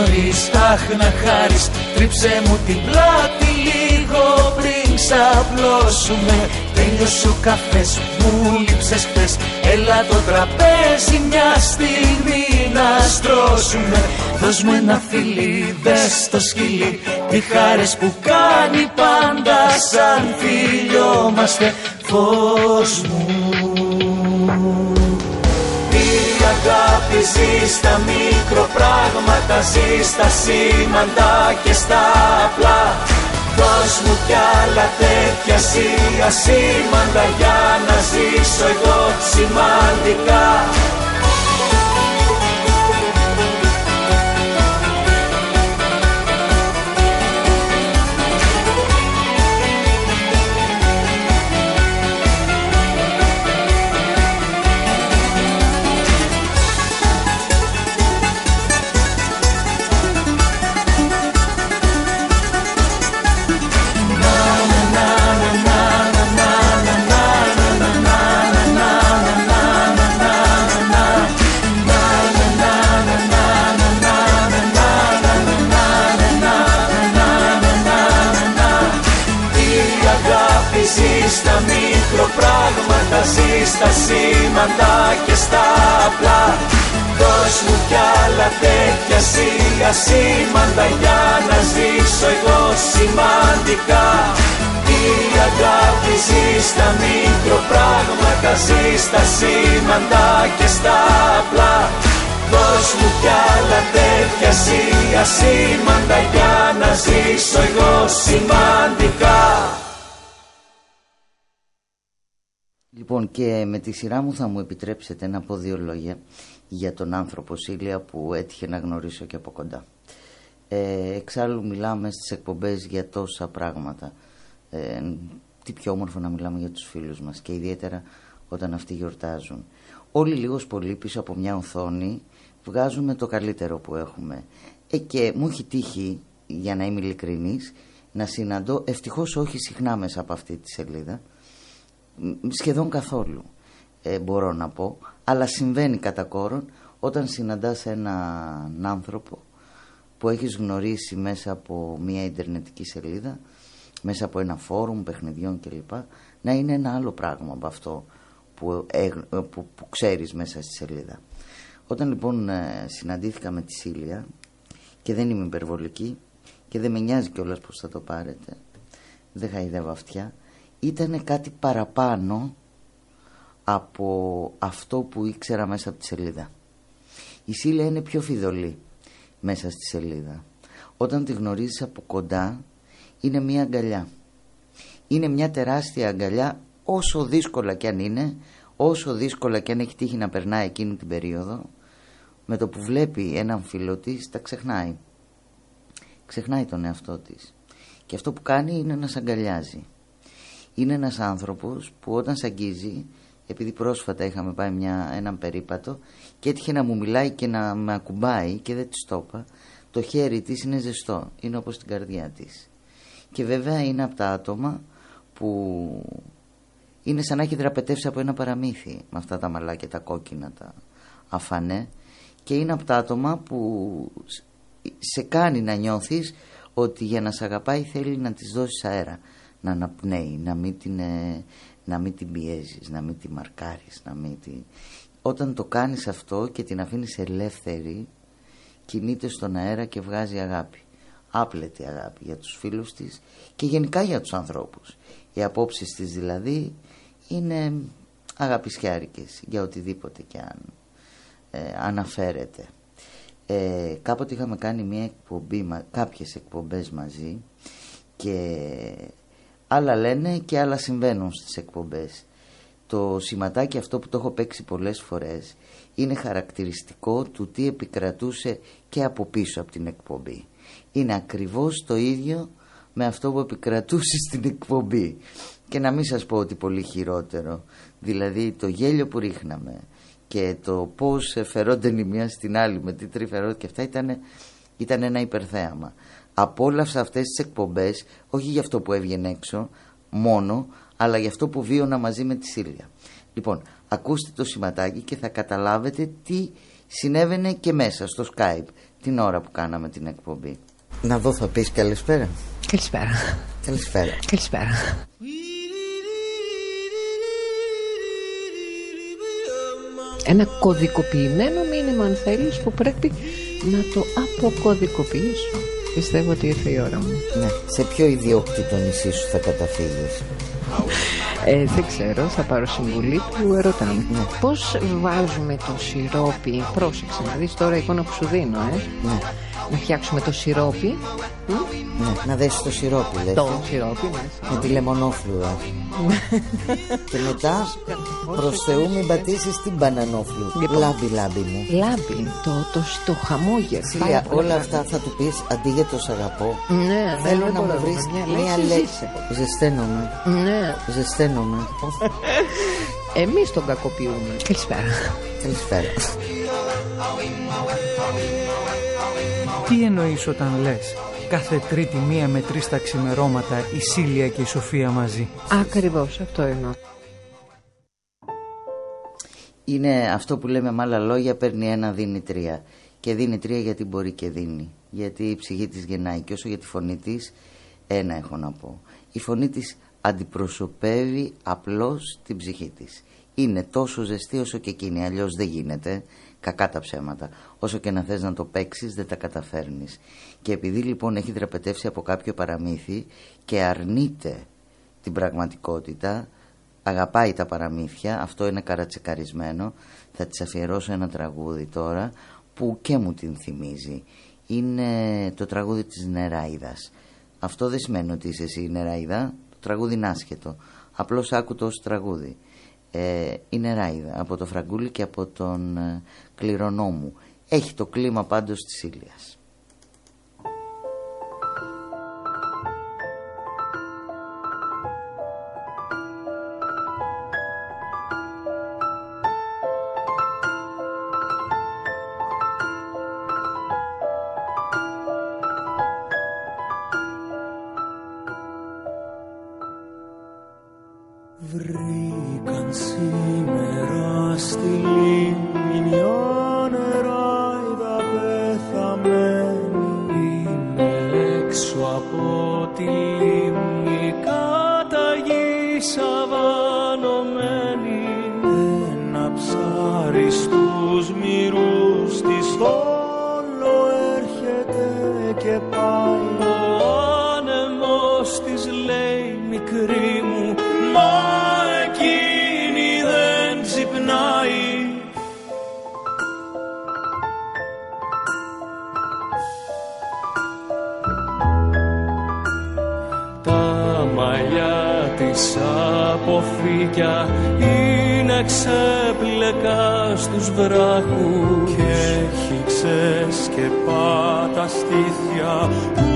νωρίς, αχ να χάρεις. Τρίψε μου την πλάτη λίγο πριν ξαπλώσουμε. Τέλειωσε ο καφές, μου λείψες χθες. Έλα το τραπέζι μια στιγμή να στρώσουμε. Δώσ' μου ένα φιλί, δες το σκυλί. Τι χάρες που κάνει πάντα σαν φιλιόμαστε Φως μου. η αγάπη ζεις στα μικροπράγματα Ζεις στα σήμαντα και στα απλά. Δώσ' μου κι άλλα τέτοια εσύ ασήμαντα Για να ζήσω εγώ σημαντικά στα σήμαντα και στα απλά. Δώσ' μου κι άλλα τέτοια εσύ ασήμαντα Για να ζήσω εγώ σημαντικά. Η αγάπη ζει στα μικροπράγματα Ζει στα σήμαντα και στα απλά. Δώσ' μου κι άλλα τέτοια εσύ ασήμαντα Για να ζήσω εγώ σημαντικά Λοιπόν και με τη σειρά μου θα μου επιτρέψετε να πω δύο λόγια για τον άνθρωπο Σίλια που έτυχε να γνωρίσω και από κοντά. Ε, εξάλλου μιλάμε στις εκπομπές για τόσα πράγματα. Ε, τι πιο όμορφο να μιλάμε για τους φίλους μας και ιδιαίτερα όταν αυτοί γιορτάζουν. Όλοι λίγος πολύ πίσω από μια οθόνη βγάζουμε το καλύτερο που έχουμε. Ε, και μου έχει τύχει, για να είμαι ειλικρινής, να συναντώ, ευτυχώς όχι συχνά μέσα από αυτή τη σελίδα, μ, σχεδόν καθόλου ε, μπορώ να πω αλλά συμβαίνει κατά κόρον όταν συναντάς έναν άνθρωπο που έχεις γνωρίσει μέσα από μια ιντερνετική σελίδα μέσα από ένα φόρουμ παιχνιδιών κλπ. Να είναι ένα άλλο πράγμα από αυτό που, έγ- που, που ξέρεις μέσα στη σελίδα. Όταν λοιπόν ε, συναντήθηκα με τη Σίλια και δεν είμαι υπερβολική και δεν με νοιάζει κιόλας πως θα το πάρετε δεν χαϊδεύω αυτιά ήταν κάτι παραπάνω από αυτό που ήξερα μέσα από τη σελίδα. Η Σίλια είναι πιο φιδωλή μέσα στη σελίδα. Όταν τη γνωρίζεις από κοντά είναι μια αγκαλιά. Είναι μια τεράστια αγκαλιά όσο δύσκολα κι αν είναι, όσο δύσκολα κι αν έχει τύχει να περνάει εκείνη την περίοδο, με το που βλέπει έναν φίλο της τα ξεχνάει. Ξεχνάει τον εαυτό της. Και αυτό που κάνει είναι να σ' αγκαλιάζει. Είναι ένας άνθρωπος που όταν σ' αγγίζει, επειδή πρόσφατα είχαμε πάει μια, έναν περίπατο και έτυχε να μου μιλάει και να με ακουμπάει και δεν της το είπα, το χέρι της είναι ζεστό, είναι όπως την καρδιά της. Και βέβαια είναι από τα άτομα που είναι σαν να έχει δραπετεύσει από ένα παραμύθι με αυτά τα μαλάκια τα κόκκινα τα αφανέ και είναι από τα άτομα που σ- σε κάνει να νιώθεις ότι για να σε αγαπάει θέλει να της δώσεις αέρα να αναπνέει, να μην την, ε, να μην την πιέζεις, να μην την μαρκάρεις, να μην την... Όταν το κάνεις αυτό και την αφήνεις ελεύθερη, κινείται στον αέρα και βγάζει αγάπη. Άπλετη αγάπη για τους φίλους της και γενικά για τους ανθρώπους. Οι απόψεις της δηλαδή είναι αγαπησιάρικες για οτιδήποτε και αν ε, αναφέρεται. Ε, κάποτε είχαμε κάνει μια εκπομπή, μα- κάποιες εκπομπές μαζί και άλλα λένε και άλλα συμβαίνουν στις εκπομπές. το σηματάκι αυτό που το έχω παίξει πολλές φορές είναι χαρακτηριστικό του τι επικρατούσε και από πίσω από την εκπομπή. Είναι ακριβώς το ίδιο με αυτό που επικρατούσε στην εκπομπή. Και να μην σας πω ότι πολύ χειρότερο. Δηλαδή το γέλιο που ρίχναμε και το πώς φερόνταν η μία στην άλλη με τι τρυφερότητα και αυτά ήταν, ήταν ένα υπερθέαμα. Απόλαυσα αυτές τις εκπομπές, όχι για αυτό που έβγαινε έξω μόνο, αλλά για αυτό που βίωνα μαζί με τη Σίλια. Λοιπόν, ακούστε το σηματάκι και θα καταλάβετε τι συνέβαινε και μέσα στο Skype την ώρα που κάναμε την εκπομπή. Να δω θα πεις καλησπέρα. Καλησπέρα. Καλησπέρα. Καλησπέρα. Ένα κωδικοποιημένο μήνυμα αν θέλεις που πρέπει να το αποκωδικοποιήσω. Πιστεύω ότι ήρθε η ώρα μου. Ναι. Σε ποιο ιδιόκτητο νησί σου θα καταφύγεις; Ε, δεν ξέρω, θα πάρω συμβουλή του ερωτά μου. Ναι. Πώς βάζουμε το σιρόπι, πρόσεξε να δεις τώρα εικόνα που σου δίνω, ε. Ναι. Να φτιάξουμε το σιρόπι. μ, Ναι, να δέσεις το σιρόπι, λες. Το σιρόπι μέσα. Με τη λεμονόφλουρα. και μετά προς Θεού μην πατήσεις την μπανανόφλου. Λοιπόν. Λάμπη, λάμπη μου. Λάμπη, το, το, το χαμόγελο. Σίλια, όλα αυτά θα του πεις αντί για το σ' αγαπώ. Ναι, Θέλω δεν να μπορώ μου βρεις μια μία λέξη, λέξη. ζήσε. Ζεσταίνομαι. Ναι. Ζεσταίνομαι. Εμείς τον κακοποιούμε. Καλησπέρα. Καλησπέρα. Τι εννοείς όταν λες κάθε τρίτη μία με τρεις τα ξημερώματα η Σίλια και η Σοφία μαζί; Ακριβώς, αυτό εννοώ. Είναι αυτό που λέμε με άλλα λόγια, παίρνει ένα, δίνει τρία. Και δίνει τρία γιατί μπορεί και δίνει. Γιατί η ψυχή της γεννάει. Και όσο για τη φωνή της, ένα έχω να πω. Η φωνή της αντιπροσωπεύει απλώς την ψυχή της. Είναι τόσο ζεστή όσο και εκείνη, αλλιώς δεν γίνεται. Κακά τα ψέματα. Όσο και να θες να το παίξεις δεν τα καταφέρνεις. Και επειδή λοιπόν έχει δραπετεύσει από κάποιο παραμύθι και αρνείται την πραγματικότητα, αγαπάει τα παραμύθια, αυτό είναι καρατσεκαρισμένο. Θα της αφιερώσω ένα τραγούδι τώρα που και μου την θυμίζει. Είναι το τραγούδι της Νεράιδας. Αυτό δεν σημαίνει ότι είσαι εσύ η Νεράιδα, το τραγούδι είναι άσχετο. Απλώς άκου το ως τραγούδι. Ε, η Νεράιδα από το Φραγκούλη και από τον ε, Κληρονόμου. Έχει το κλίμα πάντως της Ήλιας. Στους βράχους και έχει ξεσκεπά τα στήθια που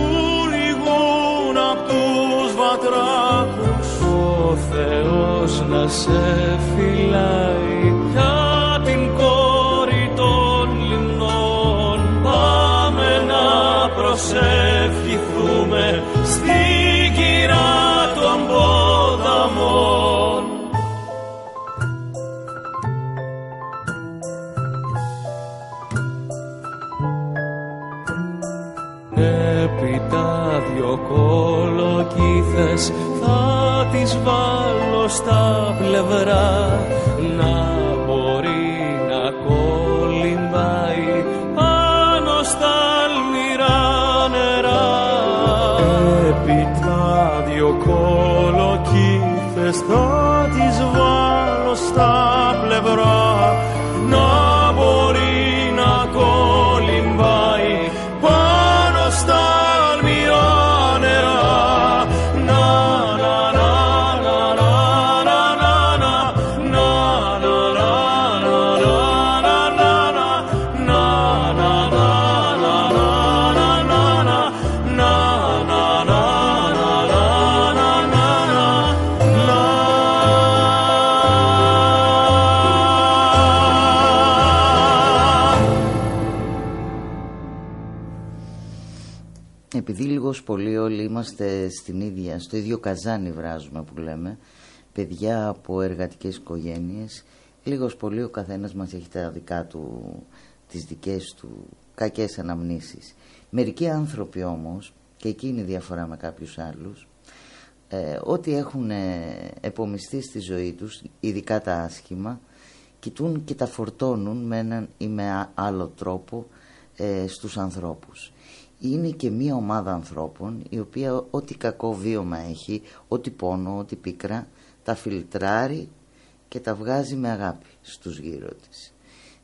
λυγούν απ' τους βατράχους ο Θεός να σε φυλάει. Για την κόρη των λιμνών πάμε να προσευχηθούμε θα τις βάλω στα πλευρά να μπορεί να κολυμπάει πάνω στα αλμυρά νερά. Έπειτα δυο κολοκύθες θα πολύ όλοι είμαστε στην ίδια, στο ίδιο καζάνι βράζουμε που λέμε, παιδιά από εργατικές οικογένειες, λίγος πολύ ο καθένας μας έχει τα δικά του, τις δικές του κακές αναμνήσεις. Μερικοί άνθρωποι όμως, και εκεί είναι η διαφορά με κάποιους άλλους, ε, ό,τι έχουν ε, επομιστεί στη ζωή τους, ειδικά τα άσχημα, κοιτούν και τα φορτώνουν με έναν ή με α- άλλο τρόπο ε, στους ανθρώπους. Είναι και μία ομάδα ανθρώπων η οποία ό,τι κακό βίωμα έχει, ό,τι πόνο, ό,τι πίκρα, τα φιλτράρει και τα βγάζει με αγάπη στους γύρω της.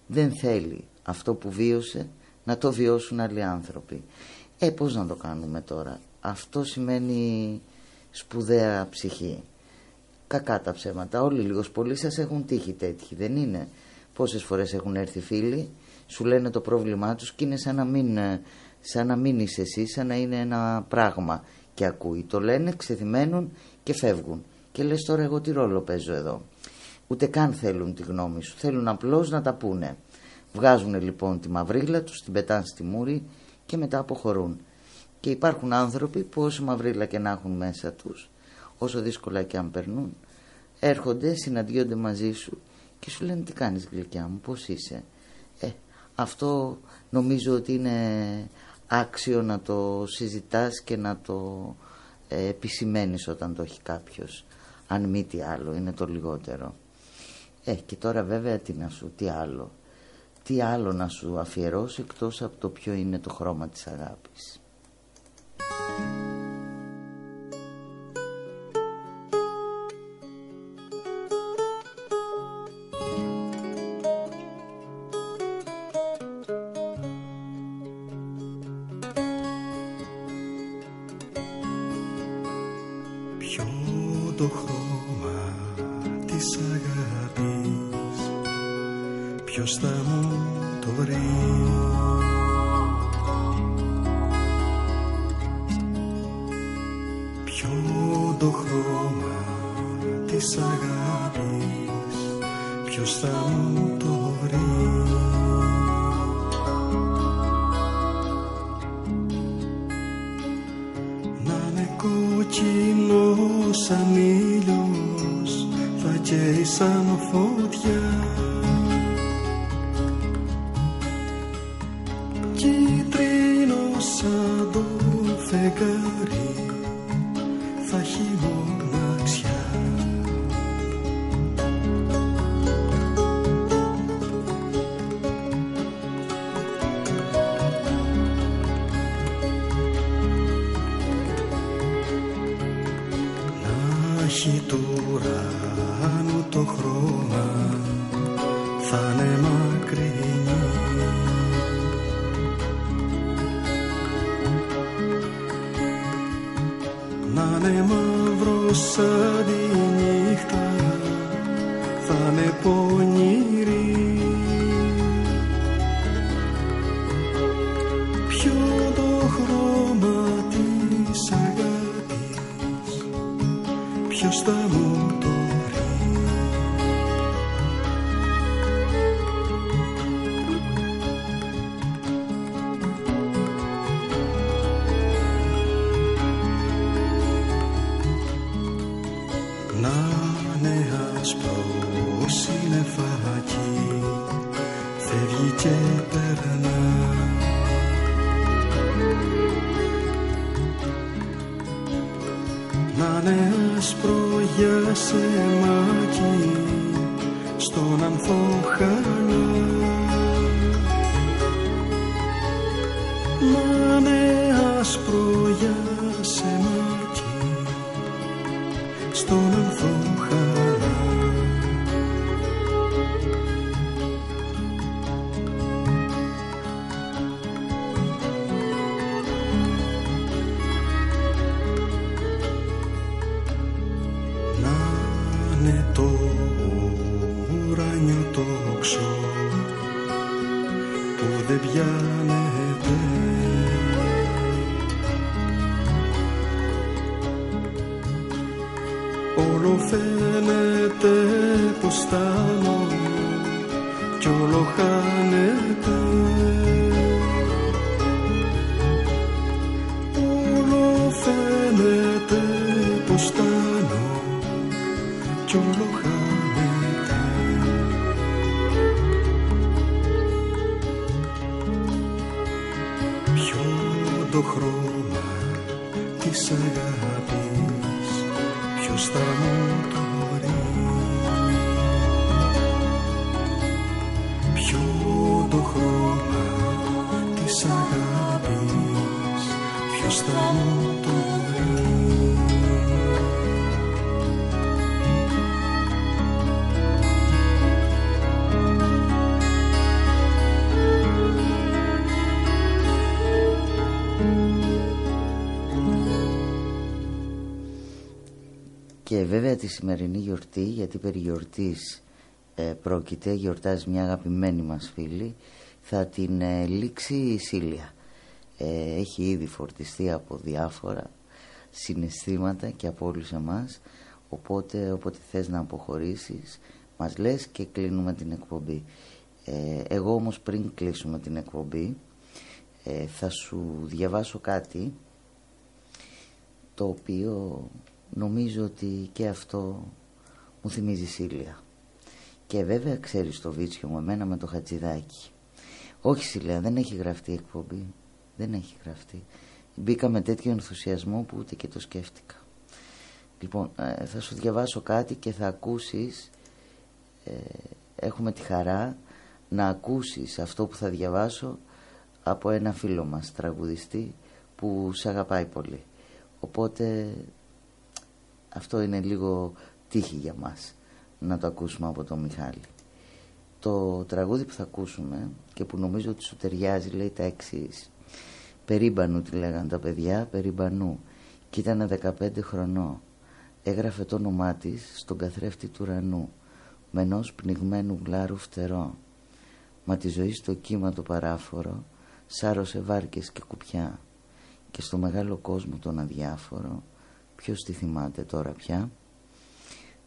Δεν θέλει αυτό που βίωσε να το βιώσουν άλλοι άνθρωποι. Ε, πώς να το κάνουμε τώρα; Αυτό σημαίνει σπουδαία ψυχή. Κακά τα ψέματα. Όλοι λίγος πολύ σας έχουν τύχει τέτοιοι, δεν είναι; Πόσες φορές έχουν έρθει φίλοι, σου λένε το πρόβλημά τους και είναι σαν να μην, ε, σαν να μην είσαι εσύ, σαν να είναι ένα πράγμα και ακούει. Το λένε, ξεθυμένουν και φεύγουν. Και λες τώρα εγώ τι ρόλο παίζω εδώ; Ούτε καν θέλουν τη γνώμη σου, θέλουν απλώς να τα πούνε. Βγάζουν λοιπόν τη μαυρίλα τους, την πετάνε στη μούρη και μετά αποχωρούν. Και υπάρχουν άνθρωποι που όσο μαυρίλα και να έχουν μέσα τους, όσο δύσκολα και αν περνούν, έρχονται, συναντιόνται μαζί σου και σου λένε τι κάνεις γλυκιά μου, πώς είσαι; Ε, αυτό νομίζω ότι είναι άξιο να το συζητάς και να το ε, επισημαίνεις όταν το έχει κάποιος. Αν μη τι άλλο, είναι το λιγότερο. Ε, και τώρα βέβαια τι να σου, τι άλλο. Τι άλλο να σου αφιερώσω εκτός από το ποιο είναι το χρώμα της αγάπης. Να είναι τη σημερινή γιορτή, γιατί περί γιορτής ε, πρόκειται, γιορτάζει μια αγαπημένη μας φίλη, θα την ε, λήξει η Σίλια. Ε, έχει ήδη φορτιστεί από διάφορα συναισθήματα και από όλους εμάς, οπότε όποτε θες να αποχωρήσεις, μας λες και κλείνουμε την εκπομπή. Ε, εγώ όμως πριν κλείσουμε την εκπομπή, ε, θα σου διαβάσω κάτι το οποίο νομίζω ότι και αυτό μου θυμίζει Σίλια. Και βέβαια ξέρεις το βίτσιο μου εμένα με το χατζηδάκι. Όχι Σίλια, δεν έχει γραφτεί η εκπομπή. Δεν έχει γραφτεί. Μπήκα με τέτοιο ενθουσιασμό που ούτε και το σκέφτηκα. Λοιπόν, ε, θα σου διαβάσω κάτι και θα ακούσεις, ε, έχουμε τη χαρά να ακούσεις αυτό που θα διαβάσω από ένα φίλο μας τραγουδιστή που σε αγαπάει πολύ. Οπότε αυτό είναι λίγο τύχη για μας να το ακούσουμε από τον Μιχάλη. Το τραγούδι που θα ακούσουμε και που νομίζω ότι σου ταιριάζει λέει τα εξής. Περίμπανου τη λέγαν τα παιδιά, περίμπανου. Και ήταν 15 χρονών. Έγραφε το όνομά της στον καθρέφτη του ουρανού με ενός πνιγμένου γλάρου φτερό. Μα τη ζωή στο κύμα το παράφορο σάρωσε βάρκες και κουπιά και στο μεγάλο κόσμο τον αδιάφορο ποιος τη θυμάται τώρα πια;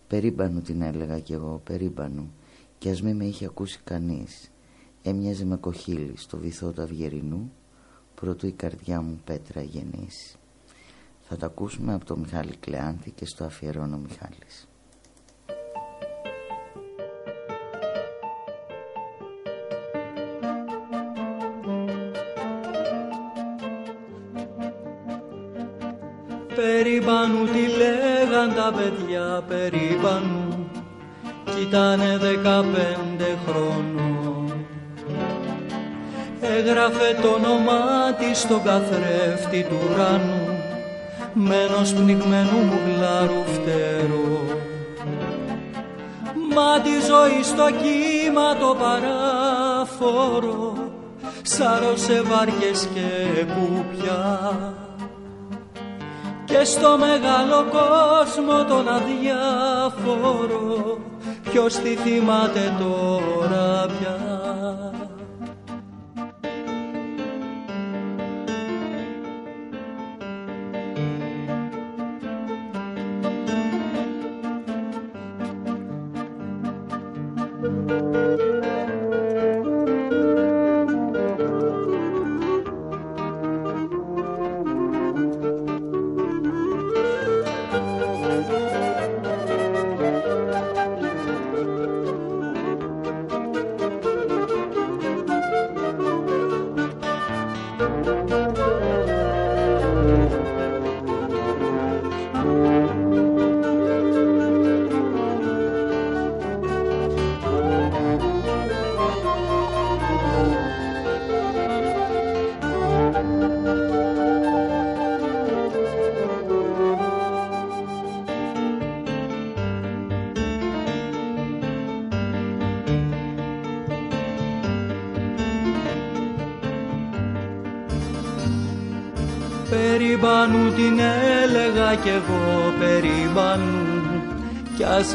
Περίμπανου την έλεγα κι εγώ περίμπανου κι ας μη με είχε ακούσει κανείς. Έμοιαζε με κοχύλι στο βυθό του αυγερινού. Προτού η καρδιά μου πέτρα γεννήσει θα τα ακούσουμε από το Μιχάλη Κλεάνθη και στο αφιερώνω Μιχάλης Περίπανου τι λέγαν τα παιδιά περίπανου. Κι ήτανε δεκαπέντε χρόνων Έγραφε το όνομά της στον καθρέφτη του ουρανού με ενός πνιγμένου μου γλάρου φτερό. Μα τη ζωή στο κύμα το παράφορο σάρωσε βάρκες και κουπιά και στο μεγάλο κόσμο τον αδιάφορο ποιος τη θυμάται τώρα πια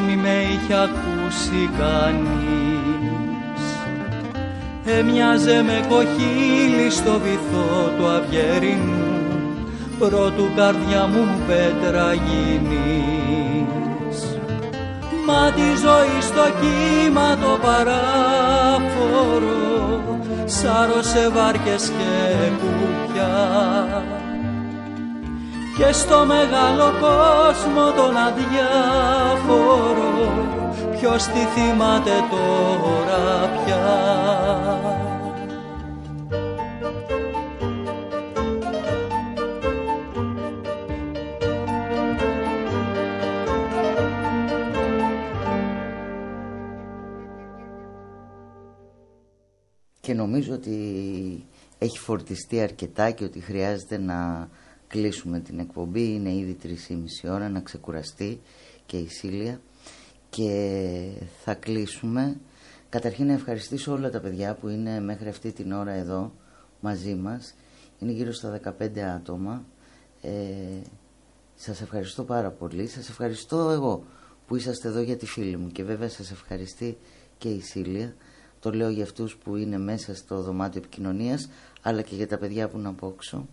μη με είχε ακούσει κανείς. Έμοιαζε με κοχύλι στο βυθό του αυγερινού πρώτου καρδιά μου πέτρα γίνεις. Μα τη ζωή στο κύμα το παράφορο σάρωσε βάρκες και κουπιά και στο μεγάλο κόσμο τον αδιάφορο ποιος τη θυμάται τώρα πια; Και νομίζω ότι έχει φορτιστεί αρκετά και ότι χρειάζεται να κλείσουμε την εκπομπή. Είναι ήδη 3,5 ώρα να ξεκουραστεί και η Σίλια και θα κλείσουμε. Καταρχήν να ευχαριστήσω όλα τα παιδιά που είναι μέχρι αυτή την ώρα εδώ μαζί μας. Είναι γύρω στα 15 άτομα. Ε, σας ευχαριστώ πάρα πολύ. Σας ευχαριστώ εγώ που είσαστε εδώ για τη φίλη μου και βέβαια σας ευχαριστεί και η Σίλια. Το λέω για αυτούς που είναι μέσα στο δωμάτιο επικοινωνίας αλλά και για τα παιδιά που είναι απόξω.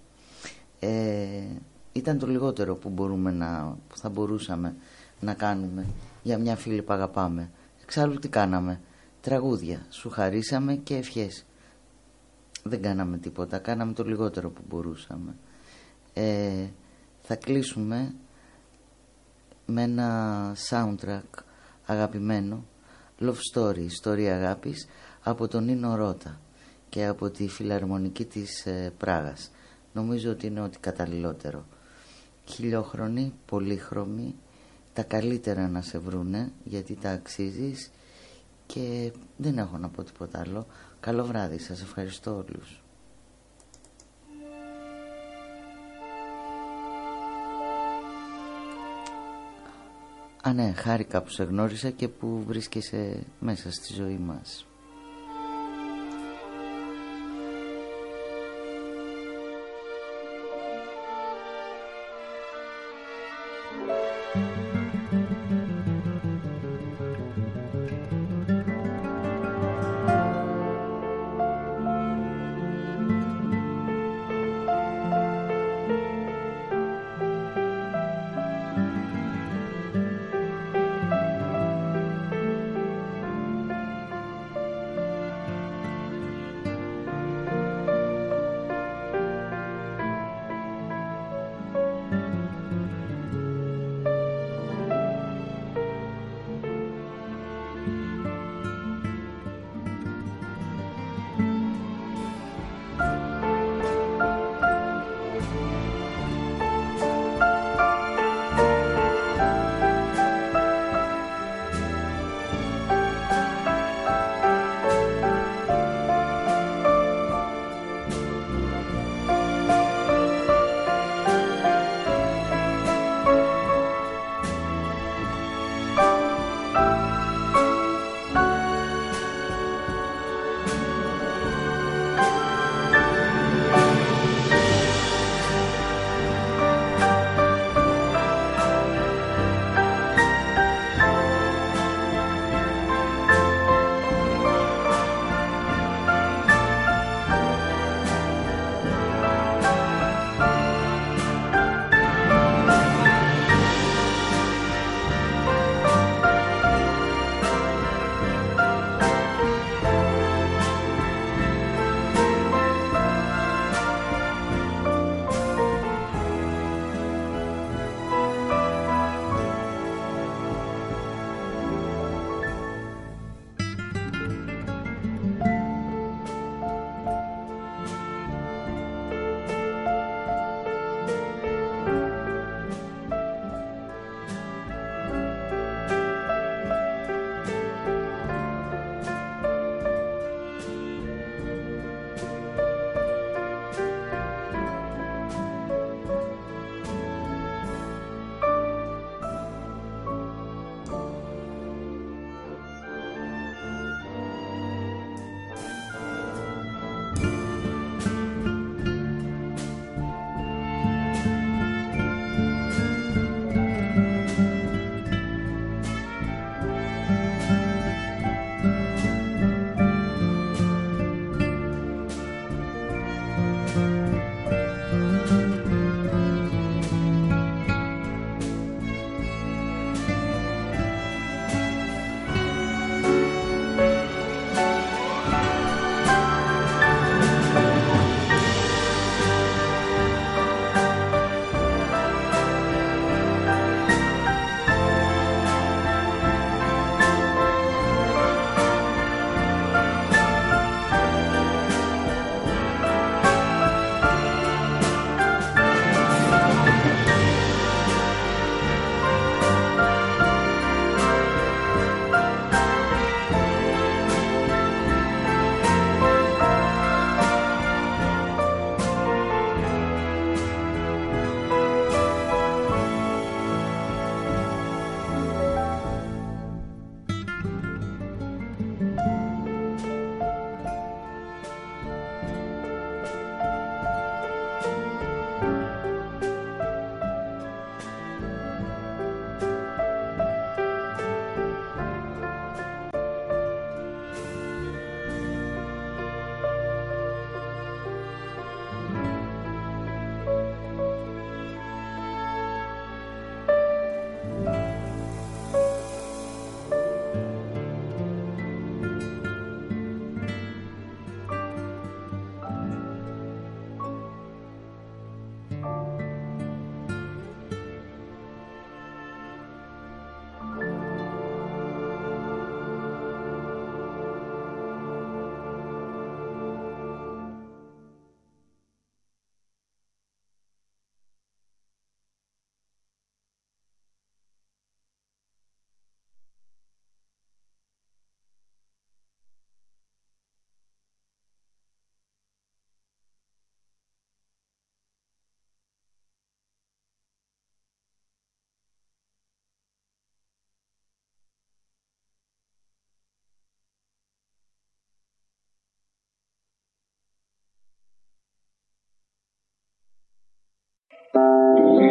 Ε, ήταν το λιγότερο που, μπορούμε να, που θα μπορούσαμε να κάνουμε για μια φίλη που αγαπάμε. Εξάλλου τι κάναμε; Τραγούδια. Σου χαρίσαμε και ευχές. Δεν κάναμε τίποτα. Κάναμε το λιγότερο που μπορούσαμε. Ε, θα κλείσουμε με ένα soundtrack αγαπημένο Love Story, ιστορία αγάπης από τον Νίνο Ρώτα και από τη φιλαρμονική της ε, Πράγας. Νομίζω ότι είναι ό,τι καταλληλότερο. Χιλιόχρονοι, πολύχρωμοι, τα καλύτερα να σε βρούνε γιατί τα αξίζεις και δεν έχω να πω τίποτα άλλο. Καλό βράδυ, σας ευχαριστώ όλους. Α, ναι, χάρηκα που σε γνώρισα και που βρίσκεσαι μέσα στη ζωή μας.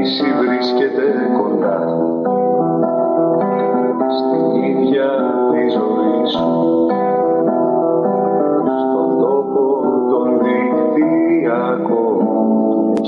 φύση βρίσκεται κοντά. Στην ίδια τη ζωή σου. Στον τόπο των δικτυακών του